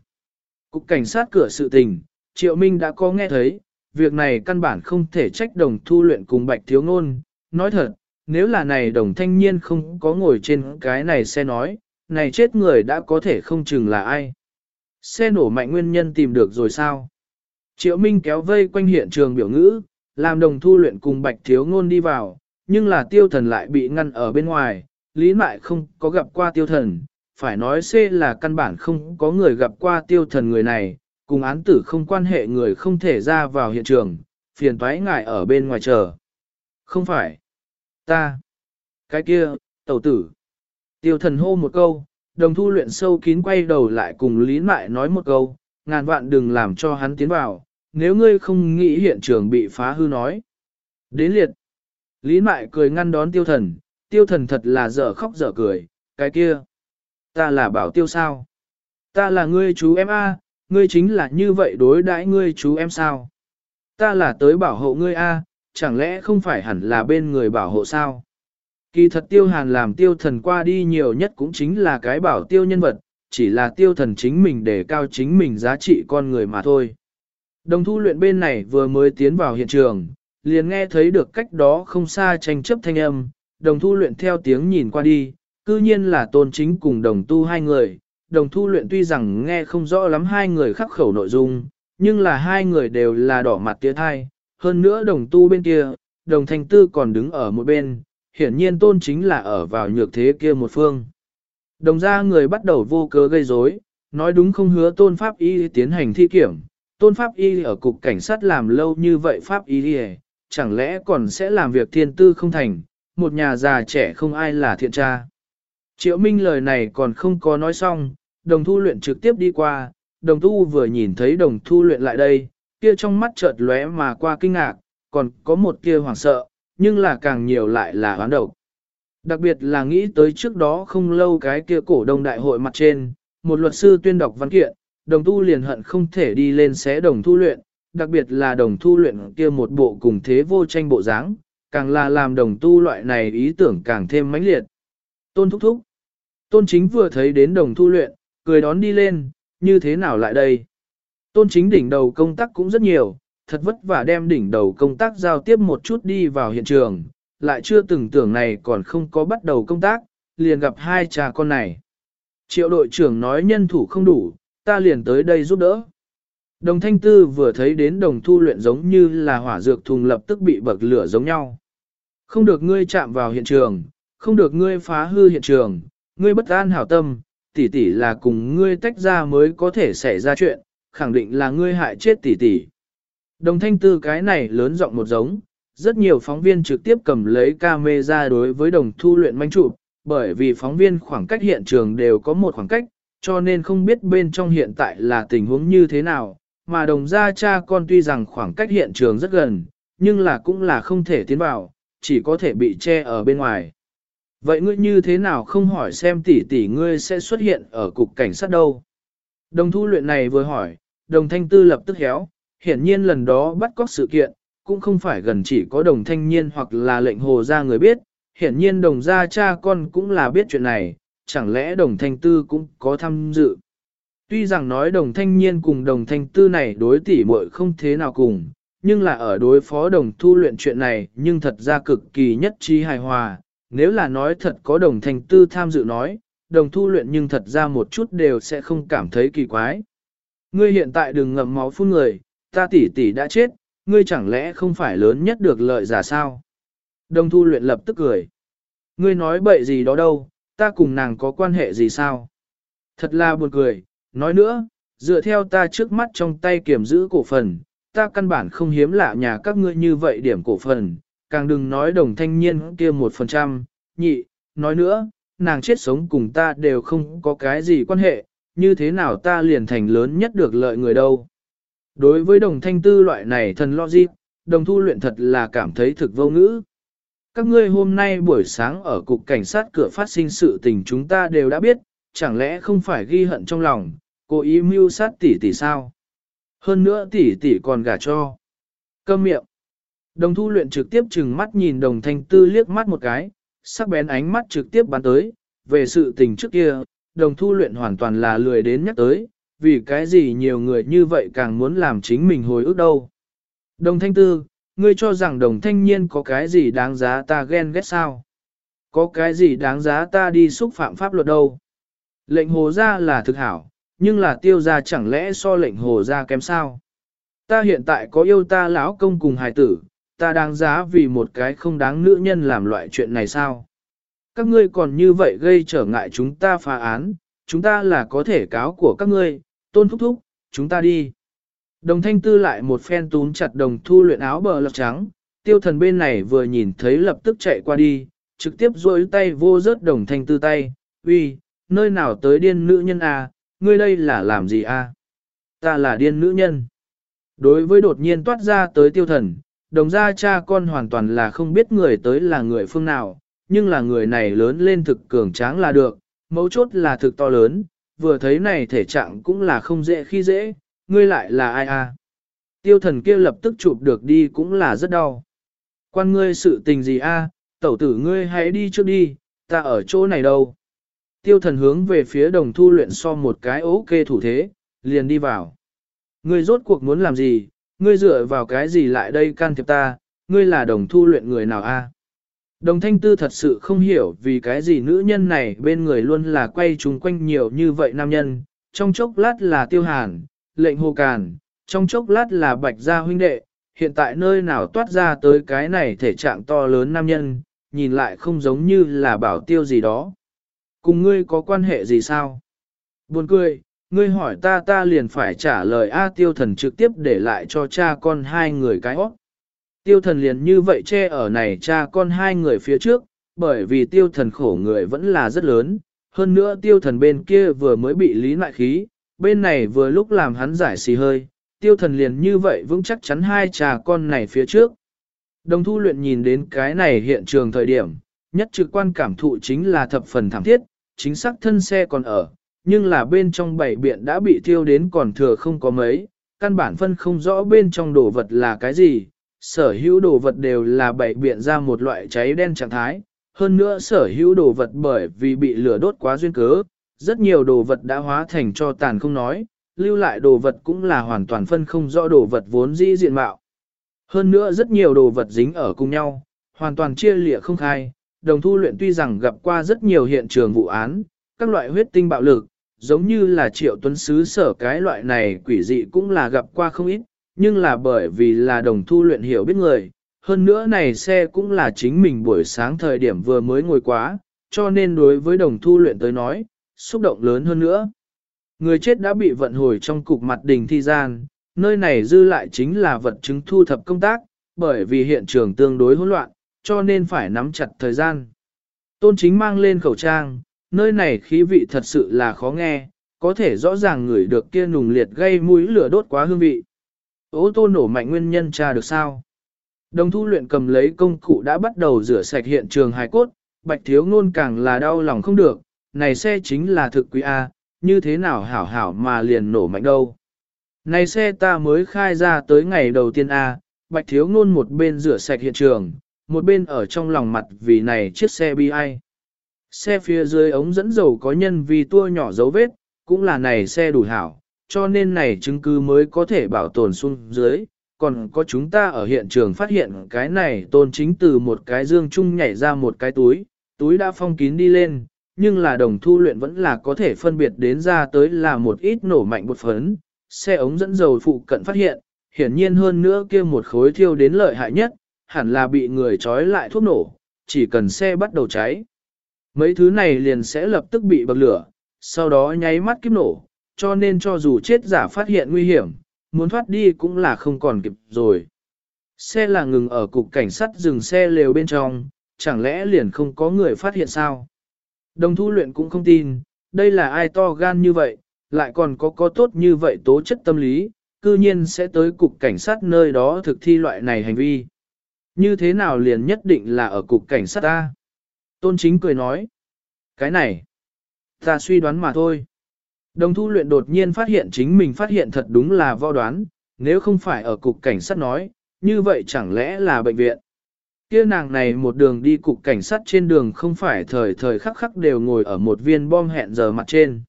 Cục cảnh sát cửa sự tình, triệu minh đã có nghe thấy, việc này căn bản không thể trách đồng thu luyện cùng bạch thiếu ngôn, nói thật, nếu là này đồng thanh niên không có ngồi trên cái này xe nói, này chết người đã có thể không chừng là ai. Xe nổ mạnh nguyên nhân tìm được rồi sao? Triệu Minh kéo vây quanh hiện trường biểu ngữ, làm đồng thu luyện cùng bạch thiếu ngôn đi vào, nhưng là tiêu thần lại bị ngăn ở bên ngoài, lý mại không có gặp qua tiêu thần, phải nói C là căn bản không có người gặp qua tiêu thần người này, cùng án tử không quan hệ người không thể ra vào hiện trường, phiền toái ngại ở bên ngoài chờ. Không phải. Ta. Cái kia, tẩu tử. Tiêu thần hô một câu, đồng thu luyện sâu kín quay đầu lại cùng Lý Mại nói một câu, ngàn vạn đừng làm cho hắn tiến vào, nếu ngươi không nghĩ hiện trường bị phá hư nói. Đến liệt. Lý Mại cười ngăn đón tiêu thần, tiêu thần thật là dở khóc dở cười, cái kia. Ta là bảo tiêu sao? Ta là ngươi chú em A, ngươi chính là như vậy đối đãi ngươi chú em sao? Ta là tới bảo hộ ngươi A, chẳng lẽ không phải hẳn là bên người bảo hộ sao? Kỳ thật tiêu hàn làm tiêu thần qua đi nhiều nhất cũng chính là cái bảo tiêu nhân vật, chỉ là tiêu thần chính mình để cao chính mình giá trị con người mà thôi. Đồng thu luyện bên này vừa mới tiến vào hiện trường, liền nghe thấy được cách đó không xa tranh chấp thanh âm, đồng thu luyện theo tiếng nhìn qua đi, cư nhiên là tôn chính cùng đồng tu hai người. Đồng thu luyện tuy rằng nghe không rõ lắm hai người khắc khẩu nội dung, nhưng là hai người đều là đỏ mặt tía thai. hơn nữa đồng tu bên kia, đồng thanh tư còn đứng ở một bên, hiển nhiên tôn chính là ở vào nhược thế kia một phương. Đồng ra người bắt đầu vô cớ gây rối, nói đúng không hứa tôn pháp y tiến hành thi kiểm, tôn pháp y ở cục cảnh sát làm lâu như vậy pháp y chẳng lẽ còn sẽ làm việc thiên tư không thành, một nhà già trẻ không ai là thiện tra. Triệu Minh lời này còn không có nói xong, đồng thu luyện trực tiếp đi qua, đồng thu vừa nhìn thấy đồng thu luyện lại đây, kia trong mắt chợt lóe mà qua kinh ngạc, còn có một kia hoảng sợ, nhưng là càng nhiều lại là hoán độc. Đặc biệt là nghĩ tới trước đó không lâu cái kia cổ đông đại hội mặt trên, một luật sư tuyên đọc văn kiện, đồng thu liền hận không thể đi lên xé đồng thu luyện, đặc biệt là đồng thu luyện kia một bộ cùng thế vô tranh bộ dáng, càng là làm đồng tu loại này ý tưởng càng thêm mãnh liệt. Tôn thúc thúc. Tôn chính vừa thấy đến đồng thu luyện, cười đón đi lên, như thế nào lại đây? Tôn chính đỉnh đầu công tác cũng rất nhiều, thật vất vả đem đỉnh đầu công tác giao tiếp một chút đi vào hiện trường, lại chưa từng tưởng này còn không có bắt đầu công tác, liền gặp hai cha con này. Triệu đội trưởng nói nhân thủ không đủ, ta liền tới đây giúp đỡ. Đồng thanh tư vừa thấy đến đồng thu luyện giống như là hỏa dược thùng lập tức bị bậc lửa giống nhau. Không được ngươi chạm vào hiện trường, không được ngươi phá hư hiện trường, ngươi bất an hảo tâm, tỷ tỷ là cùng ngươi tách ra mới có thể xảy ra chuyện, khẳng định là ngươi hại chết tỷ tỷ. Đồng thanh tư cái này lớn giọng một giống, rất nhiều phóng viên trực tiếp cầm lấy camera đối với đồng thu luyện manh chụp, bởi vì phóng viên khoảng cách hiện trường đều có một khoảng cách, cho nên không biết bên trong hiện tại là tình huống như thế nào, mà đồng gia cha con tuy rằng khoảng cách hiện trường rất gần, nhưng là cũng là không thể tiến vào, chỉ có thể bị che ở bên ngoài. Vậy ngươi như thế nào không hỏi xem tỷ tỷ ngươi sẽ xuất hiện ở cục cảnh sát đâu? Đồng thu luyện này vừa hỏi, đồng thanh tư lập tức héo, hiển nhiên lần đó bắt cóc sự kiện, cũng không phải gần chỉ có đồng thanh niên hoặc là lệnh hồ ra người biết, hiển nhiên đồng gia cha con cũng là biết chuyện này, chẳng lẽ đồng thanh tư cũng có tham dự. Tuy rằng nói đồng thanh niên cùng đồng thanh tư này đối tỷ muội không thế nào cùng, nhưng là ở đối phó đồng thu luyện chuyện này nhưng thật ra cực kỳ nhất trí hài hòa, nếu là nói thật có đồng thành tư tham dự nói, đồng thu luyện nhưng thật ra một chút đều sẽ không cảm thấy kỳ quái. Ngươi hiện tại đừng ngậm máu phun người, ta tỷ tỷ đã chết, ngươi chẳng lẽ không phải lớn nhất được lợi giả sao? Đồng thu luyện lập tức cười. Ngươi nói bậy gì đó đâu, ta cùng nàng có quan hệ gì sao? Thật là buồn cười, nói nữa, dựa theo ta trước mắt trong tay kiểm giữ cổ phần, ta căn bản không hiếm lạ nhà các ngươi như vậy điểm cổ phần, càng đừng nói đồng thanh niên kia một phần trăm, nhị, nói nữa, nàng chết sống cùng ta đều không có cái gì quan hệ, như thế nào ta liền thành lớn nhất được lợi người đâu. Đối với đồng thanh tư loại này thần logic, đồng thu luyện thật là cảm thấy thực vô ngữ. Các ngươi hôm nay buổi sáng ở cục cảnh sát cửa phát sinh sự tình chúng ta đều đã biết, chẳng lẽ không phải ghi hận trong lòng, cố ý mưu sát tỷ tỷ sao? Hơn nữa tỷ tỷ còn gả cho. Câm miệng. Đồng thu luyện trực tiếp chừng mắt nhìn đồng thanh tư liếc mắt một cái, sắc bén ánh mắt trực tiếp bắn tới, về sự tình trước kia, đồng thu luyện hoàn toàn là lười đến nhắc tới, vì cái gì nhiều người như vậy càng muốn làm chính mình hồi ức đâu. Đồng thanh tư, ngươi cho rằng đồng thanh niên có cái gì đáng giá ta ghen ghét sao? Có cái gì đáng giá ta đi xúc phạm pháp luật đâu? Lệnh hồ ra là thực hảo, nhưng là tiêu ra chẳng lẽ so lệnh hồ ra kém sao? Ta hiện tại có yêu ta lão công cùng hài tử, ta đáng giá vì một cái không đáng nữ nhân làm loại chuyện này sao? Các ngươi còn như vậy gây trở ngại chúng ta phá án, chúng ta là có thể cáo của các ngươi, tôn thúc thúc, chúng ta đi. Đồng thanh tư lại một phen túm chặt đồng thu luyện áo bờ lọc trắng, tiêu thần bên này vừa nhìn thấy lập tức chạy qua đi, trực tiếp duỗi tay vô rớt đồng thanh tư tay, uy, nơi nào tới điên nữ nhân à, ngươi đây là làm gì à? Ta là điên nữ nhân. Đối với đột nhiên toát ra tới tiêu thần, đồng ra cha con hoàn toàn là không biết người tới là người phương nào, nhưng là người này lớn lên thực cường tráng là được, mấu chốt là thực to lớn, vừa thấy này thể trạng cũng là không dễ khi dễ, ngươi lại là ai à? Tiêu thần kia lập tức chụp được đi cũng là rất đau. Quan ngươi sự tình gì a? À? tẩu tử ngươi hãy đi trước đi, ta ở chỗ này đâu. Tiêu thần hướng về phía đồng thu luyện so một cái ok thủ thế, liền đi vào. Ngươi rốt cuộc muốn làm gì, ngươi dựa vào cái gì lại đây can thiệp ta, ngươi là đồng thu luyện người nào a? Đồng thanh tư thật sự không hiểu vì cái gì nữ nhân này bên người luôn là quay chúng quanh nhiều như vậy nam nhân, trong chốc lát là tiêu hàn, lệnh hồ càn, trong chốc lát là bạch gia huynh đệ, hiện tại nơi nào toát ra tới cái này thể trạng to lớn nam nhân, nhìn lại không giống như là bảo tiêu gì đó. Cùng ngươi có quan hệ gì sao? Buồn cười, ngươi hỏi ta ta liền phải trả lời A tiêu thần trực tiếp để lại cho cha con hai người cái óc. Tiêu thần liền như vậy che ở này cha con hai người phía trước, bởi vì tiêu thần khổ người vẫn là rất lớn, hơn nữa tiêu thần bên kia vừa mới bị lý lại khí, bên này vừa lúc làm hắn giải xì hơi, tiêu thần liền như vậy vững chắc chắn hai cha con này phía trước. Đồng thu luyện nhìn đến cái này hiện trường thời điểm, nhất trực quan cảm thụ chính là thập phần thảm thiết, chính xác thân xe còn ở, nhưng là bên trong bảy biện đã bị thiêu đến còn thừa không có mấy, căn bản phân không rõ bên trong đồ vật là cái gì, sở hữu đồ vật đều là bảy biện ra một loại cháy đen trạng thái, hơn nữa sở hữu đồ vật bởi vì bị lửa đốt quá duyên cớ, rất nhiều đồ vật đã hóa thành cho tàn không nói, lưu lại đồ vật cũng là hoàn toàn phân không rõ đồ vật vốn dĩ diện mạo. Hơn nữa rất nhiều đồ vật dính ở cùng nhau, hoàn toàn chia lịa không khai, đồng thu luyện tuy rằng gặp qua rất nhiều hiện trường vụ án, các loại huyết tinh bạo lực, giống như là triệu tuấn sứ sở cái loại này quỷ dị cũng là gặp qua không ít, nhưng là bởi vì là đồng thu luyện hiểu biết người, hơn nữa này xe cũng là chính mình buổi sáng thời điểm vừa mới ngồi quá, cho nên đối với đồng thu luyện tới nói, xúc động lớn hơn nữa. Người chết đã bị vận hồi trong cục mặt đình thi gian, nơi này dư lại chính là vật chứng thu thập công tác, bởi vì hiện trường tương đối hỗn loạn, cho nên phải nắm chặt thời gian. Tôn chính mang lên khẩu trang, nơi này khí vị thật sự là khó nghe, có thể rõ ràng ngửi được kia nùng liệt gây mũi lửa đốt quá hương vị. Ô tô nổ mạnh nguyên nhân tra được sao? Đồng thu luyện cầm lấy công cụ đã bắt đầu rửa sạch hiện trường hài cốt, bạch thiếu ngôn càng là đau lòng không được, này xe chính là thực quý A, như thế nào hảo hảo mà liền nổ mạnh đâu. Này xe ta mới khai ra tới ngày đầu tiên A, bạch thiếu ngôn một bên rửa sạch hiện trường, một bên ở trong lòng mặt vì này chiếc xe bi ai. Xe phía dưới ống dẫn dầu có nhân vì tua nhỏ dấu vết, cũng là này xe đủ hảo, cho nên này chứng cứ mới có thể bảo tồn xuống dưới. Còn có chúng ta ở hiện trường phát hiện cái này tôn chính từ một cái dương chung nhảy ra một cái túi, túi đã phong kín đi lên, nhưng là đồng thu luyện vẫn là có thể phân biệt đến ra tới là một ít nổ mạnh bột phấn. Xe ống dẫn dầu phụ cận phát hiện, hiển nhiên hơn nữa kia một khối thiêu đến lợi hại nhất, hẳn là bị người trói lại thuốc nổ, chỉ cần xe bắt đầu cháy. Mấy thứ này liền sẽ lập tức bị bậc lửa, sau đó nháy mắt kiếp nổ, cho nên cho dù chết giả phát hiện nguy hiểm, muốn thoát đi cũng là không còn kịp rồi. Xe là ngừng ở cục cảnh sát dừng xe lều bên trong, chẳng lẽ liền không có người phát hiện sao? Đồng thu luyện cũng không tin, đây là ai to gan như vậy, lại còn có có tốt như vậy tố chất tâm lý, cư nhiên sẽ tới cục cảnh sát nơi đó thực thi loại này hành vi. Như thế nào liền nhất định là ở cục cảnh sát ta? Tôn chính cười nói. Cái này, ta suy đoán mà thôi. Đồng thu luyện đột nhiên phát hiện chính mình phát hiện thật đúng là vo đoán, nếu không phải ở cục cảnh sát nói, như vậy chẳng lẽ là bệnh viện. Kia nàng này một đường đi cục cảnh sát trên đường không phải thời thời khắc khắc đều ngồi ở một viên bom hẹn giờ mặt trên.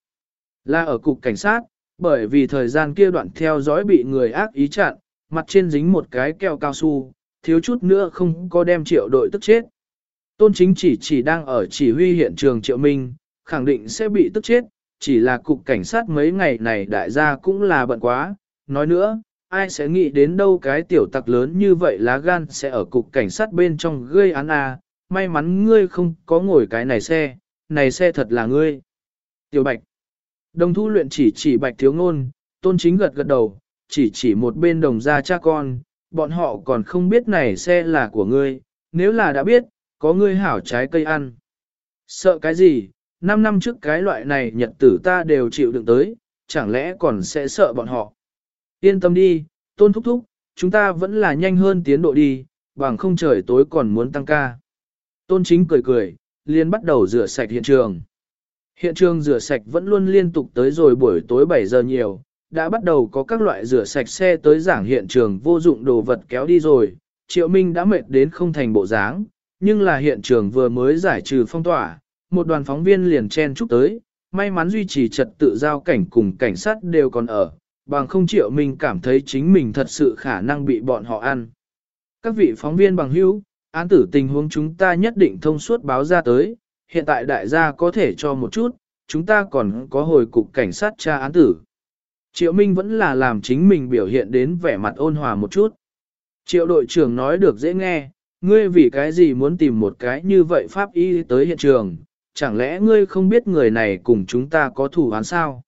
Là ở cục cảnh sát, bởi vì thời gian kia đoạn theo dõi bị người ác ý chặn, mặt trên dính một cái keo cao su, thiếu chút nữa không có đem triệu đội tức chết. Tôn chính chỉ chỉ đang ở chỉ huy hiện trường triệu minh, khẳng định sẽ bị tức chết, chỉ là cục cảnh sát mấy ngày này đại gia cũng là bận quá. Nói nữa, ai sẽ nghĩ đến đâu cái tiểu tặc lớn như vậy lá gan sẽ ở cục cảnh sát bên trong gây án à, may mắn ngươi không có ngồi cái này xe, này xe thật là ngươi. Tiểu Bạch Đồng thu luyện chỉ chỉ Bạch thiếu ngôn, tôn chính gật gật đầu, chỉ chỉ một bên đồng gia cha con, bọn họ còn không biết này xe là của ngươi, nếu là đã biết, có ngươi hảo trái cây ăn. Sợ cái gì, 5 năm trước cái loại này nhật tử ta đều chịu đựng tới, chẳng lẽ còn sẽ sợ bọn họ. Yên tâm đi, tôn thúc thúc, chúng ta vẫn là nhanh hơn tiến độ đi, bằng không trời tối còn muốn tăng ca. Tôn chính cười cười, liền bắt đầu rửa sạch hiện trường. Hiện trường rửa sạch vẫn luôn liên tục tới rồi buổi tối 7 giờ nhiều, đã bắt đầu có các loại rửa sạch xe tới giảng hiện trường vô dụng đồ vật kéo đi rồi. Triệu Minh đã mệt đến không thành bộ dáng, nhưng là hiện trường vừa mới giải trừ phong tỏa, một đoàn phóng viên liền chen chúc tới, may mắn duy trì trật tự giao cảnh cùng cảnh sát đều còn ở, bằng không Triệu mình cảm thấy chính mình thật sự khả năng bị bọn họ ăn. Các vị phóng viên bằng hữu, án tử tình huống chúng ta nhất định thông suốt báo ra tới, hiện tại đại gia có thể cho một chút, chúng ta còn có hồi cục cảnh sát tra án tử. Triệu Minh vẫn là làm chính mình biểu hiện đến vẻ mặt ôn hòa một chút. Triệu đội trưởng nói được dễ nghe, ngươi vì cái gì muốn tìm một cái như vậy pháp y tới hiện trường, chẳng lẽ ngươi không biết người này cùng chúng ta có thủ án sao?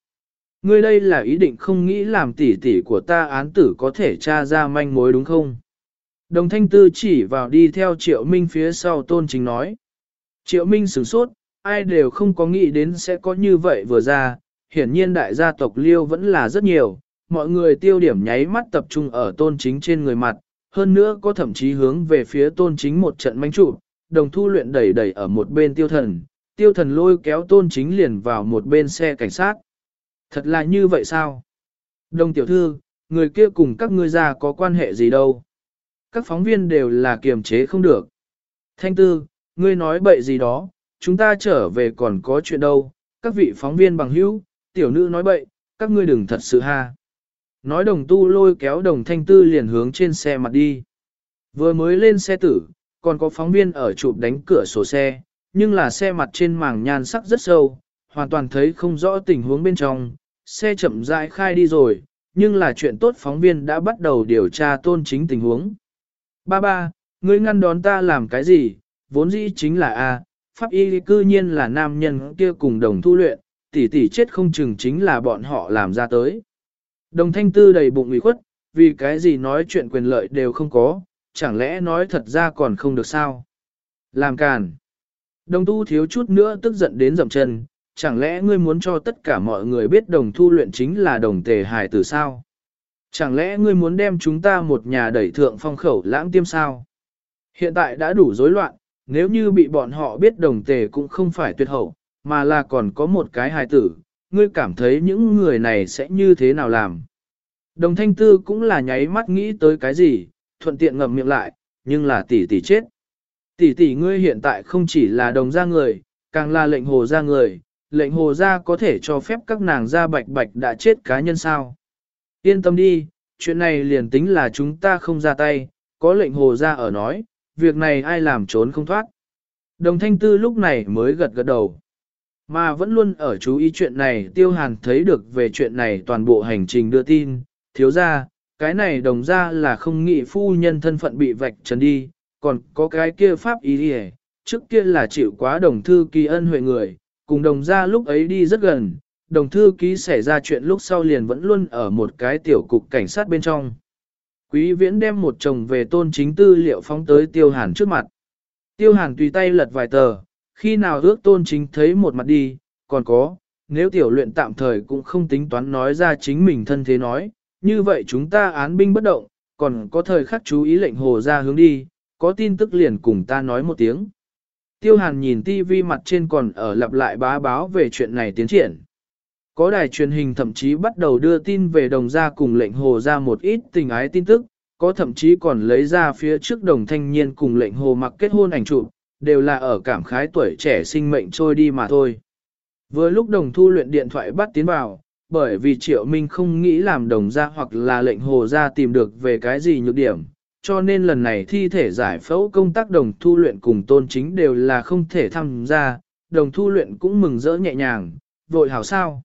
Ngươi đây là ý định không nghĩ làm tỉ tỉ của ta án tử có thể tra ra manh mối đúng không? Đồng thanh tư chỉ vào đi theo triệu minh phía sau tôn chính nói. Triệu minh sửng sốt, ai đều không có nghĩ đến sẽ có như vậy vừa ra, hiển nhiên đại gia tộc liêu vẫn là rất nhiều, mọi người tiêu điểm nháy mắt tập trung ở tôn chính trên người mặt, hơn nữa có thậm chí hướng về phía tôn chính một trận manh trụ, đồng thu luyện đẩy đẩy ở một bên tiêu thần, tiêu thần lôi kéo tôn chính liền vào một bên xe cảnh sát. Thật là như vậy sao? Đồng tiểu thư, người kia cùng các ngươi ra có quan hệ gì đâu? Các phóng viên đều là kiềm chế không được. Thanh tư, ngươi nói bậy gì đó, chúng ta trở về còn có chuyện đâu, các vị phóng viên bằng hữu, tiểu nữ nói bậy, các ngươi đừng thật sự ha. Nói đồng tu lôi kéo đồng thanh tư liền hướng trên xe mặt đi. Vừa mới lên xe tử, còn có phóng viên ở chụp đánh cửa sổ xe, nhưng là xe mặt trên mảng nhan sắc rất sâu, hoàn toàn thấy không rõ tình huống bên trong, xe chậm rãi khai đi rồi, nhưng là chuyện tốt phóng viên đã bắt đầu điều tra tôn chính tình huống. Ba ba, ngươi ngăn đón ta làm cái gì, vốn dĩ chính là A, pháp y cư nhiên là nam nhân kia cùng đồng thu luyện, tỷ tỷ chết không chừng chính là bọn họ làm ra tới. Đồng thanh tư đầy bụng ủy khuất, vì cái gì nói chuyện quyền lợi đều không có, chẳng lẽ nói thật ra còn không được sao? Làm càn. Đồng tu thiếu chút nữa tức giận đến dậm chân, chẳng lẽ ngươi muốn cho tất cả mọi người biết đồng thu luyện chính là đồng tề hài tử sao? Chẳng lẽ ngươi muốn đem chúng ta một nhà đẩy thượng phong khẩu lãng tiêm sao? Hiện tại đã đủ rối loạn, nếu như bị bọn họ biết đồng tề cũng không phải tuyệt hậu, mà là còn có một cái hài tử, ngươi cảm thấy những người này sẽ như thế nào làm? Đồng thanh tư cũng là nháy mắt nghĩ tới cái gì, thuận tiện ngậm miệng lại, nhưng là tỷ tỷ chết. Tỷ tỷ ngươi hiện tại không chỉ là đồng gia người, càng là lệnh hồ gia người, lệnh hồ gia có thể cho phép các nàng gia bạch bạch đã chết cá nhân sao. Yên tâm đi, chuyện này liền tính là chúng ta không ra tay, có lệnh hồ gia ở nói, việc này ai làm trốn không thoát. Đồng thanh tư lúc này mới gật gật đầu. Mà vẫn luôn ở chú ý chuyện này tiêu hàn thấy được về chuyện này toàn bộ hành trình đưa tin, thiếu ra, cái này đồng ra là không nghĩ phu nhân thân phận bị vạch trần đi, còn có cái kia pháp ý đi trước kia là chịu quá đồng thư ký ân huệ người, cùng đồng ra lúc ấy đi rất gần, đồng thư ký xảy ra chuyện lúc sau liền vẫn luôn ở một cái tiểu cục cảnh sát bên trong. Quý viễn đem một chồng về tôn chính tư liệu phóng tới tiêu hàn trước mặt. Tiêu hàn tùy tay lật vài tờ, khi nào ước tôn chính thấy một mặt đi, còn có, nếu tiểu luyện tạm thời cũng không tính toán nói ra chính mình thân thế nói, như vậy chúng ta án binh bất động, còn có thời khắc chú ý lệnh hồ ra hướng đi, có tin tức liền cùng ta nói một tiếng. Tiêu hàn nhìn tivi mặt trên còn ở lặp lại bá báo về chuyện này tiến triển. Có đài truyền hình thậm chí bắt đầu đưa tin về đồng gia cùng lệnh hồ ra một ít tình ái tin tức, có thậm chí còn lấy ra phía trước đồng thanh niên cùng lệnh hồ mặc kết hôn ảnh chụp, đều là ở cảm khái tuổi trẻ sinh mệnh trôi đi mà thôi. Vừa lúc đồng thu luyện điện thoại bắt tiến vào, bởi vì triệu minh không nghĩ làm đồng gia hoặc là lệnh hồ gia tìm được về cái gì nhược điểm, cho nên lần này thi thể giải phẫu công tác đồng thu luyện cùng tôn chính đều là không thể tham gia, đồng thu luyện cũng mừng rỡ nhẹ nhàng, vội hảo sao.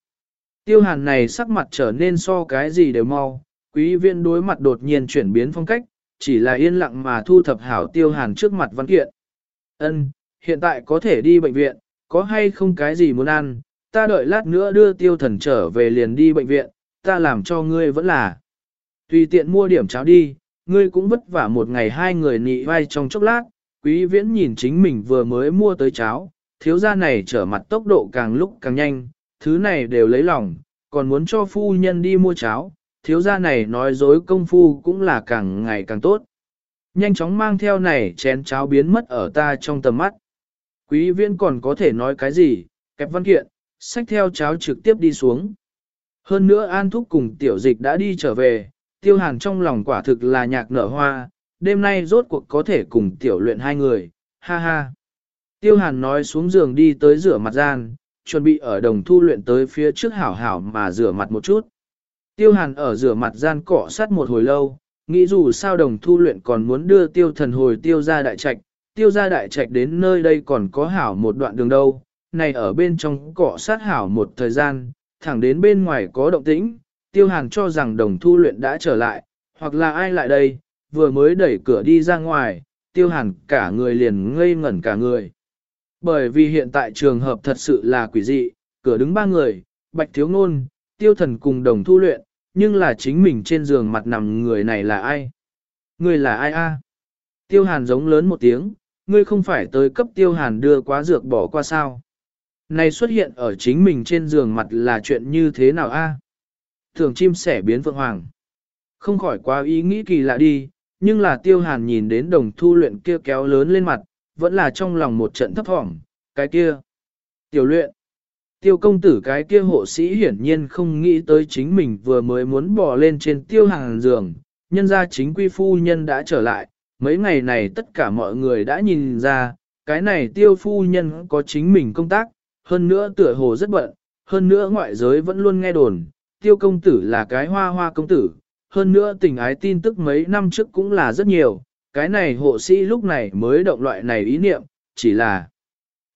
Tiêu hàn này sắc mặt trở nên so cái gì đều mau, quý viên đối mặt đột nhiên chuyển biến phong cách, chỉ là yên lặng mà thu thập hảo tiêu hàn trước mặt văn kiện. Ân, hiện tại có thể đi bệnh viện, có hay không cái gì muốn ăn, ta đợi lát nữa đưa tiêu thần trở về liền đi bệnh viện, ta làm cho ngươi vẫn là. Tùy tiện mua điểm cháo đi, ngươi cũng vất vả một ngày hai người nị vai trong chốc lát, quý viễn nhìn chính mình vừa mới mua tới cháo, thiếu gia này trở mặt tốc độ càng lúc càng nhanh, thứ này đều lấy lòng, còn muốn cho phu nhân đi mua cháo, thiếu gia này nói dối công phu cũng là càng ngày càng tốt. Nhanh chóng mang theo này chén cháo biến mất ở ta trong tầm mắt. Quý viên còn có thể nói cái gì, kẹp văn kiện, xách theo cháo trực tiếp đi xuống. Hơn nữa An Thúc cùng tiểu dịch đã đi trở về, tiêu hàn trong lòng quả thực là nhạc nở hoa, đêm nay rốt cuộc có thể cùng tiểu luyện hai người, ha ha. Tiêu hàn nói xuống giường đi tới rửa mặt gian, chuẩn bị ở đồng thu luyện tới phía trước hảo hảo mà rửa mặt một chút. Tiêu hàn ở rửa mặt gian cọ sát một hồi lâu, nghĩ dù sao đồng thu luyện còn muốn đưa tiêu thần hồi tiêu ra đại trạch, tiêu ra đại trạch đến nơi đây còn có hảo một đoạn đường đâu, này ở bên trong cọ sát hảo một thời gian, thẳng đến bên ngoài có động tĩnh, tiêu hàn cho rằng đồng thu luyện đã trở lại, hoặc là ai lại đây, vừa mới đẩy cửa đi ra ngoài, tiêu hàn cả người liền ngây ngẩn cả người. Bởi vì hiện tại trường hợp thật sự là quỷ dị, cửa đứng ba người, bạch thiếu ngôn, tiêu thần cùng đồng thu luyện, nhưng là chính mình trên giường mặt nằm người này là ai? Người là ai a? Tiêu hàn giống lớn một tiếng, ngươi không phải tới cấp tiêu hàn đưa quá dược bỏ qua sao? Này xuất hiện ở chính mình trên giường mặt là chuyện như thế nào a? Thường chim sẻ biến vượng hoàng. Không khỏi quá ý nghĩ kỳ lạ đi, nhưng là tiêu hàn nhìn đến đồng thu luyện kia kéo lớn lên mặt, vẫn là trong lòng một trận thấp thỏm, cái kia. Tiểu luyện. Tiêu công tử cái kia hộ sĩ hiển nhiên không nghĩ tới chính mình vừa mới muốn bỏ lên trên tiêu hàng giường, nhân ra chính quy phu nhân đã trở lại, mấy ngày này tất cả mọi người đã nhìn ra, cái này tiêu phu nhân có chính mình công tác, hơn nữa tựa hồ rất bận, hơn nữa ngoại giới vẫn luôn nghe đồn, tiêu công tử là cái hoa hoa công tử, hơn nữa tình ái tin tức mấy năm trước cũng là rất nhiều, cái này hộ sĩ lúc này mới động loại này ý niệm, chỉ là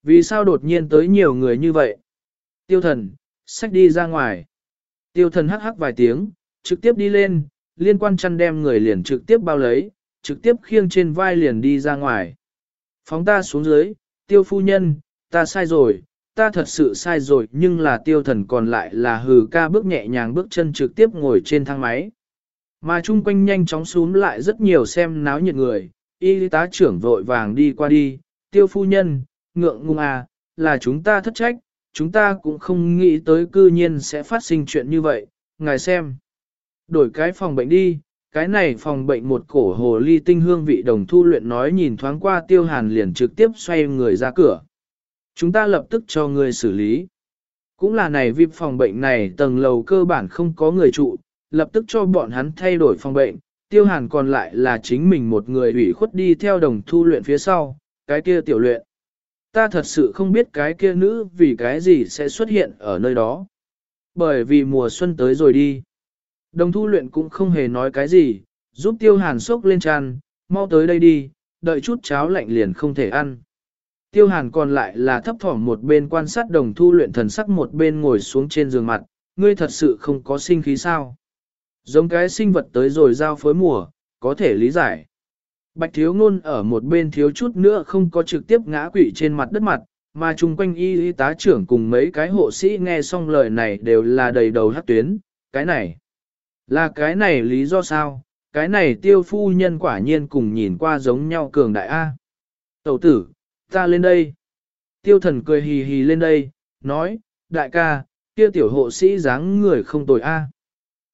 vì sao đột nhiên tới nhiều người như vậy? Tiêu thần, sách đi ra ngoài. Tiêu thần hắc hắc vài tiếng, trực tiếp đi lên, liên quan chăn đem người liền trực tiếp bao lấy, trực tiếp khiêng trên vai liền đi ra ngoài. Phóng ta xuống dưới, tiêu phu nhân, ta sai rồi, ta thật sự sai rồi nhưng là tiêu thần còn lại là hừ ca bước nhẹ nhàng bước chân trực tiếp ngồi trên thang máy. Mà chung quanh nhanh chóng xuống lại rất nhiều xem náo nhiệt người, y tá trưởng vội vàng đi qua đi, tiêu phu nhân, ngượng ngung à, là chúng ta thất trách, chúng ta cũng không nghĩ tới cư nhiên sẽ phát sinh chuyện như vậy, ngài xem. Đổi cái phòng bệnh đi, cái này phòng bệnh một cổ hồ ly tinh hương vị đồng thu luyện nói nhìn thoáng qua tiêu hàn liền trực tiếp xoay người ra cửa. Chúng ta lập tức cho người xử lý. Cũng là này vip phòng bệnh này tầng lầu cơ bản không có người trụ, lập tức cho bọn hắn thay đổi phòng bệnh, tiêu hàn còn lại là chính mình một người ủy khuất đi theo đồng thu luyện phía sau, cái kia tiểu luyện. Ta thật sự không biết cái kia nữ vì cái gì sẽ xuất hiện ở nơi đó. Bởi vì mùa xuân tới rồi đi. Đồng thu luyện cũng không hề nói cái gì, giúp tiêu hàn sốc lên tràn, mau tới đây đi, đợi chút cháo lạnh liền không thể ăn. Tiêu hàn còn lại là thấp thỏm một bên quan sát đồng thu luyện thần sắc một bên ngồi xuống trên giường mặt, ngươi thật sự không có sinh khí sao. Giống cái sinh vật tới rồi giao phối mùa, có thể lý giải. Bạch thiếu ngôn ở một bên thiếu chút nữa không có trực tiếp ngã quỵ trên mặt đất mặt, mà chung quanh y y tá trưởng cùng mấy cái hộ sĩ nghe xong lời này đều là đầy đầu hát tuyến, cái này. Là cái này lý do sao, cái này tiêu phu nhân quả nhiên cùng nhìn qua giống nhau cường đại A. Tẩu tử, ta lên đây. Tiêu thần cười hì hì lên đây, nói, đại ca, kia tiểu hộ sĩ dáng người không tồi A.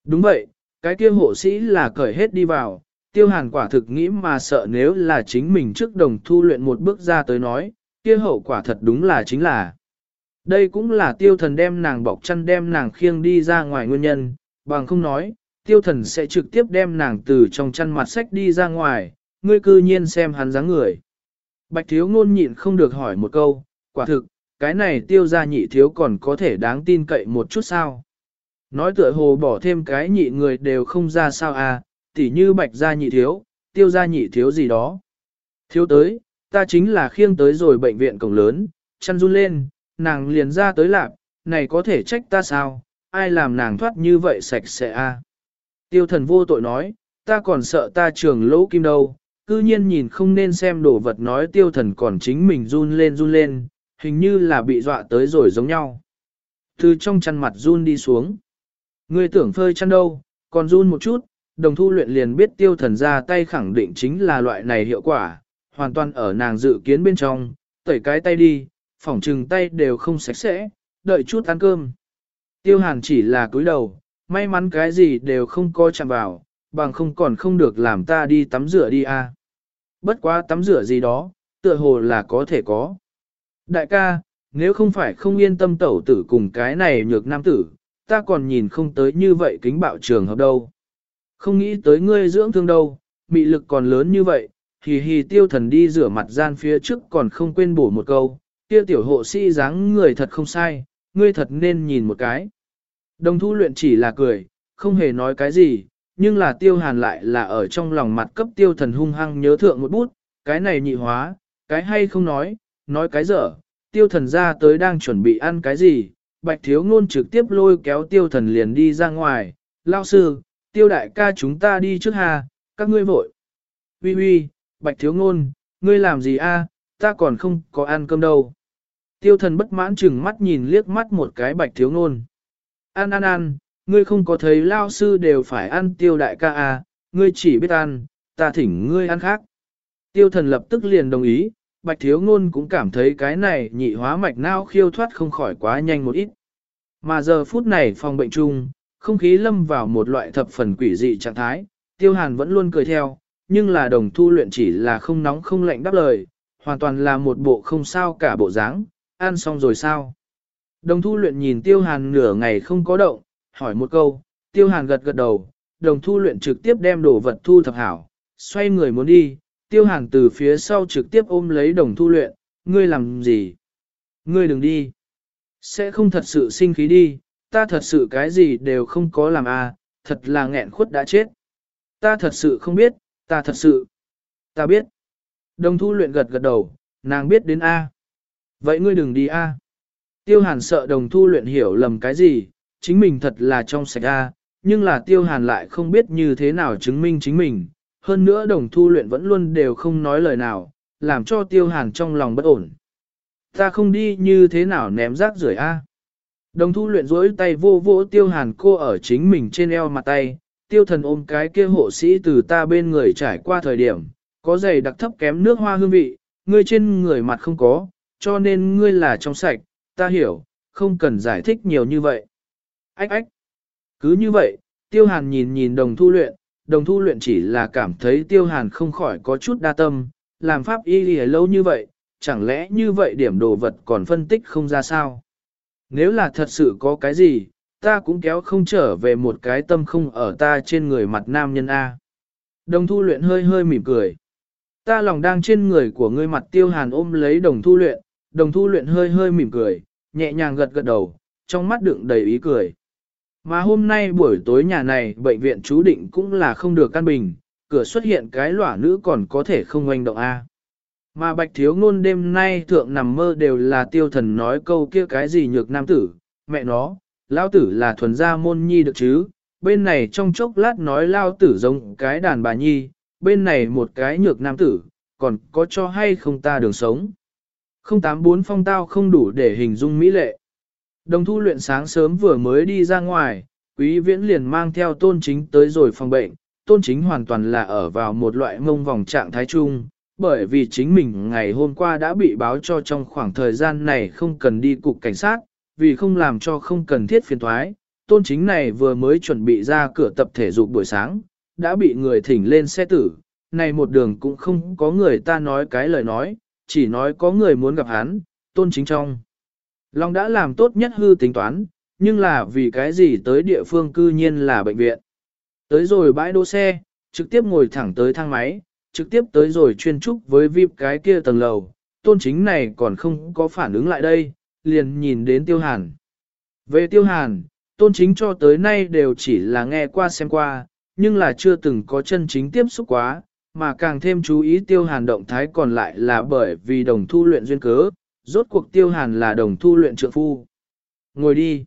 Đúng vậy, cái kia hộ sĩ là cởi hết đi vào, tiêu hàn quả thực nghĩ mà sợ nếu là chính mình trước đồng thu luyện một bước ra tới nói, kia hậu quả thật đúng là chính là. Đây cũng là tiêu thần đem nàng bọc chăn đem nàng khiêng đi ra ngoài nguyên nhân, bằng không nói, tiêu thần sẽ trực tiếp đem nàng từ trong chăn mặt sách đi ra ngoài, ngươi cư nhiên xem hắn dáng người. Bạch thiếu ngôn nhịn không được hỏi một câu, quả thực, cái này tiêu ra nhị thiếu còn có thể đáng tin cậy một chút sao. Nói tựa hồ bỏ thêm cái nhị người đều không ra sao à, tỉ như bạch gia nhị thiếu, tiêu gia nhị thiếu gì đó. Thiếu tới, ta chính là khiêng tới rồi bệnh viện cổng lớn, chăn run lên, nàng liền ra tới lạp, này có thể trách ta sao, ai làm nàng thoát như vậy sạch sẽ a à? Tiêu thần vô tội nói, ta còn sợ ta trường lỗ kim đâu, cư nhiên nhìn không nên xem đồ vật nói tiêu thần còn chính mình run lên run lên, hình như là bị dọa tới rồi giống nhau. Từ trong chăn mặt run đi xuống. Ngươi tưởng phơi chăn đâu, còn run một chút, đồng thu luyện liền biết tiêu thần ra tay khẳng định chính là loại này hiệu quả, hoàn toàn ở nàng dự kiến bên trong, tẩy cái tay đi, phỏng trừng tay đều không sạch sẽ, đợi chút ăn cơm. Tiêu hàn chỉ là cúi đầu, may mắn cái gì đều không có chạm vào, bằng không còn không được làm ta đi tắm rửa đi a. Bất quá tắm rửa gì đó, tựa hồ là có thể có. Đại ca, nếu không phải không yên tâm tẩu tử cùng cái này nhược nam tử, ta còn nhìn không tới như vậy kính bạo trường hợp đâu. Không nghĩ tới ngươi dưỡng thương đâu, mị lực còn lớn như vậy, hì hì tiêu thần đi rửa mặt gian phía trước còn không quên bổ một câu, kia tiểu hộ sĩ dáng người thật không sai, ngươi thật nên nhìn một cái. Đồng thu luyện chỉ là cười, không hề nói cái gì, nhưng là tiêu hàn lại là ở trong lòng mặt cấp tiêu thần hung hăng nhớ thượng một bút, cái này nhị hóa, cái hay không nói, nói cái dở, tiêu thần ra tới đang chuẩn bị ăn cái gì, bạch thiếu ngôn trực tiếp lôi kéo tiêu thần liền đi ra ngoài, lao sư, tiêu đại ca chúng ta đi trước hà, các ngươi vội. Ui ui, bạch thiếu ngôn, ngươi làm gì a? ta còn không có ăn cơm đâu. Tiêu thần bất mãn chừng mắt nhìn liếc mắt một cái bạch thiếu ngôn. Ăn ăn ăn, ngươi không có thấy lao sư đều phải ăn tiêu đại ca à, ngươi chỉ biết ăn, ta thỉnh ngươi ăn khác. Tiêu thần lập tức liền đồng ý, bạch thiếu ngôn cũng cảm thấy cái này nhị hóa mạch não khiêu thoát không khỏi quá nhanh một ít. Mà giờ phút này phòng bệnh chung, không khí lâm vào một loại thập phần quỷ dị trạng thái, tiêu hàn vẫn luôn cười theo, nhưng là đồng thu luyện chỉ là không nóng không lạnh đáp lời, hoàn toàn là một bộ không sao cả bộ dáng, ăn xong rồi sao. Đồng thu luyện nhìn tiêu hàn nửa ngày không có động, hỏi một câu, tiêu hàn gật gật đầu, đồng thu luyện trực tiếp đem đồ vật thu thập hảo, xoay người muốn đi, tiêu hàn từ phía sau trực tiếp ôm lấy đồng thu luyện, ngươi làm gì? Ngươi đừng đi. Sẽ không thật sự sinh khí đi, ta thật sự cái gì đều không có làm à, thật là nghẹn khuất đã chết. Ta thật sự không biết, ta thật sự. Ta biết. Đồng thu luyện gật gật đầu, nàng biết đến A. Vậy ngươi đừng đi A. Tiêu hàn sợ đồng thu luyện hiểu lầm cái gì, chính mình thật là trong sạch A, nhưng là tiêu hàn lại không biết như thế nào chứng minh chính mình. Hơn nữa đồng thu luyện vẫn luôn đều không nói lời nào, làm cho tiêu hàn trong lòng bất ổn. Ta không đi như thế nào ném rác rưởi A. Đồng thu luyện rỗi tay vô vỗ tiêu hàn cô ở chính mình trên eo mặt tay, tiêu thần ôm cái kia hộ sĩ từ ta bên người trải qua thời điểm, có giày đặc thấp kém nước hoa hương vị, ngươi trên người mặt không có, cho nên ngươi là trong sạch, ta hiểu, không cần giải thích nhiều như vậy. Ách ách. Cứ như vậy, tiêu hàn nhìn nhìn đồng thu luyện, đồng thu luyện chỉ là cảm thấy tiêu hàn không khỏi có chút đa tâm, làm pháp y lìa lâu như vậy, chẳng lẽ như vậy điểm đồ vật còn phân tích không ra sao? Nếu là thật sự có cái gì, ta cũng kéo không trở về một cái tâm không ở ta trên người mặt nam nhân A. Đồng thu luyện hơi hơi mỉm cười. Ta lòng đang trên người của ngươi mặt tiêu hàn ôm lấy đồng thu luyện, đồng thu luyện hơi hơi mỉm cười, nhẹ nhàng gật gật đầu, trong mắt đựng đầy ý cười. Mà hôm nay buổi tối nhà này bệnh viện chú định cũng là không được căn bình, cửa xuất hiện cái lỏa nữ còn có thể không oanh động A. Mà bạch thiếu ngôn đêm nay thượng nằm mơ đều là tiêu thần nói câu kia cái gì nhược nam tử, mẹ nó, lao tử là thuần gia môn nhi được chứ, bên này trong chốc lát nói lao tử giống cái đàn bà nhi, bên này một cái nhược nam tử, còn có cho hay không ta đường sống. 084 phong tao không đủ để hình dung mỹ lệ. Đồng thu luyện sáng sớm vừa mới đi ra ngoài, quý viễn liền mang theo tôn chính tới rồi phòng bệnh, tôn chính hoàn toàn là ở vào một loại mông vòng trạng thái chung, bởi vì chính mình ngày hôm qua đã bị báo cho trong khoảng thời gian này không cần đi cục cảnh sát, vì không làm cho không cần thiết phiền thoái, tôn chính này vừa mới chuẩn bị ra cửa tập thể dục buổi sáng, đã bị người thỉnh lên xe tử, này một đường cũng không có người ta nói cái lời nói, chỉ nói có người muốn gặp hắn, tôn chính trong. Long đã làm tốt nhất hư tính toán, nhưng là vì cái gì tới địa phương cư nhiên là bệnh viện. Tới rồi bãi đỗ xe, trực tiếp ngồi thẳng tới thang máy, trực tiếp tới rồi chuyên trúc với VIP cái kia tầng lầu, tôn chính này còn không có phản ứng lại đây, liền nhìn đến tiêu hàn. Về tiêu hàn, tôn chính cho tới nay đều chỉ là nghe qua xem qua, nhưng là chưa từng có chân chính tiếp xúc quá, mà càng thêm chú ý tiêu hàn động thái còn lại là bởi vì đồng thu luyện duyên cớ, rốt cuộc tiêu hàn là đồng thu luyện trượng phu. Ngồi đi.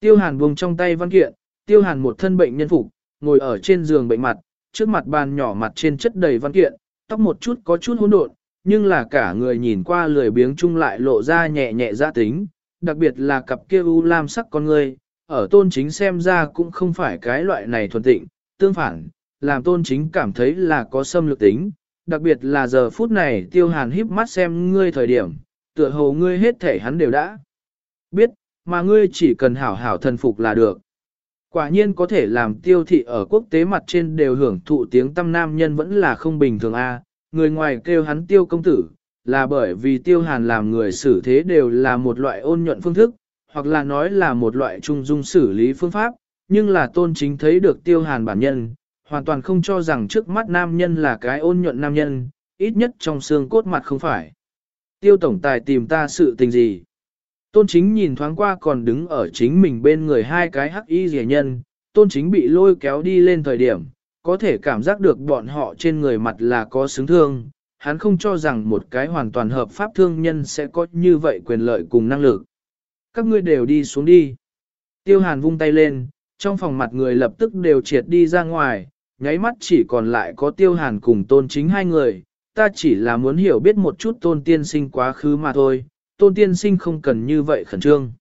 Tiêu hàn buông trong tay văn kiện, tiêu hàn một thân bệnh nhân phục, ngồi ở trên giường bệnh mặt, trước mặt bàn nhỏ mặt trên chất đầy văn kiện, tóc một chút có chút hỗn độn, nhưng là cả người nhìn qua lười biếng chung lại lộ ra nhẹ nhẹ ra tính, đặc biệt là cặp kia u lam sắc con người, ở tôn chính xem ra cũng không phải cái loại này thuần tịnh, tương phản, làm tôn chính cảm thấy là có xâm lược tính, đặc biệt là giờ phút này tiêu hàn híp mắt xem ngươi thời điểm, tựa hồ ngươi hết thể hắn đều đã biết, mà ngươi chỉ cần hảo hảo thần phục là được. Quả nhiên có thể làm tiêu thị ở quốc tế mặt trên đều hưởng thụ tiếng tâm nam nhân vẫn là không bình thường a. người ngoài kêu hắn tiêu công tử, là bởi vì tiêu hàn làm người xử thế đều là một loại ôn nhuận phương thức, hoặc là nói là một loại trung dung xử lý phương pháp, nhưng là tôn chính thấy được tiêu hàn bản nhân, hoàn toàn không cho rằng trước mắt nam nhân là cái ôn nhuận nam nhân, ít nhất trong xương cốt mặt không phải. Tiêu tổng tài tìm ta sự tình gì? Tôn chính nhìn thoáng qua còn đứng ở chính mình bên người hai cái hắc y rẻ nhân, tôn chính bị lôi kéo đi lên thời điểm, có thể cảm giác được bọn họ trên người mặt là có xứng thương, hắn không cho rằng một cái hoàn toàn hợp pháp thương nhân sẽ có như vậy quyền lợi cùng năng lực. Các ngươi đều đi xuống đi. Tiêu hàn vung tay lên, trong phòng mặt người lập tức đều triệt đi ra ngoài, nháy mắt chỉ còn lại có tiêu hàn cùng tôn chính hai người, ta chỉ là muốn hiểu biết một chút tôn tiên sinh quá khứ mà thôi, tôn tiên sinh không cần như vậy khẩn trương.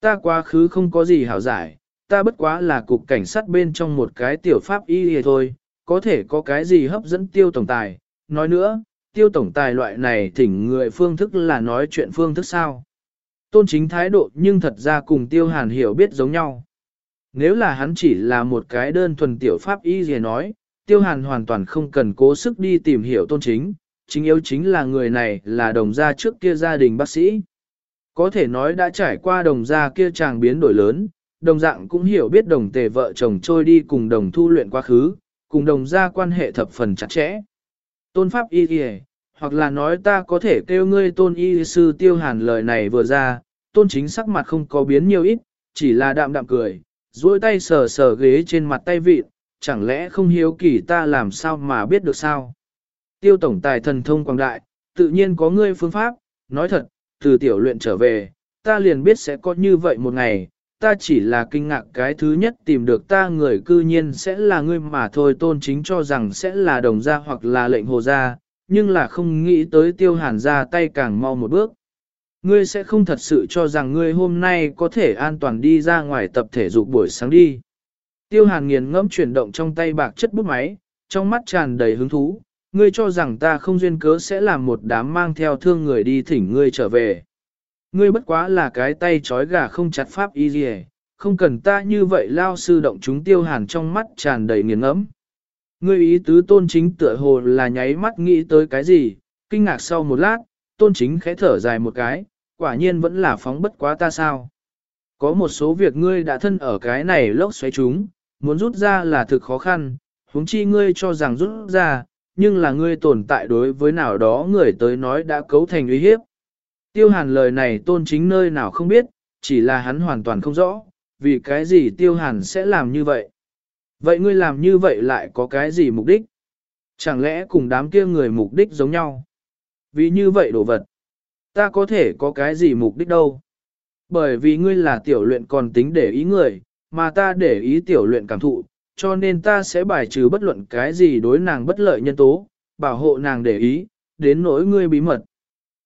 Ta quá khứ không có gì hảo giải, ta bất quá là cục cảnh sát bên trong một cái tiểu pháp y y thôi, có thể có cái gì hấp dẫn tiêu tổng tài. Nói nữa, tiêu tổng tài loại này thỉnh người phương thức là nói chuyện phương thức sao. Tôn chính thái độ nhưng thật ra cùng tiêu hàn hiểu biết giống nhau. Nếu là hắn chỉ là một cái đơn thuần tiểu pháp y gì nói, tiêu hàn hoàn toàn không cần cố sức đi tìm hiểu tôn chính, chính yếu chính là người này là đồng gia trước kia gia đình bác sĩ. Có thể nói đã trải qua đồng gia kia chàng biến đổi lớn, đồng dạng cũng hiểu biết đồng tề vợ chồng trôi đi cùng đồng thu luyện quá khứ, cùng đồng gia quan hệ thập phần chặt chẽ. Tôn pháp y kìa, hoặc là nói ta có thể kêu ngươi tôn y sư tiêu hàn lời này vừa ra, tôn chính sắc mặt không có biến nhiều ít, chỉ là đạm đạm cười, duỗi tay sờ sờ ghế trên mặt tay vịt, chẳng lẽ không hiếu kỳ ta làm sao mà biết được sao? Tiêu tổng tài thần thông quảng đại, tự nhiên có ngươi phương pháp, nói thật, từ tiểu luyện trở về, ta liền biết sẽ có như vậy một ngày, ta chỉ là kinh ngạc cái thứ nhất tìm được ta người cư nhiên sẽ là ngươi mà thôi tôn chính cho rằng sẽ là đồng gia hoặc là lệnh hồ gia, nhưng là không nghĩ tới tiêu hàn ra tay càng mau một bước. Ngươi sẽ không thật sự cho rằng ngươi hôm nay có thể an toàn đi ra ngoài tập thể dục buổi sáng đi. Tiêu hàn nghiền ngẫm chuyển động trong tay bạc chất bút máy, trong mắt tràn đầy hứng thú, ngươi cho rằng ta không duyên cớ sẽ làm một đám mang theo thương người đi thỉnh ngươi trở về. Ngươi bất quá là cái tay trói gà không chặt pháp y gì không cần ta như vậy lao sư động chúng tiêu hàn trong mắt tràn đầy nghiền ngẫm. Ngươi ý tứ tôn chính tựa hồ là nháy mắt nghĩ tới cái gì, kinh ngạc sau một lát, tôn chính khẽ thở dài một cái, quả nhiên vẫn là phóng bất quá ta sao. Có một số việc ngươi đã thân ở cái này lốc xoáy chúng, muốn rút ra là thực khó khăn, huống chi ngươi cho rằng rút ra, nhưng là ngươi tồn tại đối với nào đó người tới nói đã cấu thành uy hiếp. Tiêu hàn lời này tôn chính nơi nào không biết, chỉ là hắn hoàn toàn không rõ, vì cái gì tiêu hàn sẽ làm như vậy. Vậy ngươi làm như vậy lại có cái gì mục đích? Chẳng lẽ cùng đám kia người mục đích giống nhau? Vì như vậy đồ vật, ta có thể có cái gì mục đích đâu? Bởi vì ngươi là tiểu luyện còn tính để ý người, mà ta để ý tiểu luyện cảm thụ, cho nên ta sẽ bài trừ bất luận cái gì đối nàng bất lợi nhân tố, bảo hộ nàng để ý, đến nỗi ngươi bí mật.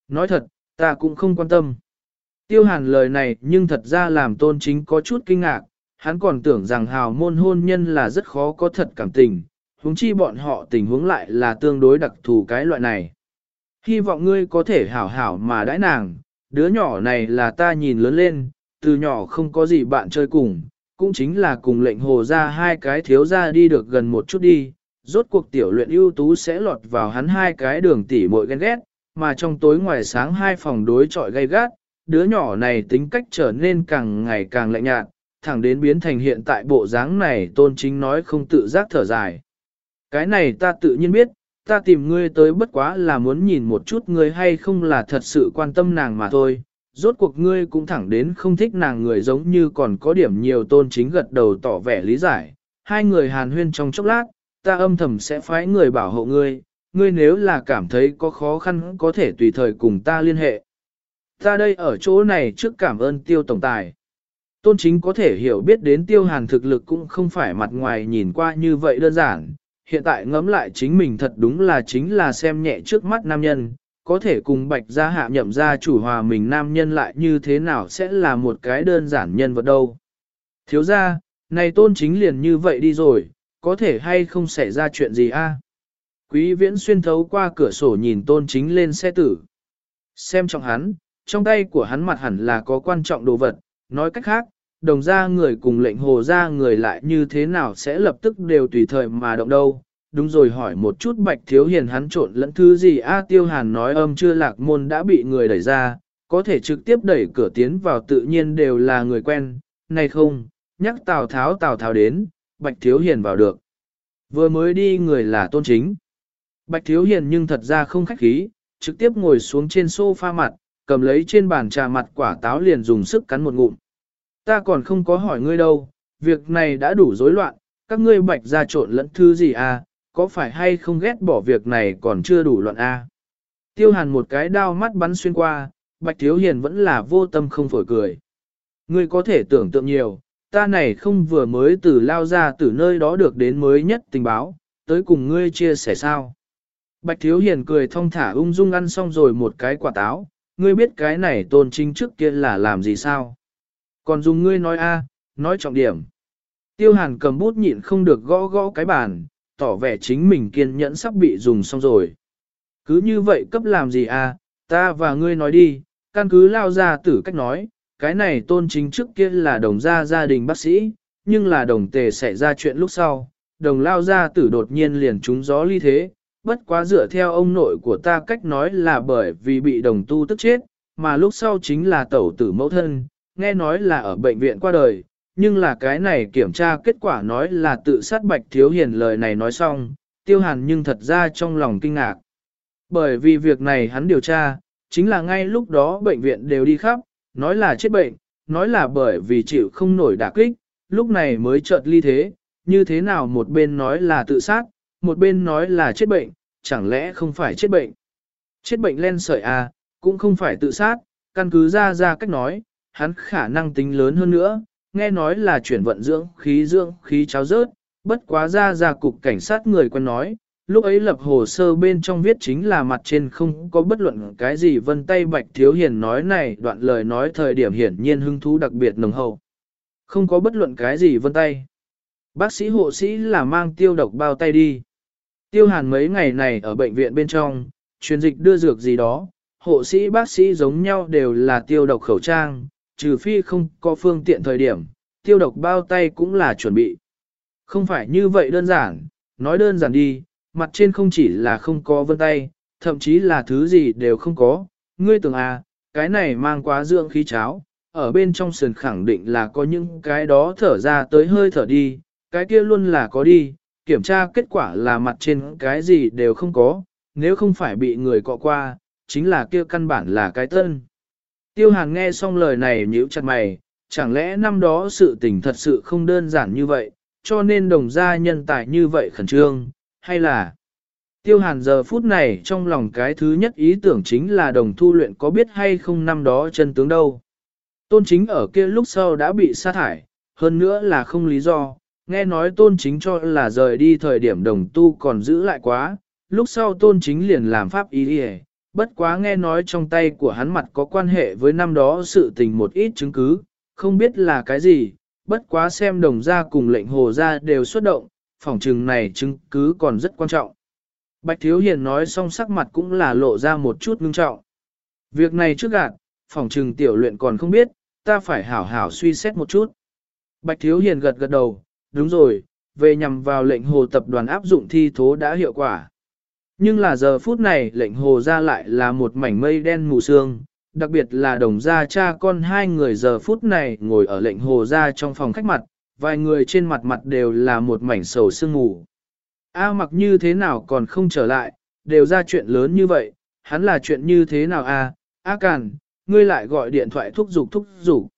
Nói thật, ta cũng không quan tâm. Tiêu hàn lời này nhưng thật ra làm tôn chính có chút kinh ngạc, hắn còn tưởng rằng hào môn hôn nhân là rất khó có thật cảm tình, huống chi bọn họ tình huống lại là tương đối đặc thù cái loại này. Hy vọng ngươi có thể hảo hảo mà đãi nàng, đứa nhỏ này là ta nhìn lớn lên, từ nhỏ không có gì bạn chơi cùng, cũng chính là cùng lệnh hồ ra hai cái thiếu ra đi được gần một chút đi, rốt cuộc tiểu luyện ưu tú sẽ lọt vào hắn hai cái đường tỉ muội ghen ghét, mà trong tối ngoài sáng hai phòng đối trọi gay gắt, đứa nhỏ này tính cách trở nên càng ngày càng lạnh nhạt, thẳng đến biến thành hiện tại bộ dáng này tôn chính nói không tự giác thở dài. Cái này ta tự nhiên biết, ta tìm ngươi tới bất quá là muốn nhìn một chút ngươi hay không là thật sự quan tâm nàng mà thôi. Rốt cuộc ngươi cũng thẳng đến không thích nàng người giống như còn có điểm nhiều tôn chính gật đầu tỏ vẻ lý giải. Hai người hàn huyên trong chốc lát, ta âm thầm sẽ phái người bảo hộ ngươi, ngươi nếu là cảm thấy có khó khăn có thể tùy thời cùng ta liên hệ. Ta đây ở chỗ này trước cảm ơn tiêu tổng tài. Tôn chính có thể hiểu biết đến tiêu hàn thực lực cũng không phải mặt ngoài nhìn qua như vậy đơn giản. Hiện tại ngẫm lại chính mình thật đúng là chính là xem nhẹ trước mắt nam nhân, có thể cùng bạch gia hạ nhậm gia chủ hòa mình nam nhân lại như thế nào sẽ là một cái đơn giản nhân vật đâu. Thiếu gia này tôn chính liền như vậy đi rồi, có thể hay không xảy ra chuyện gì a? Quý viễn xuyên thấu qua cửa sổ nhìn tôn chính lên xe tử. Xem trọng hắn, trong tay của hắn mặt hẳn là có quan trọng đồ vật, nói cách khác, đồng ra người cùng lệnh hồ ra người lại như thế nào sẽ lập tức đều tùy thời mà động đâu. Đúng rồi hỏi một chút bạch thiếu hiền hắn trộn lẫn thứ gì A tiêu hàn nói âm chưa lạc môn đã bị người đẩy ra, có thể trực tiếp đẩy cửa tiến vào tự nhiên đều là người quen, này không, nhắc Tào Tháo Tào Tháo đến, bạch thiếu hiền vào được. Vừa mới đi người là tôn chính. Bạch thiếu hiền nhưng thật ra không khách khí, trực tiếp ngồi xuống trên sofa mặt, cầm lấy trên bàn trà mặt quả táo liền dùng sức cắn một ngụm. Ta còn không có hỏi ngươi đâu, việc này đã đủ rối loạn, các ngươi bạch ra trộn lẫn thứ gì à, có phải hay không ghét bỏ việc này còn chưa đủ loạn a? Tiêu hàn một cái đao mắt bắn xuyên qua, bạch thiếu hiền vẫn là vô tâm không phổi cười. Ngươi có thể tưởng tượng nhiều, ta này không vừa mới từ lao ra từ nơi đó được đến mới nhất tình báo, tới cùng ngươi chia sẻ sao. Bạch thiếu hiền cười thong thả ung dung ăn xong rồi một cái quả táo, ngươi biết cái này tôn chính trước kia là làm gì sao? Còn dùng ngươi nói a, nói trọng điểm. Tiêu hàn cầm bút nhịn không được gõ gõ cái bàn, tỏ vẻ chính mình kiên nhẫn sắp bị dùng xong rồi. Cứ như vậy cấp làm gì à? ta và ngươi nói đi, căn cứ lao ra tử cách nói, cái này tôn chính trước kia là đồng gia gia đình bác sĩ, nhưng là đồng tề xảy ra chuyện lúc sau, đồng lao gia tử đột nhiên liền trúng gió ly thế, bất quá dựa theo ông nội của ta cách nói là bởi vì bị đồng tu tức chết, mà lúc sau chính là tẩu tử mẫu thân, nghe nói là ở bệnh viện qua đời, nhưng là cái này kiểm tra kết quả nói là tự sát bạch thiếu hiền lời này nói xong, tiêu hàn nhưng thật ra trong lòng kinh ngạc. Bởi vì việc này hắn điều tra, chính là ngay lúc đó bệnh viện đều đi khắp, nói là chết bệnh, nói là bởi vì chịu không nổi đả kích, lúc này mới chợt ly thế, như thế nào một bên nói là tự sát, một bên nói là chết bệnh, chẳng lẽ không phải chết bệnh. Chết bệnh len sợi à, cũng không phải tự sát, căn cứ ra ra cách nói, hắn khả năng tính lớn hơn nữa, nghe nói là chuyển vận dưỡng khí dưỡng khí cháo rớt, bất quá ra ra cục cảnh sát người quen nói, lúc ấy lập hồ sơ bên trong viết chính là mặt trên không có bất luận cái gì vân tay bạch thiếu hiền nói này đoạn lời nói thời điểm hiển nhiên hứng thú đặc biệt nồng hậu. Không có bất luận cái gì vân tay. Bác sĩ hộ sĩ là mang tiêu độc bao tay đi. Tiêu hàn mấy ngày này ở bệnh viện bên trong, truyền dịch đưa dược gì đó, hộ sĩ bác sĩ giống nhau đều là tiêu độc khẩu trang, trừ phi không có phương tiện thời điểm, tiêu độc bao tay cũng là chuẩn bị. Không phải như vậy đơn giản, nói đơn giản đi, mặt trên không chỉ là không có vân tay, thậm chí là thứ gì đều không có, ngươi tưởng à, cái này mang quá dưỡng khí cháo, ở bên trong sườn khẳng định là có những cái đó thở ra tới hơi thở đi, cái kia luôn là có đi, kiểm tra kết quả là mặt trên cái gì đều không có, nếu không phải bị người cọ qua, chính là kia căn bản là cái tân. Tiêu hàn nghe xong lời này nhíu chặt mày, chẳng lẽ năm đó sự tình thật sự không đơn giản như vậy, cho nên đồng gia nhân tài như vậy khẩn trương, hay là... Tiêu hàn giờ phút này trong lòng cái thứ nhất ý tưởng chính là đồng thu luyện có biết hay không năm đó chân tướng đâu. Tôn chính ở kia lúc sau đã bị sa thải, hơn nữa là không lý do, nghe nói tôn chính cho là rời đi thời điểm đồng tu còn giữ lại quá, lúc sau tôn chính liền làm pháp ý đi bất quá nghe nói trong tay của hắn mặt có quan hệ với năm đó sự tình một ít chứng cứ, không biết là cái gì, bất quá xem đồng ra cùng lệnh hồ ra đều xuất động, phỏng trừng này chứng cứ còn rất quan trọng. Bạch Thiếu Hiền nói xong sắc mặt cũng là lộ ra một chút ngưng trọng. Việc này trước gạt, phỏng trừng tiểu luyện còn không biết, ta phải hảo hảo suy xét một chút. Bạch Thiếu Hiền gật gật đầu, đúng rồi, về nhằm vào lệnh hồ tập đoàn áp dụng thi thố đã hiệu quả. Nhưng là giờ phút này lệnh hồ ra lại là một mảnh mây đen mù sương, đặc biệt là đồng gia cha con hai người giờ phút này ngồi ở lệnh hồ ra trong phòng khách mặt, vài người trên mặt mặt đều là một mảnh sầu sương mù. A mặc như thế nào còn không trở lại, đều ra chuyện lớn như vậy, hắn là chuyện như thế nào a? A Càn, ngươi lại gọi điện thoại thúc giục thúc giục.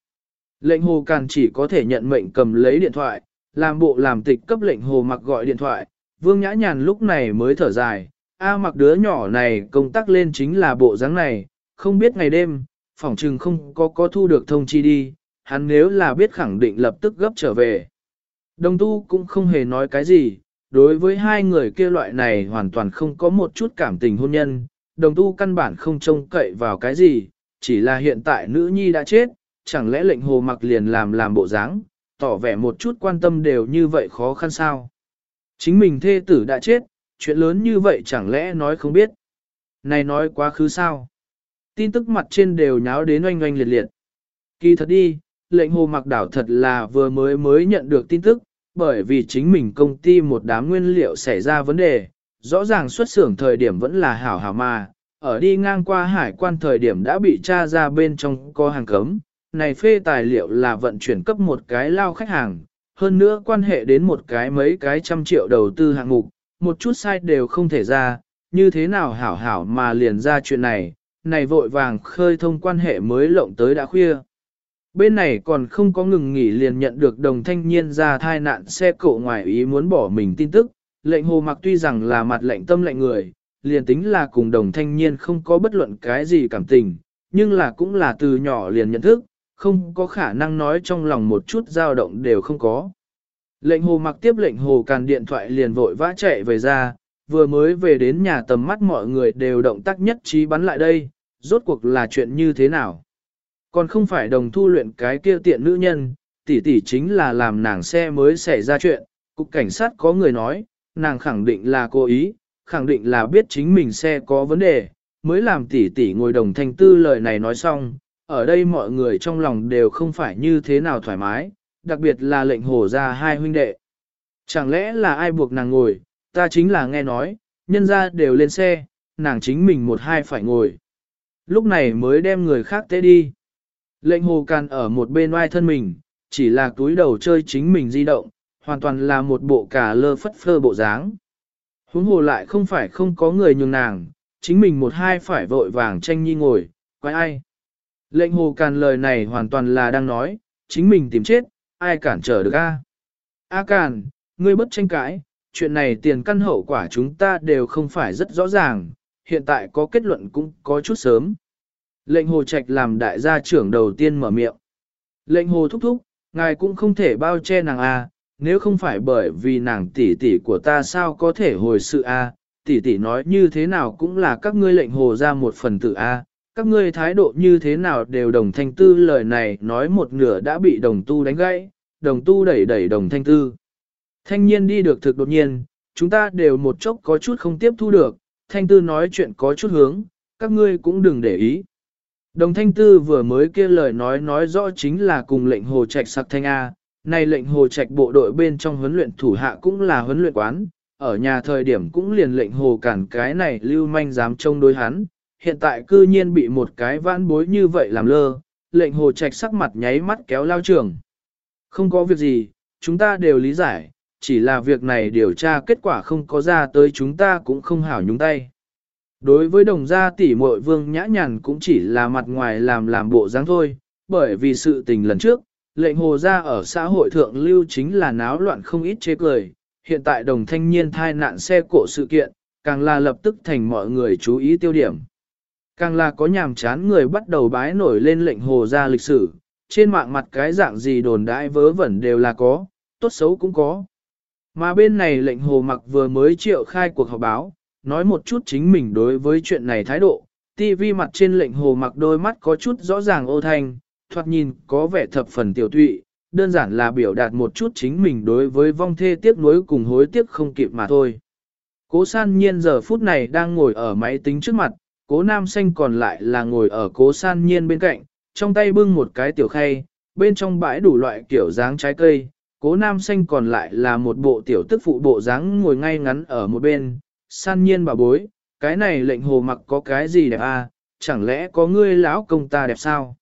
Lệnh hồ Càn chỉ có thể nhận mệnh cầm lấy điện thoại, làm bộ làm tịch cấp lệnh hồ mặc gọi điện thoại, vương nhã nhàn lúc này mới thở dài, A mặc đứa nhỏ này công tác lên chính là bộ dáng này, không biết ngày đêm, phỏng trừng không có có thu được thông chi đi, hắn nếu là biết khẳng định lập tức gấp trở về. Đồng tu cũng không hề nói cái gì, đối với hai người kia loại này hoàn toàn không có một chút cảm tình hôn nhân, đồng tu căn bản không trông cậy vào cái gì, chỉ là hiện tại nữ nhi đã chết, chẳng lẽ lệnh hồ mặc liền làm làm bộ dáng, tỏ vẻ một chút quan tâm đều như vậy khó khăn sao. Chính mình thê tử đã chết, chuyện lớn như vậy chẳng lẽ nói không biết. Này nói quá khứ sao? Tin tức mặt trên đều nháo đến oanh oanh liệt liệt. Kỳ thật đi, lệnh hồ mặc đảo thật là vừa mới mới nhận được tin tức, bởi vì chính mình công ty một đám nguyên liệu xảy ra vấn đề, rõ ràng xuất xưởng thời điểm vẫn là hảo hảo mà, ở đi ngang qua hải quan thời điểm đã bị tra ra bên trong có hàng cấm, này phê tài liệu là vận chuyển cấp một cái lao khách hàng, hơn nữa quan hệ đến một cái mấy cái trăm triệu đầu tư hạng mục, một chút sai đều không thể ra, như thế nào hảo hảo mà liền ra chuyện này, này vội vàng khơi thông quan hệ mới lộng tới đã khuya. Bên này còn không có ngừng nghỉ liền nhận được đồng thanh niên ra thai nạn xe cộ ngoài ý muốn bỏ mình tin tức, lệnh hồ mặc tuy rằng là mặt lệnh tâm lệnh người, liền tính là cùng đồng thanh niên không có bất luận cái gì cảm tình, nhưng là cũng là từ nhỏ liền nhận thức, không có khả năng nói trong lòng một chút dao động đều không có. Lệnh hồ mặc tiếp lệnh hồ càn điện thoại liền vội vã chạy về ra, vừa mới về đến nhà tầm mắt mọi người đều động tác nhất trí bắn lại đây, rốt cuộc là chuyện như thế nào. Còn không phải đồng thu luyện cái kia tiện nữ nhân, tỷ tỷ chính là làm nàng xe mới xảy ra chuyện, cục cảnh sát có người nói, nàng khẳng định là cố ý, khẳng định là biết chính mình xe có vấn đề, mới làm tỷ tỷ ngồi đồng thanh tư lời này nói xong, ở đây mọi người trong lòng đều không phải như thế nào thoải mái, đặc biệt là lệnh hổ ra hai huynh đệ. Chẳng lẽ là ai buộc nàng ngồi, ta chính là nghe nói, nhân ra đều lên xe, nàng chính mình một hai phải ngồi. Lúc này mới đem người khác tế đi. Lệnh hồ càn ở một bên oai thân mình, chỉ là túi đầu chơi chính mình di động, hoàn toàn là một bộ cả lơ phất phơ bộ dáng. Huống hồ lại không phải không có người nhường nàng, chính mình một hai phải vội vàng tranh nhi ngồi, quái ai. Lệnh hồ càn lời này hoàn toàn là đang nói, chính mình tìm chết, ai cản trở được a? A càn, ngươi bất tranh cãi, chuyện này tiền căn hậu quả chúng ta đều không phải rất rõ ràng, hiện tại có kết luận cũng có chút sớm. Lệnh hồ trạch làm đại gia trưởng đầu tiên mở miệng. Lệnh hồ thúc thúc, ngài cũng không thể bao che nàng A, nếu không phải bởi vì nàng tỷ tỷ của ta sao có thể hồi sự A, tỷ tỷ nói như thế nào cũng là các ngươi lệnh hồ ra một phần tử A, các ngươi thái độ như thế nào đều đồng thanh tư lời này nói một nửa đã bị đồng tu đánh gãy, đồng tu đẩy đẩy đồng thanh tư. Thanh nhiên đi được thực đột nhiên, chúng ta đều một chốc có chút không tiếp thu được, thanh tư nói chuyện có chút hướng, các ngươi cũng đừng để ý. Đồng thanh tư vừa mới kia lời nói nói rõ chính là cùng lệnh hồ trạch sặc thanh A, này lệnh hồ trạch bộ đội bên trong huấn luyện thủ hạ cũng là huấn luyện quán, ở nhà thời điểm cũng liền lệnh hồ cản cái này lưu manh dám trông đối hắn, hiện tại cư nhiên bị một cái vãn bối như vậy làm lơ, lệnh hồ trạch sắc mặt nháy mắt kéo lao trường. Không có việc gì, chúng ta đều lý giải, chỉ là việc này điều tra kết quả không có ra tới chúng ta cũng không hảo nhúng tay. Đối với đồng gia tỷ muội vương nhã nhàn cũng chỉ là mặt ngoài làm làm bộ dáng thôi, bởi vì sự tình lần trước, lệnh hồ gia ở xã hội thượng lưu chính là náo loạn không ít chế cười, hiện tại đồng thanh niên thai nạn xe cộ sự kiện, càng là lập tức thành mọi người chú ý tiêu điểm. Càng là có nhàm chán người bắt đầu bái nổi lên lệnh hồ ra lịch sử, trên mạng mặt cái dạng gì đồn đãi vớ vẩn đều là có, tốt xấu cũng có. Mà bên này lệnh hồ mặc vừa mới triệu khai cuộc họp báo, nói một chút chính mình đối với chuyện này thái độ, TV mặt trên lệnh hồ mặc đôi mắt có chút rõ ràng ô thanh, thoạt nhìn có vẻ thập phần tiểu tụy, đơn giản là biểu đạt một chút chính mình đối với vong thê tiếc nuối cùng hối tiếc không kịp mà thôi. Cố san nhiên giờ phút này đang ngồi ở máy tính trước mặt, cố nam xanh còn lại là ngồi ở cố san nhiên bên cạnh, trong tay bưng một cái tiểu khay, bên trong bãi đủ loại kiểu dáng trái cây, cố nam xanh còn lại là một bộ tiểu tức phụ bộ dáng ngồi ngay ngắn ở một bên, san nhiên bà bối, cái này lệnh hồ mặc có cái gì đẹp à, chẳng lẽ có ngươi lão công ta đẹp sao?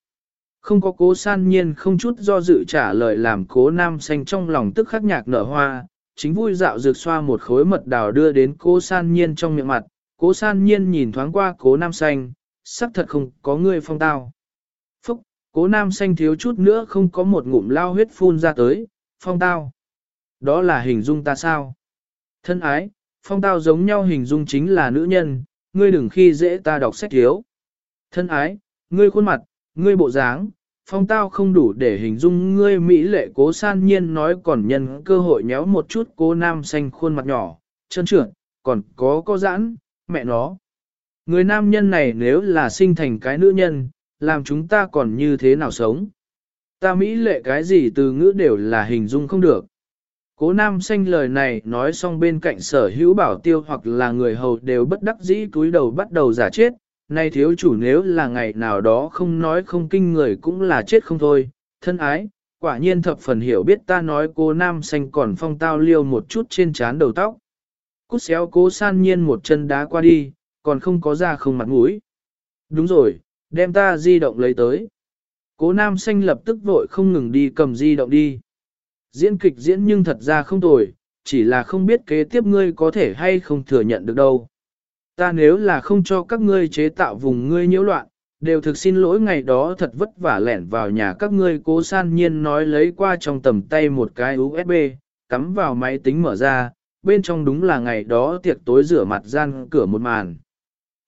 Không có cố san nhiên không chút do dự trả lời làm cố nam xanh trong lòng tức khắc nhạc nở hoa, chính vui dạo rực xoa một khối mật đào đưa đến cố san nhiên trong miệng mặt, cố san nhiên nhìn thoáng qua cố nam xanh, sắc thật không có người phong tao. Phúc, cố nam xanh thiếu chút nữa không có một ngụm lao huyết phun ra tới, phong tao. Đó là hình dung ta sao? Thân ái, phong tao giống nhau hình dung chính là nữ nhân, ngươi đừng khi dễ ta đọc sách thiếu. Thân ái, ngươi khuôn mặt, ngươi bộ dáng, phong tao không đủ để hình dung ngươi mỹ lệ cố san nhiên nói còn nhân cơ hội nhéo một chút cố nam xanh khuôn mặt nhỏ, chân trưởng, còn có có giãn, mẹ nó. Người nam nhân này nếu là sinh thành cái nữ nhân, làm chúng ta còn như thế nào sống? Ta mỹ lệ cái gì từ ngữ đều là hình dung không được. Cố nam xanh lời này nói xong bên cạnh sở hữu bảo tiêu hoặc là người hầu đều bất đắc dĩ cúi đầu bắt đầu giả chết, nay thiếu chủ nếu là ngày nào đó không nói không kinh người cũng là chết không thôi, thân ái, quả nhiên thập phần hiểu biết ta nói cô nam xanh còn phong tao liêu một chút trên trán đầu tóc. Cút xéo cố san nhiên một chân đá qua đi, còn không có ra không mặt mũi. Đúng rồi, đem ta di động lấy tới. Cố nam xanh lập tức vội không ngừng đi cầm di động đi. Diễn kịch diễn nhưng thật ra không tồi, chỉ là không biết kế tiếp ngươi có thể hay không thừa nhận được đâu. Ta nếu là không cho các ngươi chế tạo vùng ngươi nhiễu loạn, đều thực xin lỗi ngày đó thật vất vả lẻn vào nhà các ngươi cố san nhiên nói lấy qua trong tầm tay một cái USB, cắm vào máy tính mở ra, bên trong đúng là ngày đó tiệc tối rửa mặt gian cửa một màn.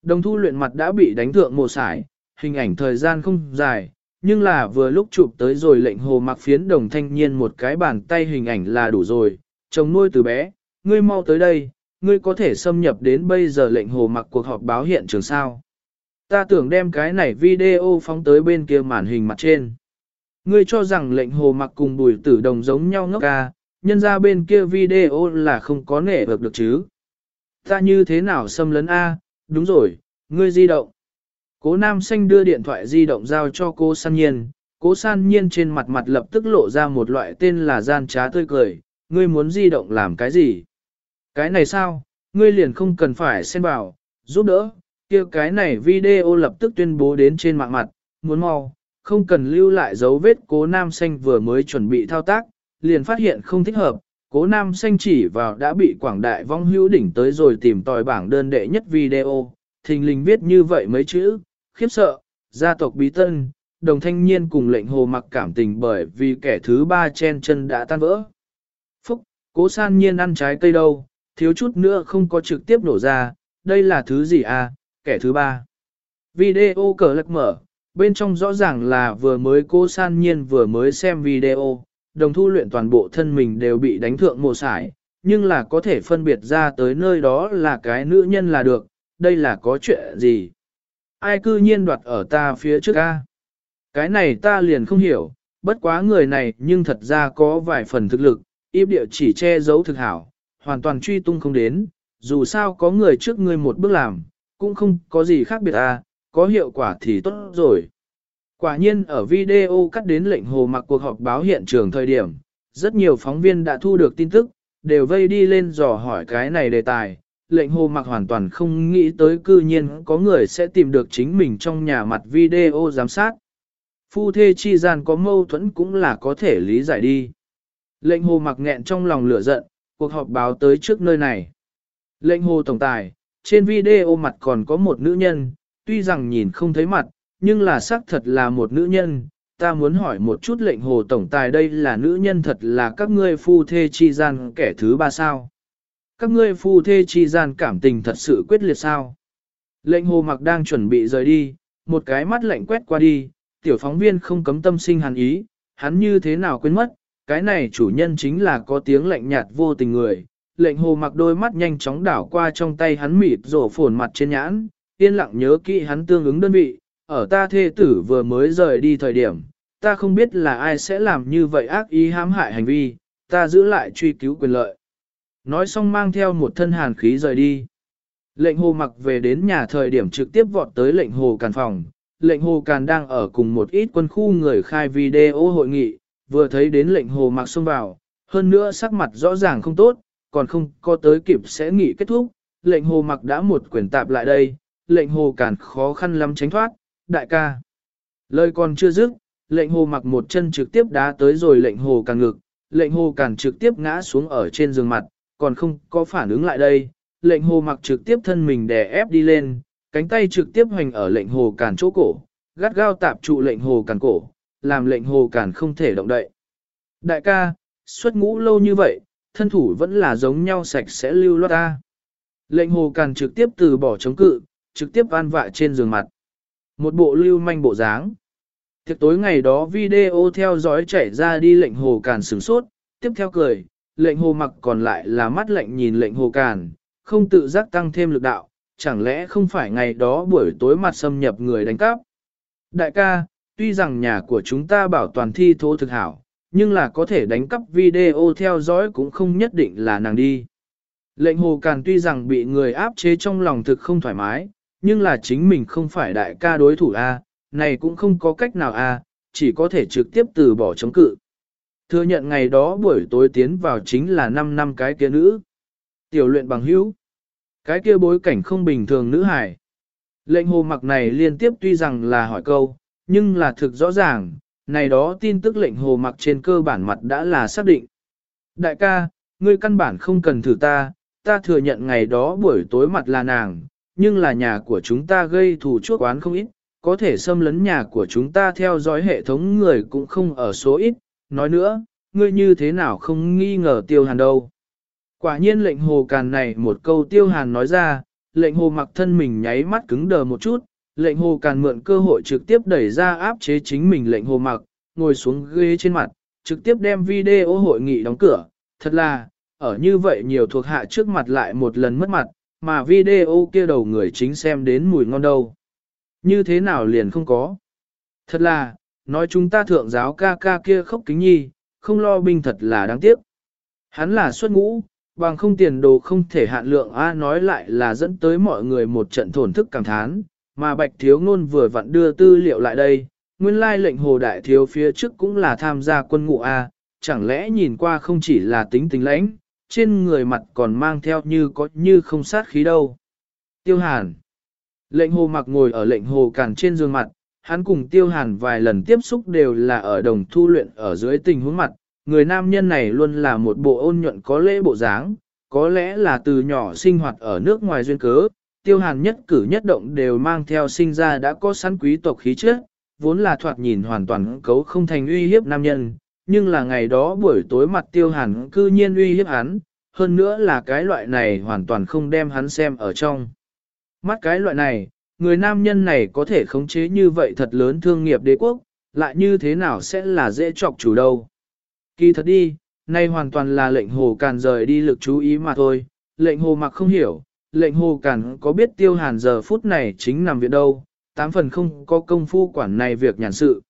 Đồng thu luyện mặt đã bị đánh thượng mồ sải, hình ảnh thời gian không dài, nhưng là vừa lúc chụp tới rồi lệnh hồ mặc phiến đồng thanh niên một cái bàn tay hình ảnh là đủ rồi, chồng nuôi từ bé, ngươi mau tới đây, ngươi có thể xâm nhập đến bây giờ lệnh hồ mặc cuộc họp báo hiện trường sao. Ta tưởng đem cái này video phóng tới bên kia màn hình mặt trên. Ngươi cho rằng lệnh hồ mặc cùng bùi tử đồng giống nhau ngốc ca, nhân ra bên kia video là không có nể được được chứ. Ta như thế nào xâm lấn A, đúng rồi, ngươi di động. Cố nam xanh đưa điện thoại di động giao cho cô san nhiên, cố san nhiên trên mặt mặt lập tức lộ ra một loại tên là gian trá tươi cười, ngươi muốn di động làm cái gì? Cái này sao, ngươi liền không cần phải xen vào, giúp đỡ, kia cái này video lập tức tuyên bố đến trên mạng mặt, muốn mau, không cần lưu lại dấu vết cố nam xanh vừa mới chuẩn bị thao tác, liền phát hiện không thích hợp, cố nam xanh chỉ vào đã bị quảng đại vong hữu đỉnh tới rồi tìm tòi bảng đơn đệ nhất video, thình lình viết như vậy mấy chữ, khiếp sợ, gia tộc bí tân, đồng thanh niên cùng lệnh hồ mặc cảm tình bởi vì kẻ thứ ba chen chân đã tan vỡ. Phúc, cố san nhiên ăn trái cây đâu, thiếu chút nữa không có trực tiếp nổ ra, đây là thứ gì à, kẻ thứ ba. Video cờ lật mở, bên trong rõ ràng là vừa mới cố san nhiên vừa mới xem video, đồng thu luyện toàn bộ thân mình đều bị đánh thượng mồ sải, nhưng là có thể phân biệt ra tới nơi đó là cái nữ nhân là được, đây là có chuyện gì ai cư nhiên đoạt ở ta phía trước a? Cái này ta liền không hiểu, bất quá người này nhưng thật ra có vài phần thực lực, yếp địa chỉ che giấu thực hảo, hoàn toàn truy tung không đến, dù sao có người trước ngươi một bước làm, cũng không có gì khác biệt à, có hiệu quả thì tốt rồi. Quả nhiên ở video cắt đến lệnh hồ mặc cuộc họp báo hiện trường thời điểm, rất nhiều phóng viên đã thu được tin tức, đều vây đi lên dò hỏi cái này đề tài. Lệnh hồ mặc hoàn toàn không nghĩ tới cư nhiên có người sẽ tìm được chính mình trong nhà mặt video giám sát. Phu thê chi gian có mâu thuẫn cũng là có thể lý giải đi. Lệnh hồ mặc nghẹn trong lòng lửa giận, cuộc họp báo tới trước nơi này. Lệnh hồ tổng tài, trên video mặt còn có một nữ nhân, tuy rằng nhìn không thấy mặt, nhưng là xác thật là một nữ nhân. Ta muốn hỏi một chút lệnh hồ tổng tài đây là nữ nhân thật là các ngươi phu thê chi gian kẻ thứ ba sao? Các ngươi phu thê chi gian cảm tình thật sự quyết liệt sao? Lệnh hồ mặc đang chuẩn bị rời đi, một cái mắt lạnh quét qua đi, tiểu phóng viên không cấm tâm sinh hàn ý, hắn như thế nào quên mất, cái này chủ nhân chính là có tiếng lạnh nhạt vô tình người. Lệnh hồ mặc đôi mắt nhanh chóng đảo qua trong tay hắn mịt rổ phồn mặt trên nhãn, yên lặng nhớ kỹ hắn tương ứng đơn vị, ở ta thê tử vừa mới rời đi thời điểm, ta không biết là ai sẽ làm như vậy ác ý hãm hại hành vi, ta giữ lại truy cứu quyền lợi. Nói xong mang theo một thân hàn khí rời đi. Lệnh hồ mặc về đến nhà thời điểm trực tiếp vọt tới lệnh hồ càn phòng. Lệnh hồ càn đang ở cùng một ít quân khu người khai video hội nghị, vừa thấy đến lệnh hồ mặc xông vào, hơn nữa sắc mặt rõ ràng không tốt, còn không có tới kịp sẽ nghỉ kết thúc. Lệnh hồ mặc đã một quyển tạp lại đây, lệnh hồ càn khó khăn lắm tránh thoát, đại ca. Lời còn chưa dứt, lệnh hồ mặc một chân trực tiếp đá tới rồi lệnh hồ càng ngực, lệnh hồ càng trực tiếp ngã xuống ở trên giường mặt, còn không có phản ứng lại đây. Lệnh hồ mặc trực tiếp thân mình đè ép đi lên, cánh tay trực tiếp hoành ở lệnh hồ càn chỗ cổ, gắt gao tạp trụ lệnh hồ càn cổ, làm lệnh hồ càn không thể động đậy. Đại ca, xuất ngũ lâu như vậy, thân thủ vẫn là giống nhau sạch sẽ lưu loát ta. Lệnh hồ càn trực tiếp từ bỏ chống cự, trực tiếp an vạ trên giường mặt. Một bộ lưu manh bộ dáng. Thiệt tối ngày đó video theo dõi chạy ra đi lệnh hồ càn sửng sốt, tiếp theo cười, lệnh hồ mặc còn lại là mắt lệnh nhìn lệnh hồ càn, không tự giác tăng thêm lực đạo, chẳng lẽ không phải ngày đó buổi tối mặt xâm nhập người đánh cắp. Đại ca, tuy rằng nhà của chúng ta bảo toàn thi thố thực hảo, nhưng là có thể đánh cắp video theo dõi cũng không nhất định là nàng đi. Lệnh hồ càn tuy rằng bị người áp chế trong lòng thực không thoải mái, nhưng là chính mình không phải đại ca đối thủ A, này cũng không có cách nào A, chỉ có thể trực tiếp từ bỏ chống cự. Thừa nhận ngày đó buổi tối tiến vào chính là 5 năm cái kia nữ. Tiểu luyện bằng hữu. Cái kia bối cảnh không bình thường nữ hải. Lệnh hồ mặc này liên tiếp tuy rằng là hỏi câu, nhưng là thực rõ ràng, này đó tin tức lệnh hồ mặc trên cơ bản mặt đã là xác định. Đại ca, ngươi căn bản không cần thử ta, ta thừa nhận ngày đó buổi tối mặt là nàng, nhưng là nhà của chúng ta gây thù chuốc oán không ít, có thể xâm lấn nhà của chúng ta theo dõi hệ thống người cũng không ở số ít, nói nữa, ngươi như thế nào không nghi ngờ tiêu hàn đâu. Quả nhiên lệnh hồ càn này một câu tiêu hàn nói ra, lệnh hồ mặc thân mình nháy mắt cứng đờ một chút, lệnh hồ càn mượn cơ hội trực tiếp đẩy ra áp chế chính mình lệnh hồ mặc, ngồi xuống ghế trên mặt, trực tiếp đem video hội nghị đóng cửa, thật là, ở như vậy nhiều thuộc hạ trước mặt lại một lần mất mặt, mà video kia đầu người chính xem đến mùi ngon đâu. Như thế nào liền không có. Thật là, nói chúng ta thượng giáo ca ca kia khóc kính nhi, không lo binh thật là đáng tiếc. Hắn là xuất ngũ, bằng không tiền đồ không thể hạn lượng A nói lại là dẫn tới mọi người một trận thổn thức cảm thán, mà bạch thiếu ngôn vừa vặn đưa tư liệu lại đây, nguyên lai lệnh hồ đại thiếu phía trước cũng là tham gia quân ngũ A, chẳng lẽ nhìn qua không chỉ là tính tình lãnh, trên người mặt còn mang theo như có như không sát khí đâu. Tiêu hàn. Lệnh hồ mặc ngồi ở lệnh hồ càn trên giường mặt, hắn cùng tiêu hàn vài lần tiếp xúc đều là ở đồng thu luyện ở dưới tình huống mặt, người nam nhân này luôn là một bộ ôn nhuận có lễ bộ dáng, có lẽ là từ nhỏ sinh hoạt ở nước ngoài duyên cớ, tiêu hàn nhất cử nhất động đều mang theo sinh ra đã có sẵn quý tộc khí chất, vốn là thoạt nhìn hoàn toàn cấu không thành uy hiếp nam nhân, nhưng là ngày đó buổi tối mặt tiêu hàn cư nhiên uy hiếp hắn, hơn nữa là cái loại này hoàn toàn không đem hắn xem ở trong. Mắt cái loại này, người nam nhân này có thể khống chế như vậy thật lớn thương nghiệp đế quốc, lại như thế nào sẽ là dễ chọc chủ đâu. Kỳ thật đi, nay hoàn toàn là lệnh hồ càn rời đi lực chú ý mà thôi, lệnh hồ mặc không hiểu, lệnh hồ càn có biết tiêu hàn giờ phút này chính nằm viện đâu, tám phần không có công phu quản này việc nhàn sự.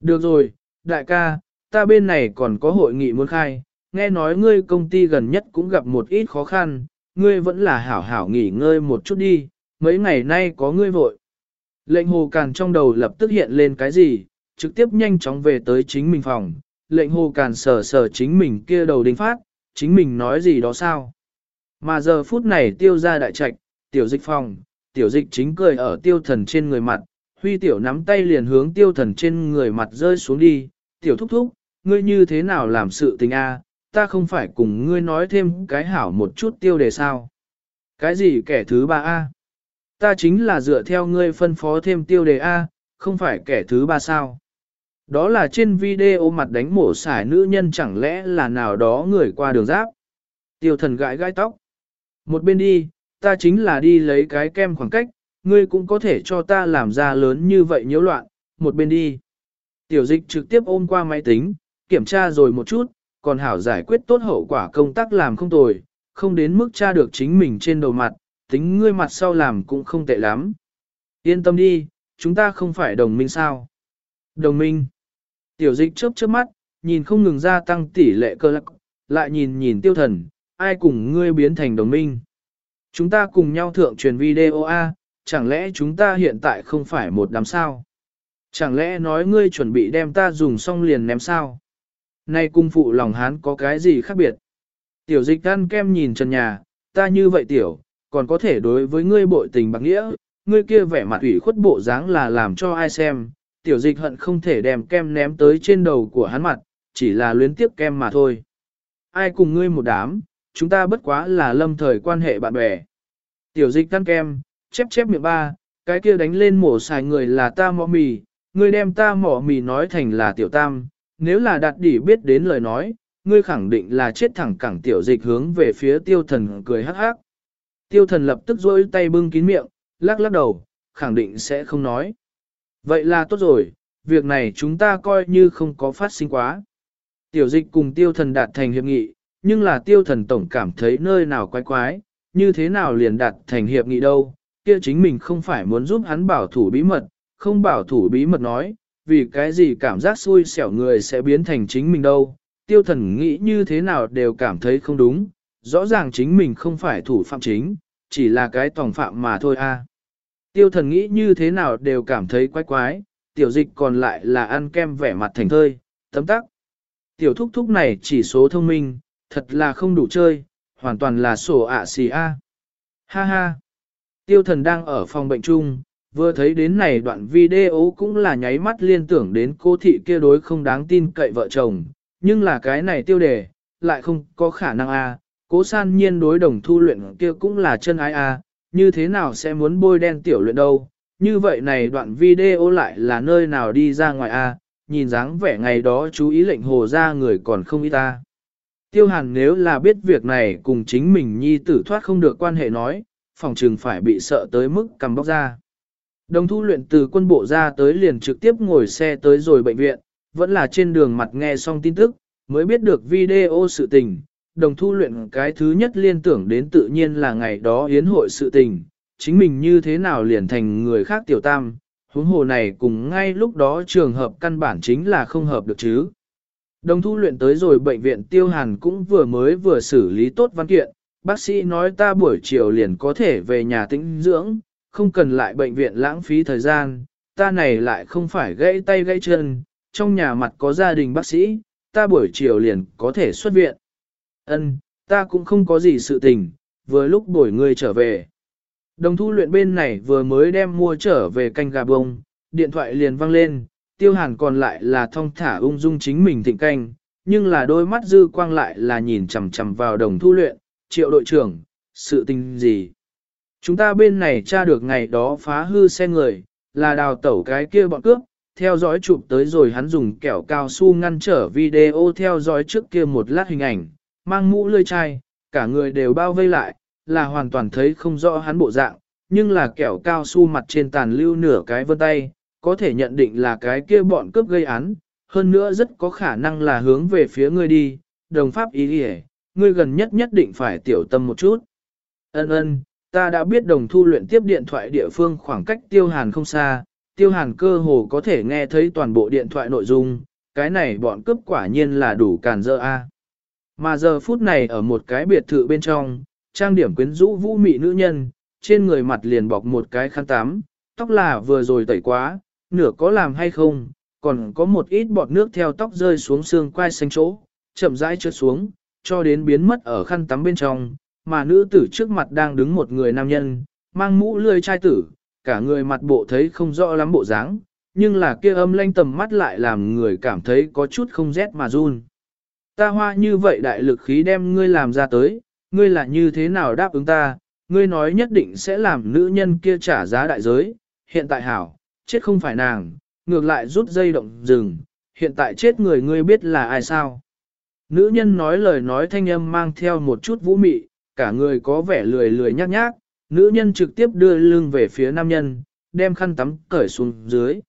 Được rồi, đại ca, ta bên này còn có hội nghị muốn khai, nghe nói ngươi công ty gần nhất cũng gặp một ít khó khăn, ngươi vẫn là hảo hảo nghỉ ngơi một chút đi, mấy ngày nay có ngươi vội. Lệnh hồ càn trong đầu lập tức hiện lên cái gì, trực tiếp nhanh chóng về tới chính mình phòng. Lệnh hồ càn sờ sờ chính mình kia đầu đinh phát, chính mình nói gì đó sao. Mà giờ phút này tiêu ra đại trạch, tiểu dịch phòng, tiểu dịch chính cười ở tiêu thần trên người mặt, huy tiểu nắm tay liền hướng tiêu thần trên người mặt rơi xuống đi, tiểu thúc thúc, ngươi như thế nào làm sự tình a? ta không phải cùng ngươi nói thêm cái hảo một chút tiêu đề sao. Cái gì kẻ thứ ba a? Ta chính là dựa theo ngươi phân phó thêm tiêu đề a, không phải kẻ thứ ba sao. Đó là trên video mặt đánh mổ xải nữ nhân chẳng lẽ là nào đó người qua đường giáp. Tiêu thần gãi gãi tóc. Một bên đi, ta chính là đi lấy cái kem khoảng cách, ngươi cũng có thể cho ta làm ra lớn như vậy nhiễu loạn, một bên đi. Tiểu dịch trực tiếp ôm qua máy tính, kiểm tra rồi một chút, còn hảo giải quyết tốt hậu quả công tác làm không tồi, không đến mức tra được chính mình trên đầu mặt, tính ngươi mặt sau làm cũng không tệ lắm. Yên tâm đi, chúng ta không phải đồng minh sao. Đồng minh. Tiểu dịch chớp chớp mắt, nhìn không ngừng gia tăng tỷ lệ cơ lạc, lại nhìn nhìn tiêu thần, ai cùng ngươi biến thành đồng minh. Chúng ta cùng nhau thượng truyền video A, chẳng lẽ chúng ta hiện tại không phải một đám sao? Chẳng lẽ nói ngươi chuẩn bị đem ta dùng xong liền ném sao? Nay cung phụ lòng hán có cái gì khác biệt? Tiểu dịch ăn kem nhìn trần nhà, ta như vậy tiểu, còn có thể đối với ngươi bội tình bạc nghĩa, ngươi kia vẻ mặt ủy khuất bộ dáng là làm cho ai xem, tiểu dịch hận không thể đem kem ném tới trên đầu của hắn mặt, chỉ là luyến tiếp kem mà thôi. Ai cùng ngươi một đám, chúng ta bất quá là lâm thời quan hệ bạn bè. Tiểu dịch ăn kem, chép chép miệng ba, cái kia đánh lên mổ xài người là ta mỏ mì, ngươi đem ta mỏ mì nói thành là tiểu tam, nếu là đạt đỉ biết đến lời nói, ngươi khẳng định là chết thẳng cẳng tiểu dịch hướng về phía tiêu thần cười hắc hắc. Tiêu thần lập tức rôi tay bưng kín miệng, lắc lắc đầu, khẳng định sẽ không nói. Vậy là tốt rồi, việc này chúng ta coi như không có phát sinh quá. Tiểu dịch cùng tiêu thần đạt thành hiệp nghị, nhưng là tiêu thần tổng cảm thấy nơi nào quái quái, như thế nào liền đạt thành hiệp nghị đâu, kia chính mình không phải muốn giúp hắn bảo thủ bí mật, không bảo thủ bí mật nói, vì cái gì cảm giác xui xẻo người sẽ biến thành chính mình đâu. Tiêu thần nghĩ như thế nào đều cảm thấy không đúng, rõ ràng chính mình không phải thủ phạm chính, chỉ là cái tòng phạm mà thôi a. Tiêu thần nghĩ như thế nào đều cảm thấy quái quái, tiểu dịch còn lại là ăn kem vẻ mặt thành thơi, tấm tắc. Tiểu thúc thúc này chỉ số thông minh, thật là không đủ chơi, hoàn toàn là sổ ạ xì a. Ha ha. Tiêu thần đang ở phòng bệnh chung, vừa thấy đến này đoạn video cũng là nháy mắt liên tưởng đến cô thị kia đối không đáng tin cậy vợ chồng, nhưng là cái này tiêu đề, lại không có khả năng a. Cố san nhiên đối đồng thu luyện kia cũng là chân ái a, như thế nào sẽ muốn bôi đen tiểu luyện đâu, như vậy này đoạn video lại là nơi nào đi ra ngoài a, nhìn dáng vẻ ngày đó chú ý lệnh hồ ra người còn không ít ta. Tiêu hàn nếu là biết việc này cùng chính mình nhi tử thoát không được quan hệ nói, phòng trừng phải bị sợ tới mức cầm bóc ra. Đồng thu luyện từ quân bộ ra tới liền trực tiếp ngồi xe tới rồi bệnh viện, vẫn là trên đường mặt nghe xong tin tức, mới biết được video sự tình. Đồng thu luyện cái thứ nhất liên tưởng đến tự nhiên là ngày đó hiến hội sự tình, chính mình như thế nào liền thành người khác tiểu tam, huống hồ này cùng ngay lúc đó trường hợp căn bản chính là không hợp được chứ. Đồng thu luyện tới rồi bệnh viện tiêu hàn cũng vừa mới vừa xử lý tốt văn kiện, bác sĩ nói ta buổi chiều liền có thể về nhà tĩnh dưỡng, không cần lại bệnh viện lãng phí thời gian, ta này lại không phải gãy tay gãy chân, trong nhà mặt có gia đình bác sĩ, ta buổi chiều liền có thể xuất viện. Ân, ta cũng không có gì sự tình, vừa lúc đổi người trở về. Đồng thu luyện bên này vừa mới đem mua trở về canh gà bông, điện thoại liền vang lên, tiêu hàn còn lại là thong thả ung dung chính mình thịnh canh, nhưng là đôi mắt dư quang lại là nhìn chằm chằm vào đồng thu luyện, triệu đội trưởng, sự tình gì? Chúng ta bên này tra được ngày đó phá hư xe người, là đào tẩu cái kia bọn cướp, theo dõi chụp tới rồi hắn dùng kẹo cao su ngăn trở video theo dõi trước kia một lát hình ảnh, mang mũ lươi chai, cả người đều bao vây lại, là hoàn toàn thấy không rõ hắn bộ dạng, nhưng là kẹo cao su mặt trên tàn lưu nửa cái vân tay, có thể nhận định là cái kia bọn cướp gây án, hơn nữa rất có khả năng là hướng về phía ngươi đi, đồng pháp ý nghĩa ngươi gần nhất nhất định phải tiểu tâm một chút. Ân ân, ta đã biết đồng thu luyện tiếp điện thoại địa phương khoảng cách tiêu hàn không xa, tiêu hàn cơ hồ có thể nghe thấy toàn bộ điện thoại nội dung, cái này bọn cướp quả nhiên là đủ càn dơ a. Mà giờ phút này ở một cái biệt thự bên trong, trang điểm quyến rũ vũ mị nữ nhân, trên người mặt liền bọc một cái khăn tắm, tóc là vừa rồi tẩy quá, nửa có làm hay không, còn có một ít bọt nước theo tóc rơi xuống xương quai xanh chỗ, chậm rãi trượt xuống, cho đến biến mất ở khăn tắm bên trong, mà nữ tử trước mặt đang đứng một người nam nhân, mang mũ lươi trai tử, cả người mặt bộ thấy không rõ lắm bộ dáng, nhưng là kia âm lanh tầm mắt lại làm người cảm thấy có chút không rét mà run. Ta hoa như vậy đại lực khí đem ngươi làm ra tới, ngươi là như thế nào đáp ứng ta, ngươi nói nhất định sẽ làm nữ nhân kia trả giá đại giới, hiện tại hảo, chết không phải nàng, ngược lại rút dây động rừng, hiện tại chết người ngươi biết là ai sao. Nữ nhân nói lời nói thanh âm mang theo một chút vũ mị, cả người có vẻ lười lười nhác nhác, nữ nhân trực tiếp đưa lưng về phía nam nhân, đem khăn tắm cởi xuống dưới.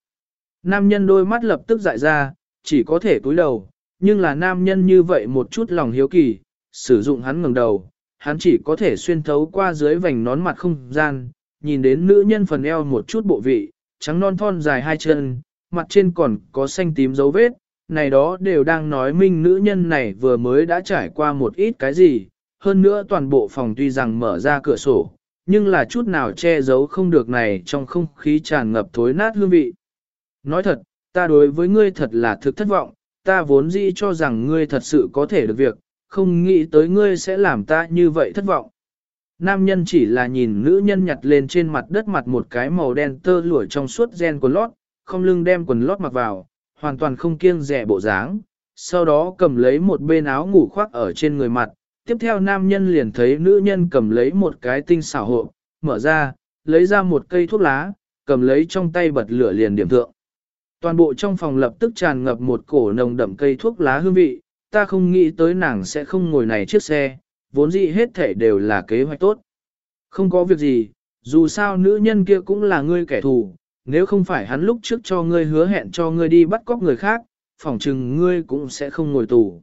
Nam nhân đôi mắt lập tức dại ra, chỉ có thể cúi đầu, nhưng là nam nhân như vậy một chút lòng hiếu kỳ, sử dụng hắn ngẩng đầu, hắn chỉ có thể xuyên thấu qua dưới vành nón mặt không gian, nhìn đến nữ nhân phần eo một chút bộ vị, trắng non thon dài hai chân, mặt trên còn có xanh tím dấu vết, này đó đều đang nói minh nữ nhân này vừa mới đã trải qua một ít cái gì, hơn nữa toàn bộ phòng tuy rằng mở ra cửa sổ, nhưng là chút nào che giấu không được này trong không khí tràn ngập thối nát hương vị. Nói thật, ta đối với ngươi thật là thực thất vọng, ta vốn dĩ cho rằng ngươi thật sự có thể được việc, không nghĩ tới ngươi sẽ làm ta như vậy thất vọng. Nam nhân chỉ là nhìn nữ nhân nhặt lên trên mặt đất mặt một cái màu đen tơ lụa trong suốt gen quần lót, không lưng đem quần lót mặc vào, hoàn toàn không kiêng rẻ bộ dáng, sau đó cầm lấy một bên áo ngủ khoác ở trên người mặt. Tiếp theo nam nhân liền thấy nữ nhân cầm lấy một cái tinh xảo hộp mở ra, lấy ra một cây thuốc lá, cầm lấy trong tay bật lửa liền điểm thượng. Toàn bộ trong phòng lập tức tràn ngập một cổ nồng đậm cây thuốc lá hương vị, ta không nghĩ tới nàng sẽ không ngồi này chiếc xe, vốn dĩ hết thể đều là kế hoạch tốt. Không có việc gì, dù sao nữ nhân kia cũng là ngươi kẻ thù, nếu không phải hắn lúc trước cho ngươi hứa hẹn cho ngươi đi bắt cóc người khác, phỏng chừng ngươi cũng sẽ không ngồi tù.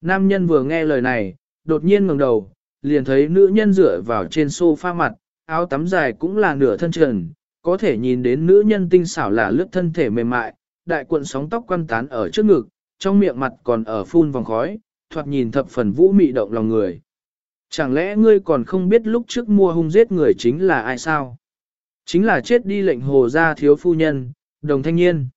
Nam nhân vừa nghe lời này, đột nhiên ngẩng đầu, liền thấy nữ nhân dựa vào trên sofa mặt, áo tắm dài cũng là nửa thân trần, có thể nhìn đến nữ nhân tinh xảo là lướt thân thể mềm mại, đại cuộn sóng tóc quăn tán ở trước ngực, trong miệng mặt còn ở phun vòng khói, thoạt nhìn thập phần vũ mị động lòng người. Chẳng lẽ ngươi còn không biết lúc trước mua hung giết người chính là ai sao? Chính là chết đi lệnh hồ gia thiếu phu nhân, đồng thanh niên.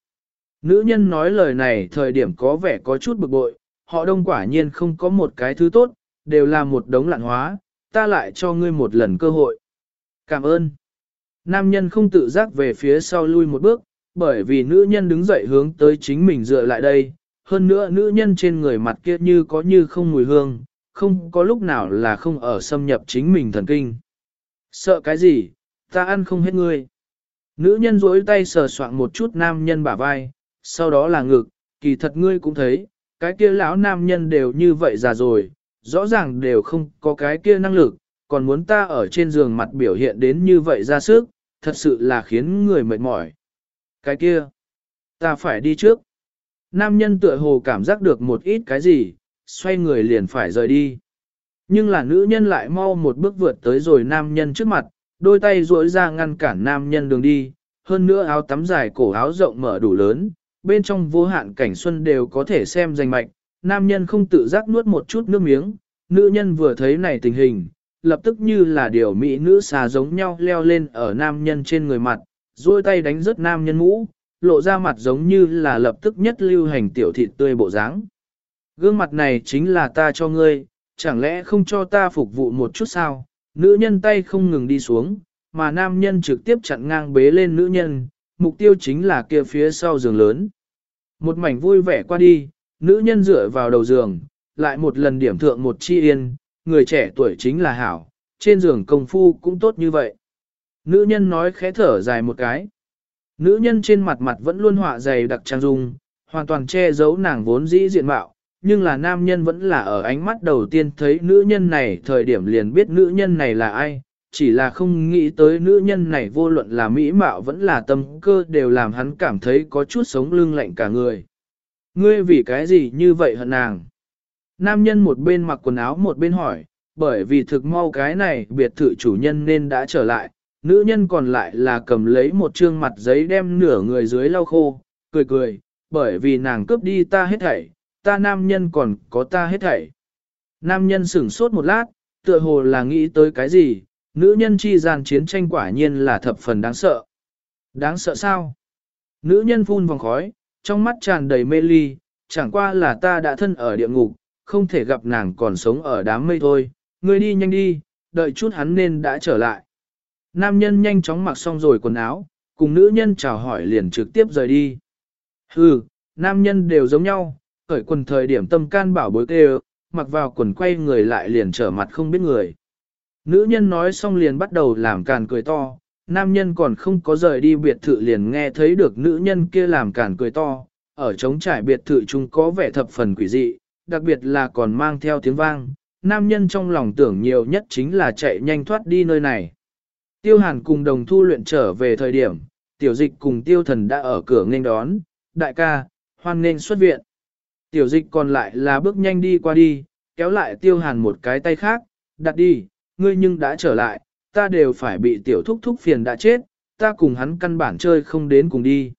Nữ nhân nói lời này thời điểm có vẻ có chút bực bội, họ đông quả nhiên không có một cái thứ tốt, đều là một đống lạn hóa, ta lại cho ngươi một lần cơ hội. Cảm ơn. Nam nhân không tự giác về phía sau lui một bước, bởi vì nữ nhân đứng dậy hướng tới chính mình dựa lại đây. Hơn nữa nữ nhân trên người mặt kia như có như không mùi hương, không có lúc nào là không ở xâm nhập chính mình thần kinh. Sợ cái gì, ta ăn không hết ngươi. Nữ nhân duỗi tay sờ soạn một chút nam nhân bả vai, sau đó là ngực, kỳ thật ngươi cũng thấy, cái kia lão nam nhân đều như vậy già rồi, rõ ràng đều không có cái kia năng lực, còn muốn ta ở trên giường mặt biểu hiện đến như vậy ra sức, thật sự là khiến người mệt mỏi. Cái kia, ta phải đi trước. Nam nhân tựa hồ cảm giác được một ít cái gì, xoay người liền phải rời đi. Nhưng là nữ nhân lại mau một bước vượt tới rồi nam nhân trước mặt, đôi tay duỗi ra ngăn cản nam nhân đường đi, hơn nữa áo tắm dài cổ áo rộng mở đủ lớn, bên trong vô hạn cảnh xuân đều có thể xem danh mạch, nam nhân không tự giác nuốt một chút nước miếng, nữ nhân vừa thấy này tình hình, lập tức như là điều mỹ nữ xà giống nhau leo lên ở nam nhân trên người mặt, duỗi tay đánh rớt nam nhân mũ, lộ ra mặt giống như là lập tức nhất lưu hành tiểu thịt tươi bộ dáng. Gương mặt này chính là ta cho ngươi, chẳng lẽ không cho ta phục vụ một chút sao? Nữ nhân tay không ngừng đi xuống, mà nam nhân trực tiếp chặn ngang bế lên nữ nhân, mục tiêu chính là kia phía sau giường lớn. Một mảnh vui vẻ qua đi, nữ nhân dựa vào đầu giường, lại một lần điểm thượng một chi yên, người trẻ tuổi chính là hảo, trên giường công phu cũng tốt như vậy. Nữ nhân nói khẽ thở dài một cái. Nữ nhân trên mặt mặt vẫn luôn họa dày đặc trang dung, hoàn toàn che giấu nàng vốn dĩ diện mạo, nhưng là nam nhân vẫn là ở ánh mắt đầu tiên thấy nữ nhân này thời điểm liền biết nữ nhân này là ai, chỉ là không nghĩ tới nữ nhân này vô luận là mỹ mạo vẫn là tâm cơ đều làm hắn cảm thấy có chút sống lưng lạnh cả người. Ngươi vì cái gì như vậy hận nàng? Nam nhân một bên mặc quần áo một bên hỏi, bởi vì thực mau cái này biệt thự chủ nhân nên đã trở lại, nữ nhân còn lại là cầm lấy một trương mặt giấy đem nửa người dưới lau khô, cười cười, bởi vì nàng cướp đi ta hết thảy, ta nam nhân còn có ta hết thảy. Nam nhân sửng sốt một lát, tựa hồ là nghĩ tới cái gì, Nữ nhân chi gian chiến tranh quả nhiên là thập phần đáng sợ. Đáng sợ sao? Nữ nhân phun vòng khói, trong mắt tràn đầy mê ly, chẳng qua là ta đã thân ở địa ngục, không thể gặp nàng còn sống ở đám mây thôi, ngươi đi nhanh đi, đợi chút hắn nên đã trở lại. Nam nhân nhanh chóng mặc xong rồi quần áo, cùng nữ nhân chào hỏi liền trực tiếp rời đi. Hừ, nam nhân đều giống nhau, khởi quần thời điểm tâm can bảo bối kêu, mặc vào quần quay người lại liền trở mặt không biết người. Nữ nhân nói xong liền bắt đầu làm càn cười to, nam nhân còn không có rời đi biệt thự liền nghe thấy được nữ nhân kia làm cản cười to, ở trống trải biệt thự chúng có vẻ thập phần quỷ dị, đặc biệt là còn mang theo tiếng vang, nam nhân trong lòng tưởng nhiều nhất chính là chạy nhanh thoát đi nơi này. Tiêu hàn cùng đồng thu luyện trở về thời điểm, tiểu dịch cùng tiêu thần đã ở cửa nghênh đón, đại ca, hoan nghênh xuất viện. Tiểu dịch còn lại là bước nhanh đi qua đi, kéo lại tiêu hàn một cái tay khác, đặt đi, ngươi nhưng đã trở lại, ta đều phải bị tiểu thúc thúc phiền đã chết, ta cùng hắn căn bản chơi không đến cùng đi.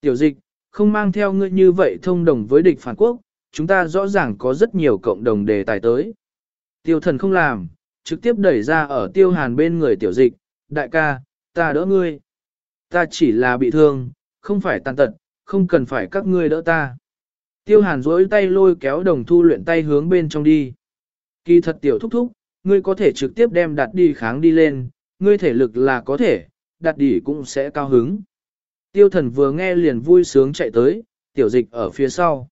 Tiểu dịch, không mang theo ngươi như vậy thông đồng với địch phản quốc, chúng ta rõ ràng có rất nhiều cộng đồng đề tài tới. Tiêu thần không làm, trực tiếp đẩy ra ở tiêu hàn bên người tiểu dịch, đại ca, ta đỡ ngươi. Ta chỉ là bị thương, không phải tàn tật, không cần phải các ngươi đỡ ta. Tiêu hàn duỗi tay lôi kéo đồng thu luyện tay hướng bên trong đi. Kỳ thật tiểu thúc thúc, ngươi có thể trực tiếp đem đặt đi kháng đi lên, ngươi thể lực là có thể, đặt đi cũng sẽ cao hứng. Tiêu thần vừa nghe liền vui sướng chạy tới, tiểu dịch ở phía sau.